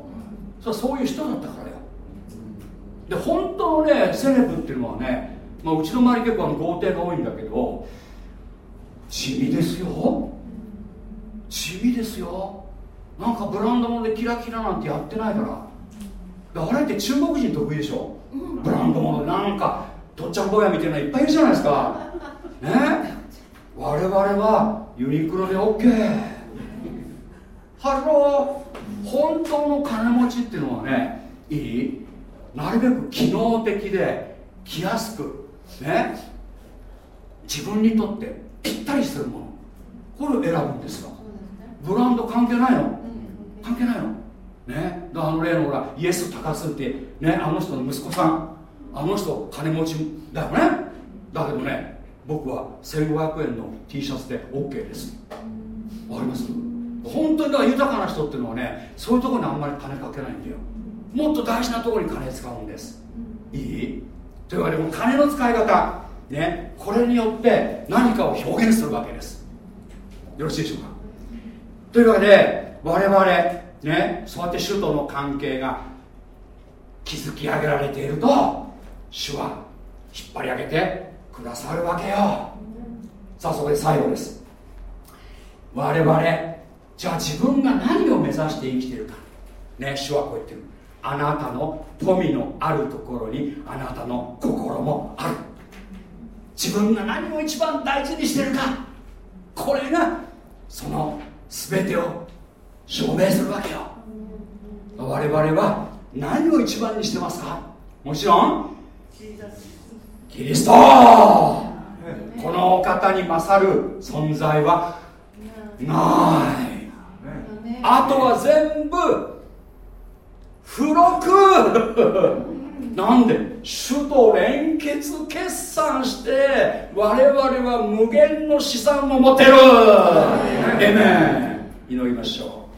A: うん、そそういう人だったからよ。で本当のねセレブっていうのはね、まあ、うちの周り結構あの豪邸が多いんだけど地味ですよ。地味ですよ。なんかブランド物でキラキラなんてやってないから。あれって中国人得意でしょ？ブランド物。でなんかとっちゃん坊やみたいないっぱいいるじゃないですか。ね？我々はユニクロで OK Hello。本当の金持ちっていうのはねいい。なるべく機能的で着やすくね。自分にとってぴったりするもの。これを選ぶんですよ。ブランド関係ないの？関係ないの？ね。あの例のほら Yes 高須ってねあの人の息子さん。あの人金持ちだよね。だけどね僕は1500円の T シャツで OK です。わかります？本当にだから豊かな人っていうのはねそういうところにあんまり金かけないんだよ。もっと大事なところに金使うんです。いい？というわけで金の使い方。ねこれによって何かを表現するわけです。よろしいでしょうか？というわけで我々ねそうやって主との関係が築き上げられていると主は引っ張り上げてくださるわけよ。さあそこで最後です。我々じゃあ自分が何を目指して生きてるか。ね主はこう言ってる。あなたの富のあるところにあなたの心もある。自分が何を一番大事にしてるか。これがその全てを証明するわけよ。我々は何を一番にしてますか？もちろんキリスト。このお方に勝る存在はない。あとは全部付録。なんで主と連結決算して我々は無限の資産を持てる。エメン。祈りましょ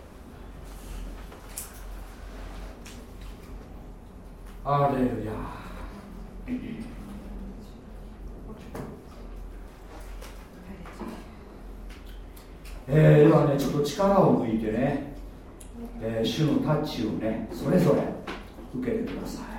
A: う。アレルヤえー、ではねちょっと力を抜いてね、えー、主のタッチをねそれぞれ受けてください。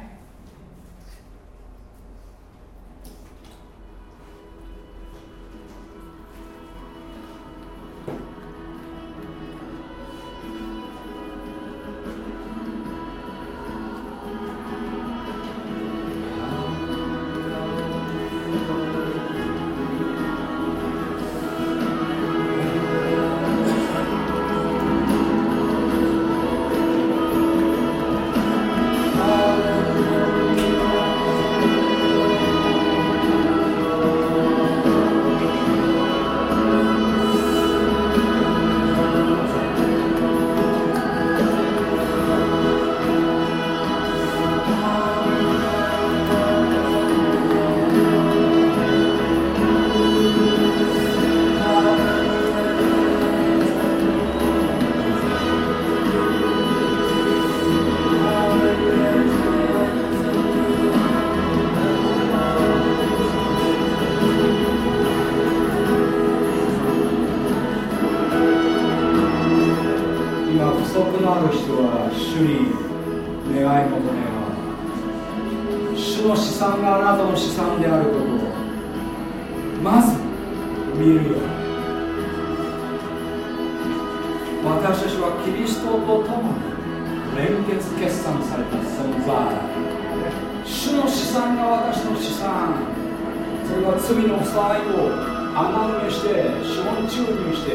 A: 本注入して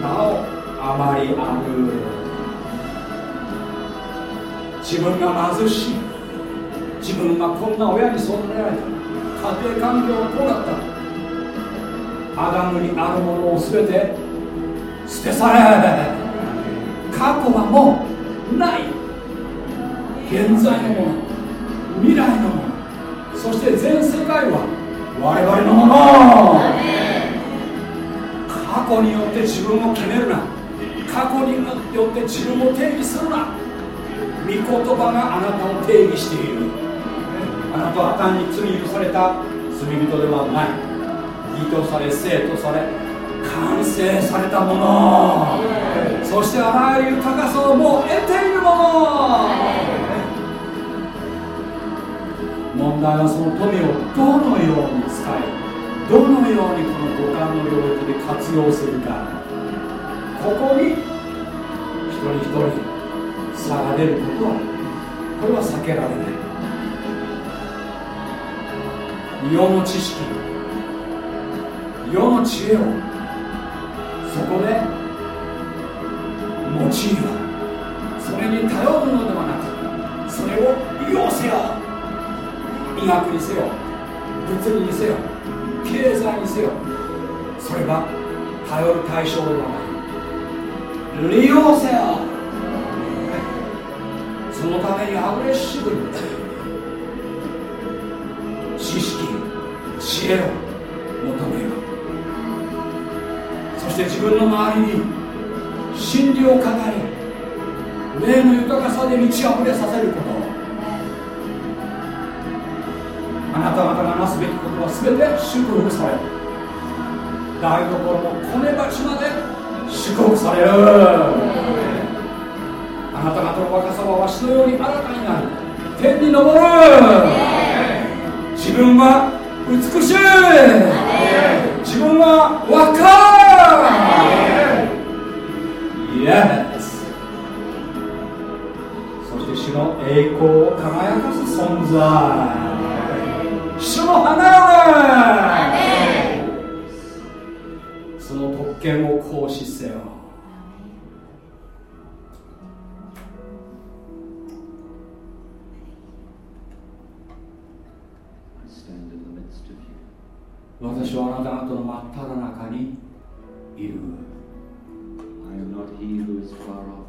A: なおあまりある。自分が貧しい。自分がこんな親に育てられた。家庭環境はこうだった。アダムにあるものを全て捨て去れ過去はもうない。現在のもの未来のもの。そして全世界は我々のもの。去によって自分を決めるな。過去によって自分を定義するな。御言葉があなたを定義している。あなたは単に罪許された。罪人ではない。義とされ生とされ完成されたもの。そしてあらゆる豊かさをもう得ているもの。問題はその富をどのように使いどのようにこの五感の領域で活用するか。ここに一人一人差が出ることはこれは避けられない。世の知識世の知恵をそこで用いよそれに頼るのではなくそれを利用せよ。医学にせよ。物理にせよ。経済にせよそれが頼る対象ではない利用せよ。そのためにアグレッシブに知識知恵を求めよそして自分の周りに真理を語り霊の豊かさで満ち溢れさせること。あなた方がなすべきことは全て祝福される。台所も米鉢まで祝福される。あなた方の若さはわしのように新たになる。天に昇る。自分は美しい。自分は若い。イエスそして主の栄光を輝かす存在。主の花嫁。その特権を行使せよ。私はあなた方の真っ只中にいる。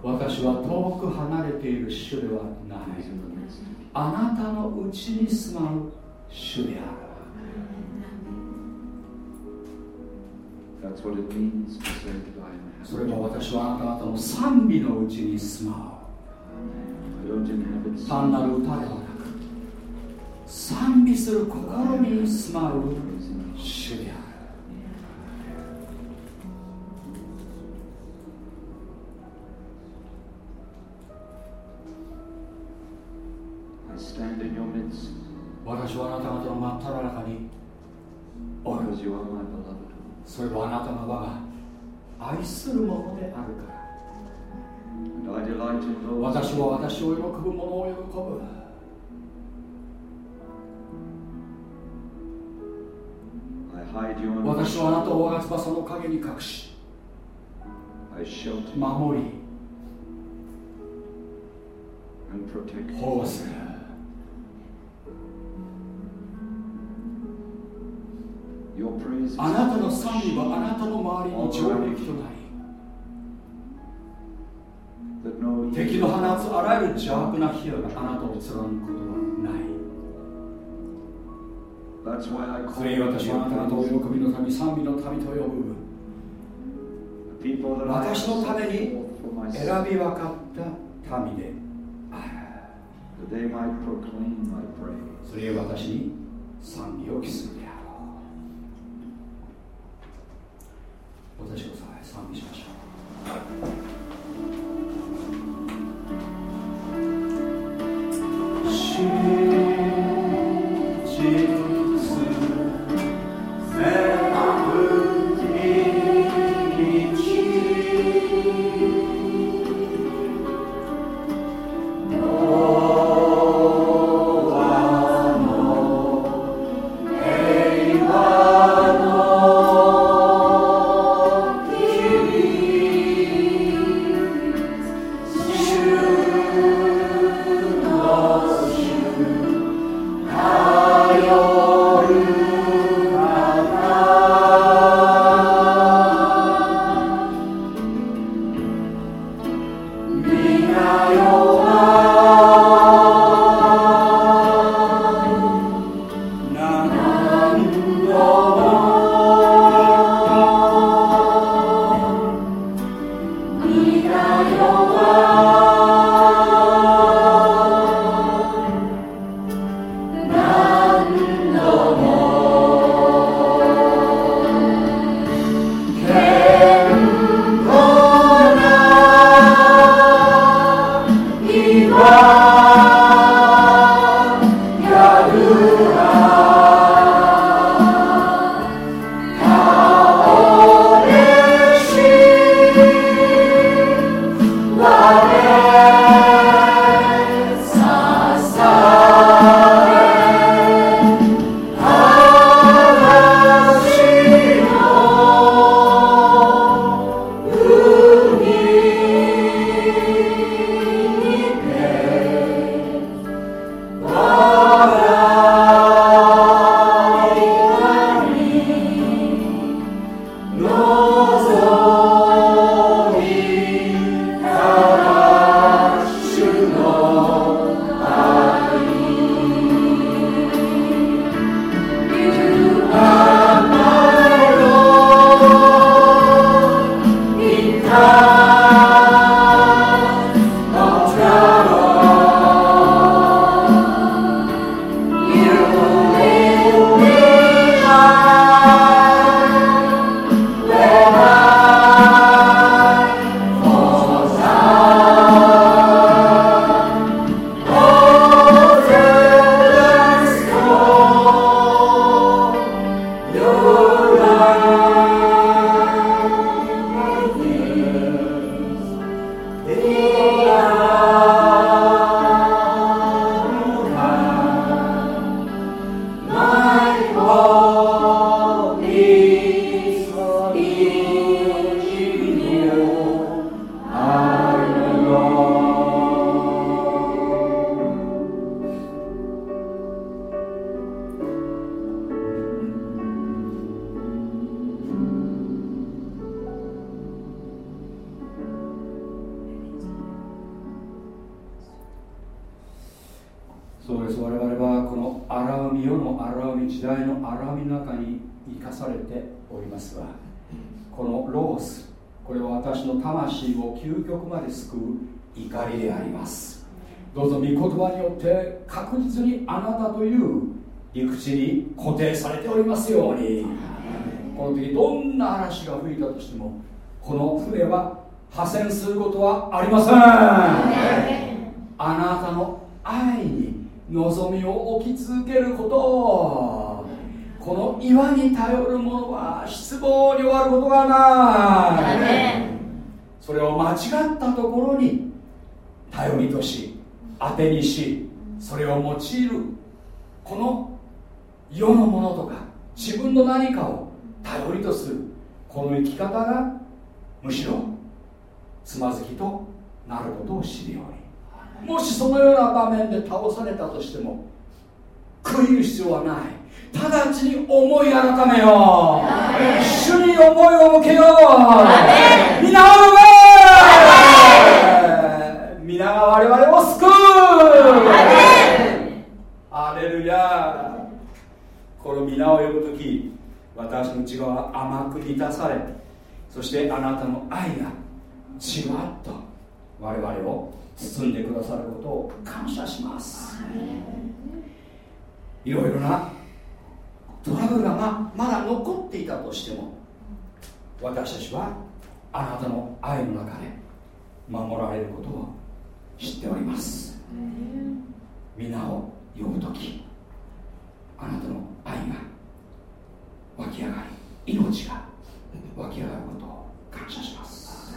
A: 私は遠く離れている主ではない。あなたのうちに住まう主であるそれも私はあなた方の賛美のうちに住まう単なる歌ではなく賛美する心に住まう主である私はあなた方の真っ只中におるそれはあなたの我が愛するものであるから。私は私を喜ぶ者を喜ぶ私はあなたを我が翼の陰に隠し守り保護するあなたの賛美はあなたの周りに上陸となり敵の放つあらゆる邪悪な火があなたを貫くことはない。それに私はあなた方を喜びの民賛美の民と呼ぶ。私のために選び分かった民である。それへ私に賛美を期するお立ちくださしましょう。することはありません。あなたの愛に望みを置き続けること。この岩に頼るものは失望に終わることがない。それを間違ったところに頼りとし当てにしそれを用いる。この世のものとか自分の何かを頼りとする。この生き方がむしろつまずきとなることを知るように。もしそのような場面で倒されたとしても悔いる必要はない。直ちに思い改めよう。主に思いを向けよう。皆を呼べ。皆が我々を救う。アレルヤ。この皆を呼ぶ時私の内側は甘く満たされそしてあなたの愛がじわっと我々を包んでくださることを感謝します。いろいろなトラブルがままだ残っていたとしても私たちはあなたの愛の中で守られることを知っております。皆を呼ぶ時あなたの愛が湧き上がり命が湧き上がることを感謝します。実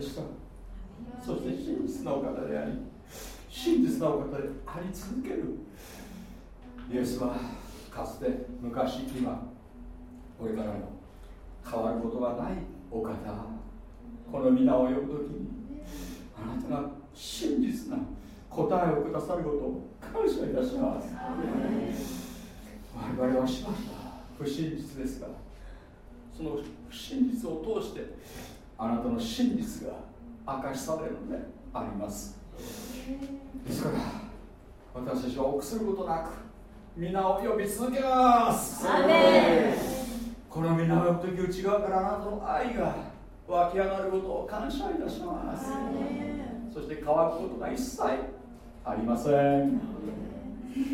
A: でしたそして真実なお方であり真実なお方であり続けるイエスはかつて昔今これからも変わることはないお方この皆を呼ぶときにあなたが真実な答えをくださることを感謝いたします我々はしました不真実ですがその不真実を通してあなたの真実が明かしされるのであります。ですから私たちは臆することなく皆を呼び続けます。この皆を呼ぶ時内側からあなたの愛が湧き上がることを感謝いたします。そして乾くことが一切ありません。絶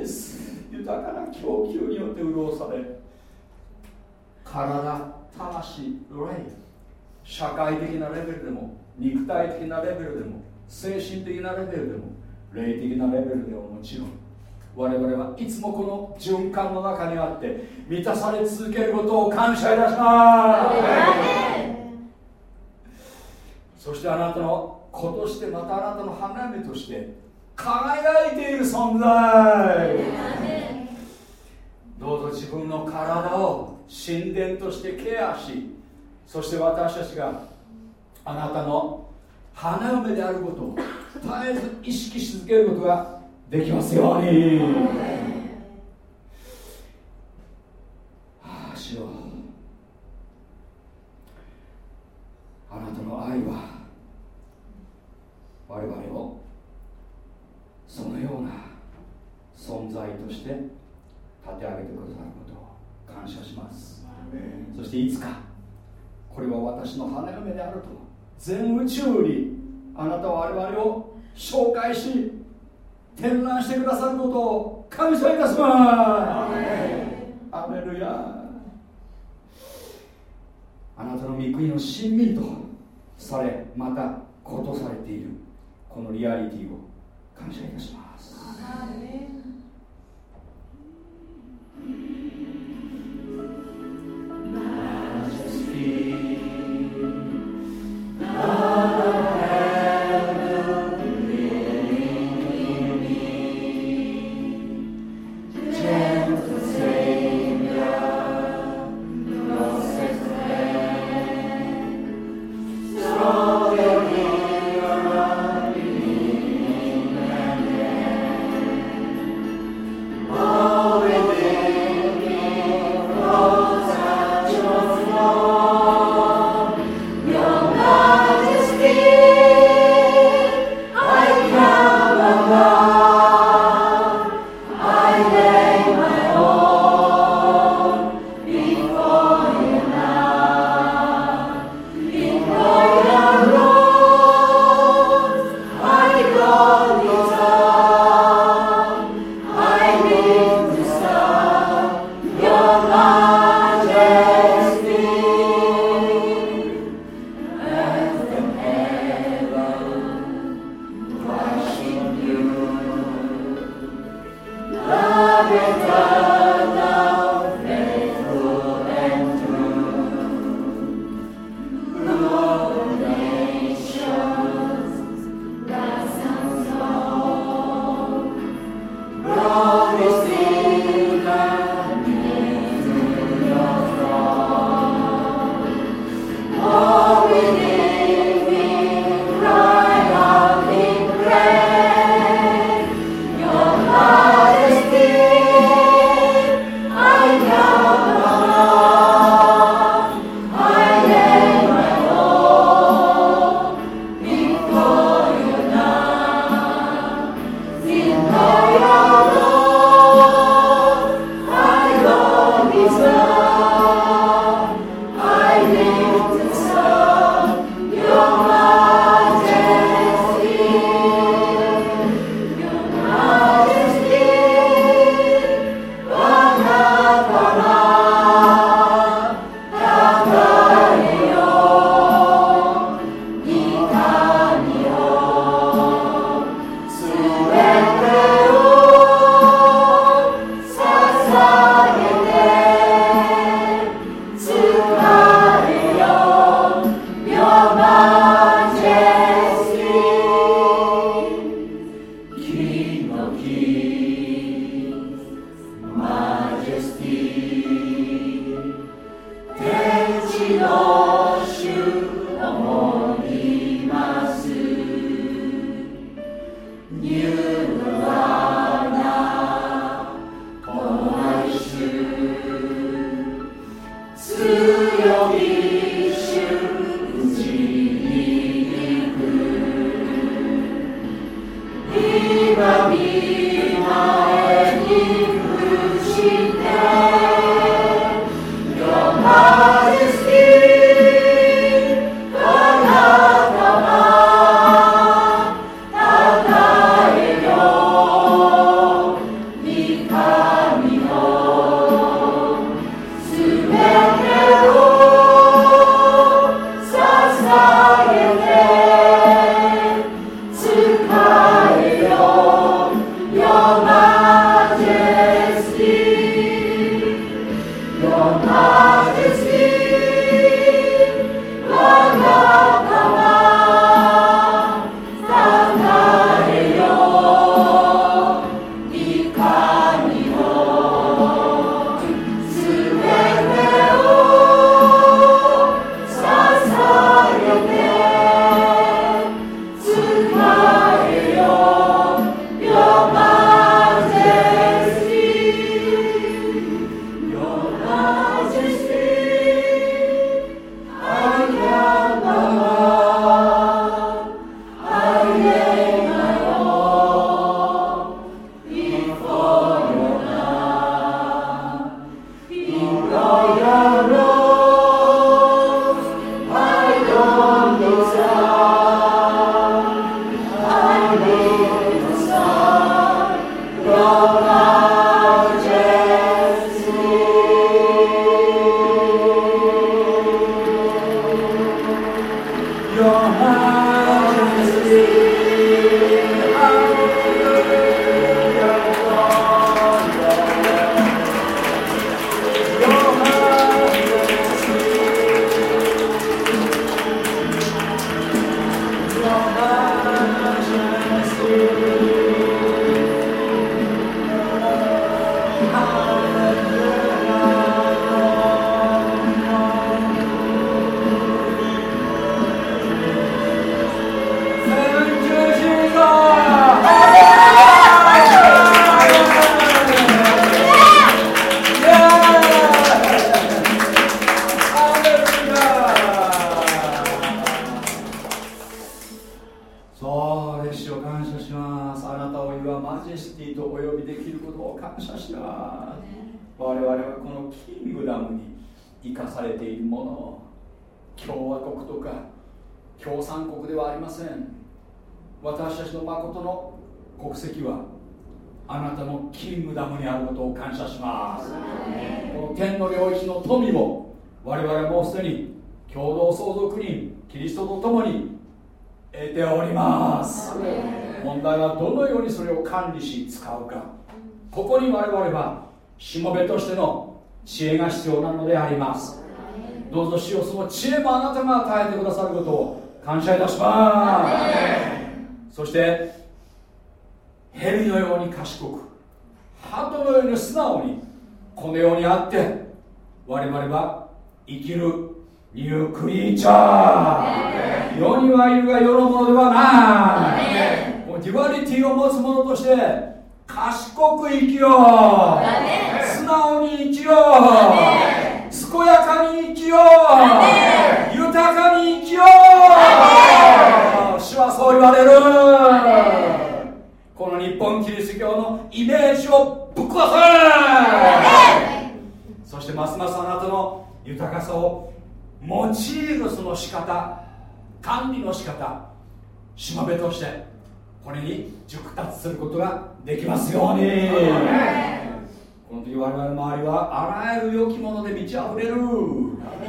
A: えず豊かな供給によって潤され体魂霊社会的なレベルでも肉体的なレベルでも精神的なレベルでも霊的なレベルでももちろん我々はいつもこの循環の中にあって満たされ続けることを感謝いたします。そしてあなたの子としてまたあなたの花嫁として輝いている存在。どうぞ自分の体を神殿としてケアしそして私たちがあなたの花嫁であることを絶えず意識し続けることができますように。ああしよう。あなたの愛は我々をそのような存在として立て上げてくださることを感謝します。そしていつかこれは私の花嫁であると。全宇宙にあなたは我々を紹介し展覧してくださることを感謝いたします。アメルヤあなたの御国の親民とされまたことされているこのリアリティを感謝いたしますしもべとしての知恵が必要なのであります。どうぞ主よその知恵もあなたが与えてくださることを感謝いたします。そして蛇のように賢く鳩のように素直にこのようにあって我々は生きるニュークリーチャー世にはいるが世のものではないduality を持つ者として賢く生きよう。直に生きよう。健やかに生きよう。豊かに生きよう。主はそう言われる。この日本キリスト教のイメージをぶっ壊せ。そしてますますあなたの豊かさを用いるその仕方管理の仕方しもべとしてこれに熟達することができますように。この時我々の周りはあらゆる良きもので満ち溢れる。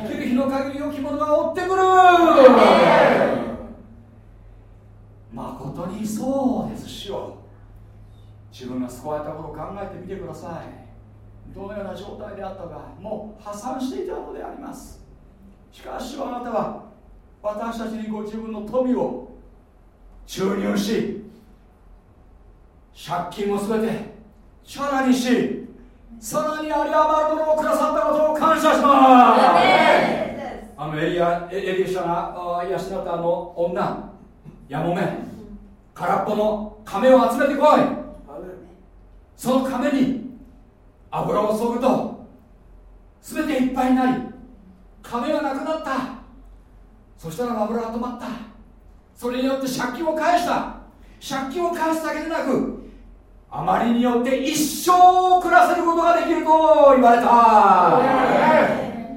A: 生きる日の限り良きものが追ってくる。誠にそうですしよ自分が救われたことを考えてみてください。どのような状態であったかもう破産していたのであります。しかしあなたは私たちにご自分の富を注入し借金を全てチャラにしさらに有り余るものをくださったことを感謝します。あのエリアエリシャが養ったあの女やもめ空っぽの亀を集めてこい。その亀に油を注ぐと全ていっぱいになり亀がなくなった。そしたら油が止まった。それによって借金を返した。借金を返すだけでなくあまりによって一生暮らせることができると言われた。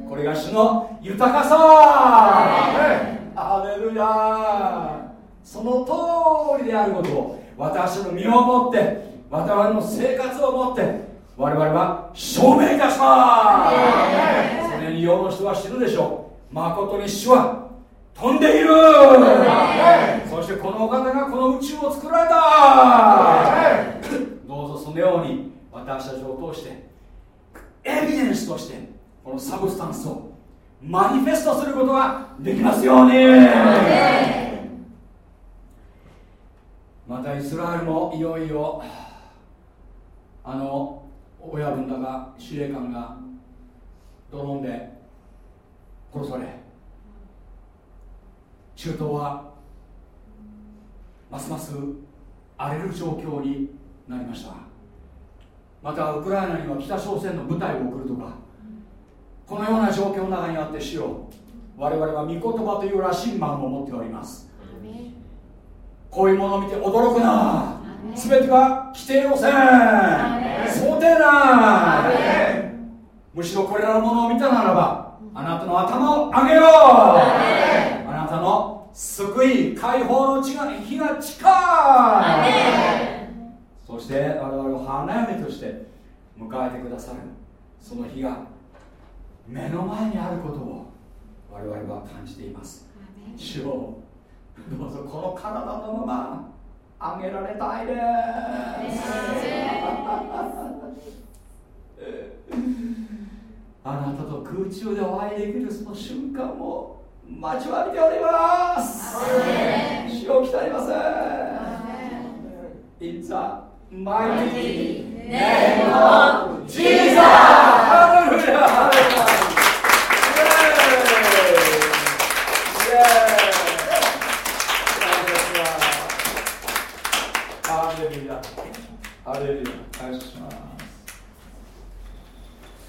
A: これが主の豊かさ。アレルヤ。その通りであることを私の身をもって我々の生活をもって我々は証明いたします。それに世の人は知るでしょう。誠に主は飛んでいる。そしてこのお方がこの宇宙を作られたそのように私たちを通してエビデンスとしてこのサブスタンスをマニフェストすることができますように。またイスラエルもいよいよあの親分だが司令官がドローンで殺され中東はますます荒れる状況になりました。またウクライナには北朝鮮の部隊を送るとか。このような状況の中にあってしよう我々は御言葉という羅針盤を持っております。こういうものを見て驚くな。全ては規定路線想定内むしろこれらのものを見たならばあなたの頭を上げよう。あなたの救い解放の地が日が近いそして我々を花嫁として迎えてくださる。その日が目の前にあることを我々は感じています。主よどうぞこの体のままあげられたいです。あなたと空中でお会いできるその瞬間を待ちわびております。主を鍛えます。In the mighty name of Jesus! ハレルヤハレル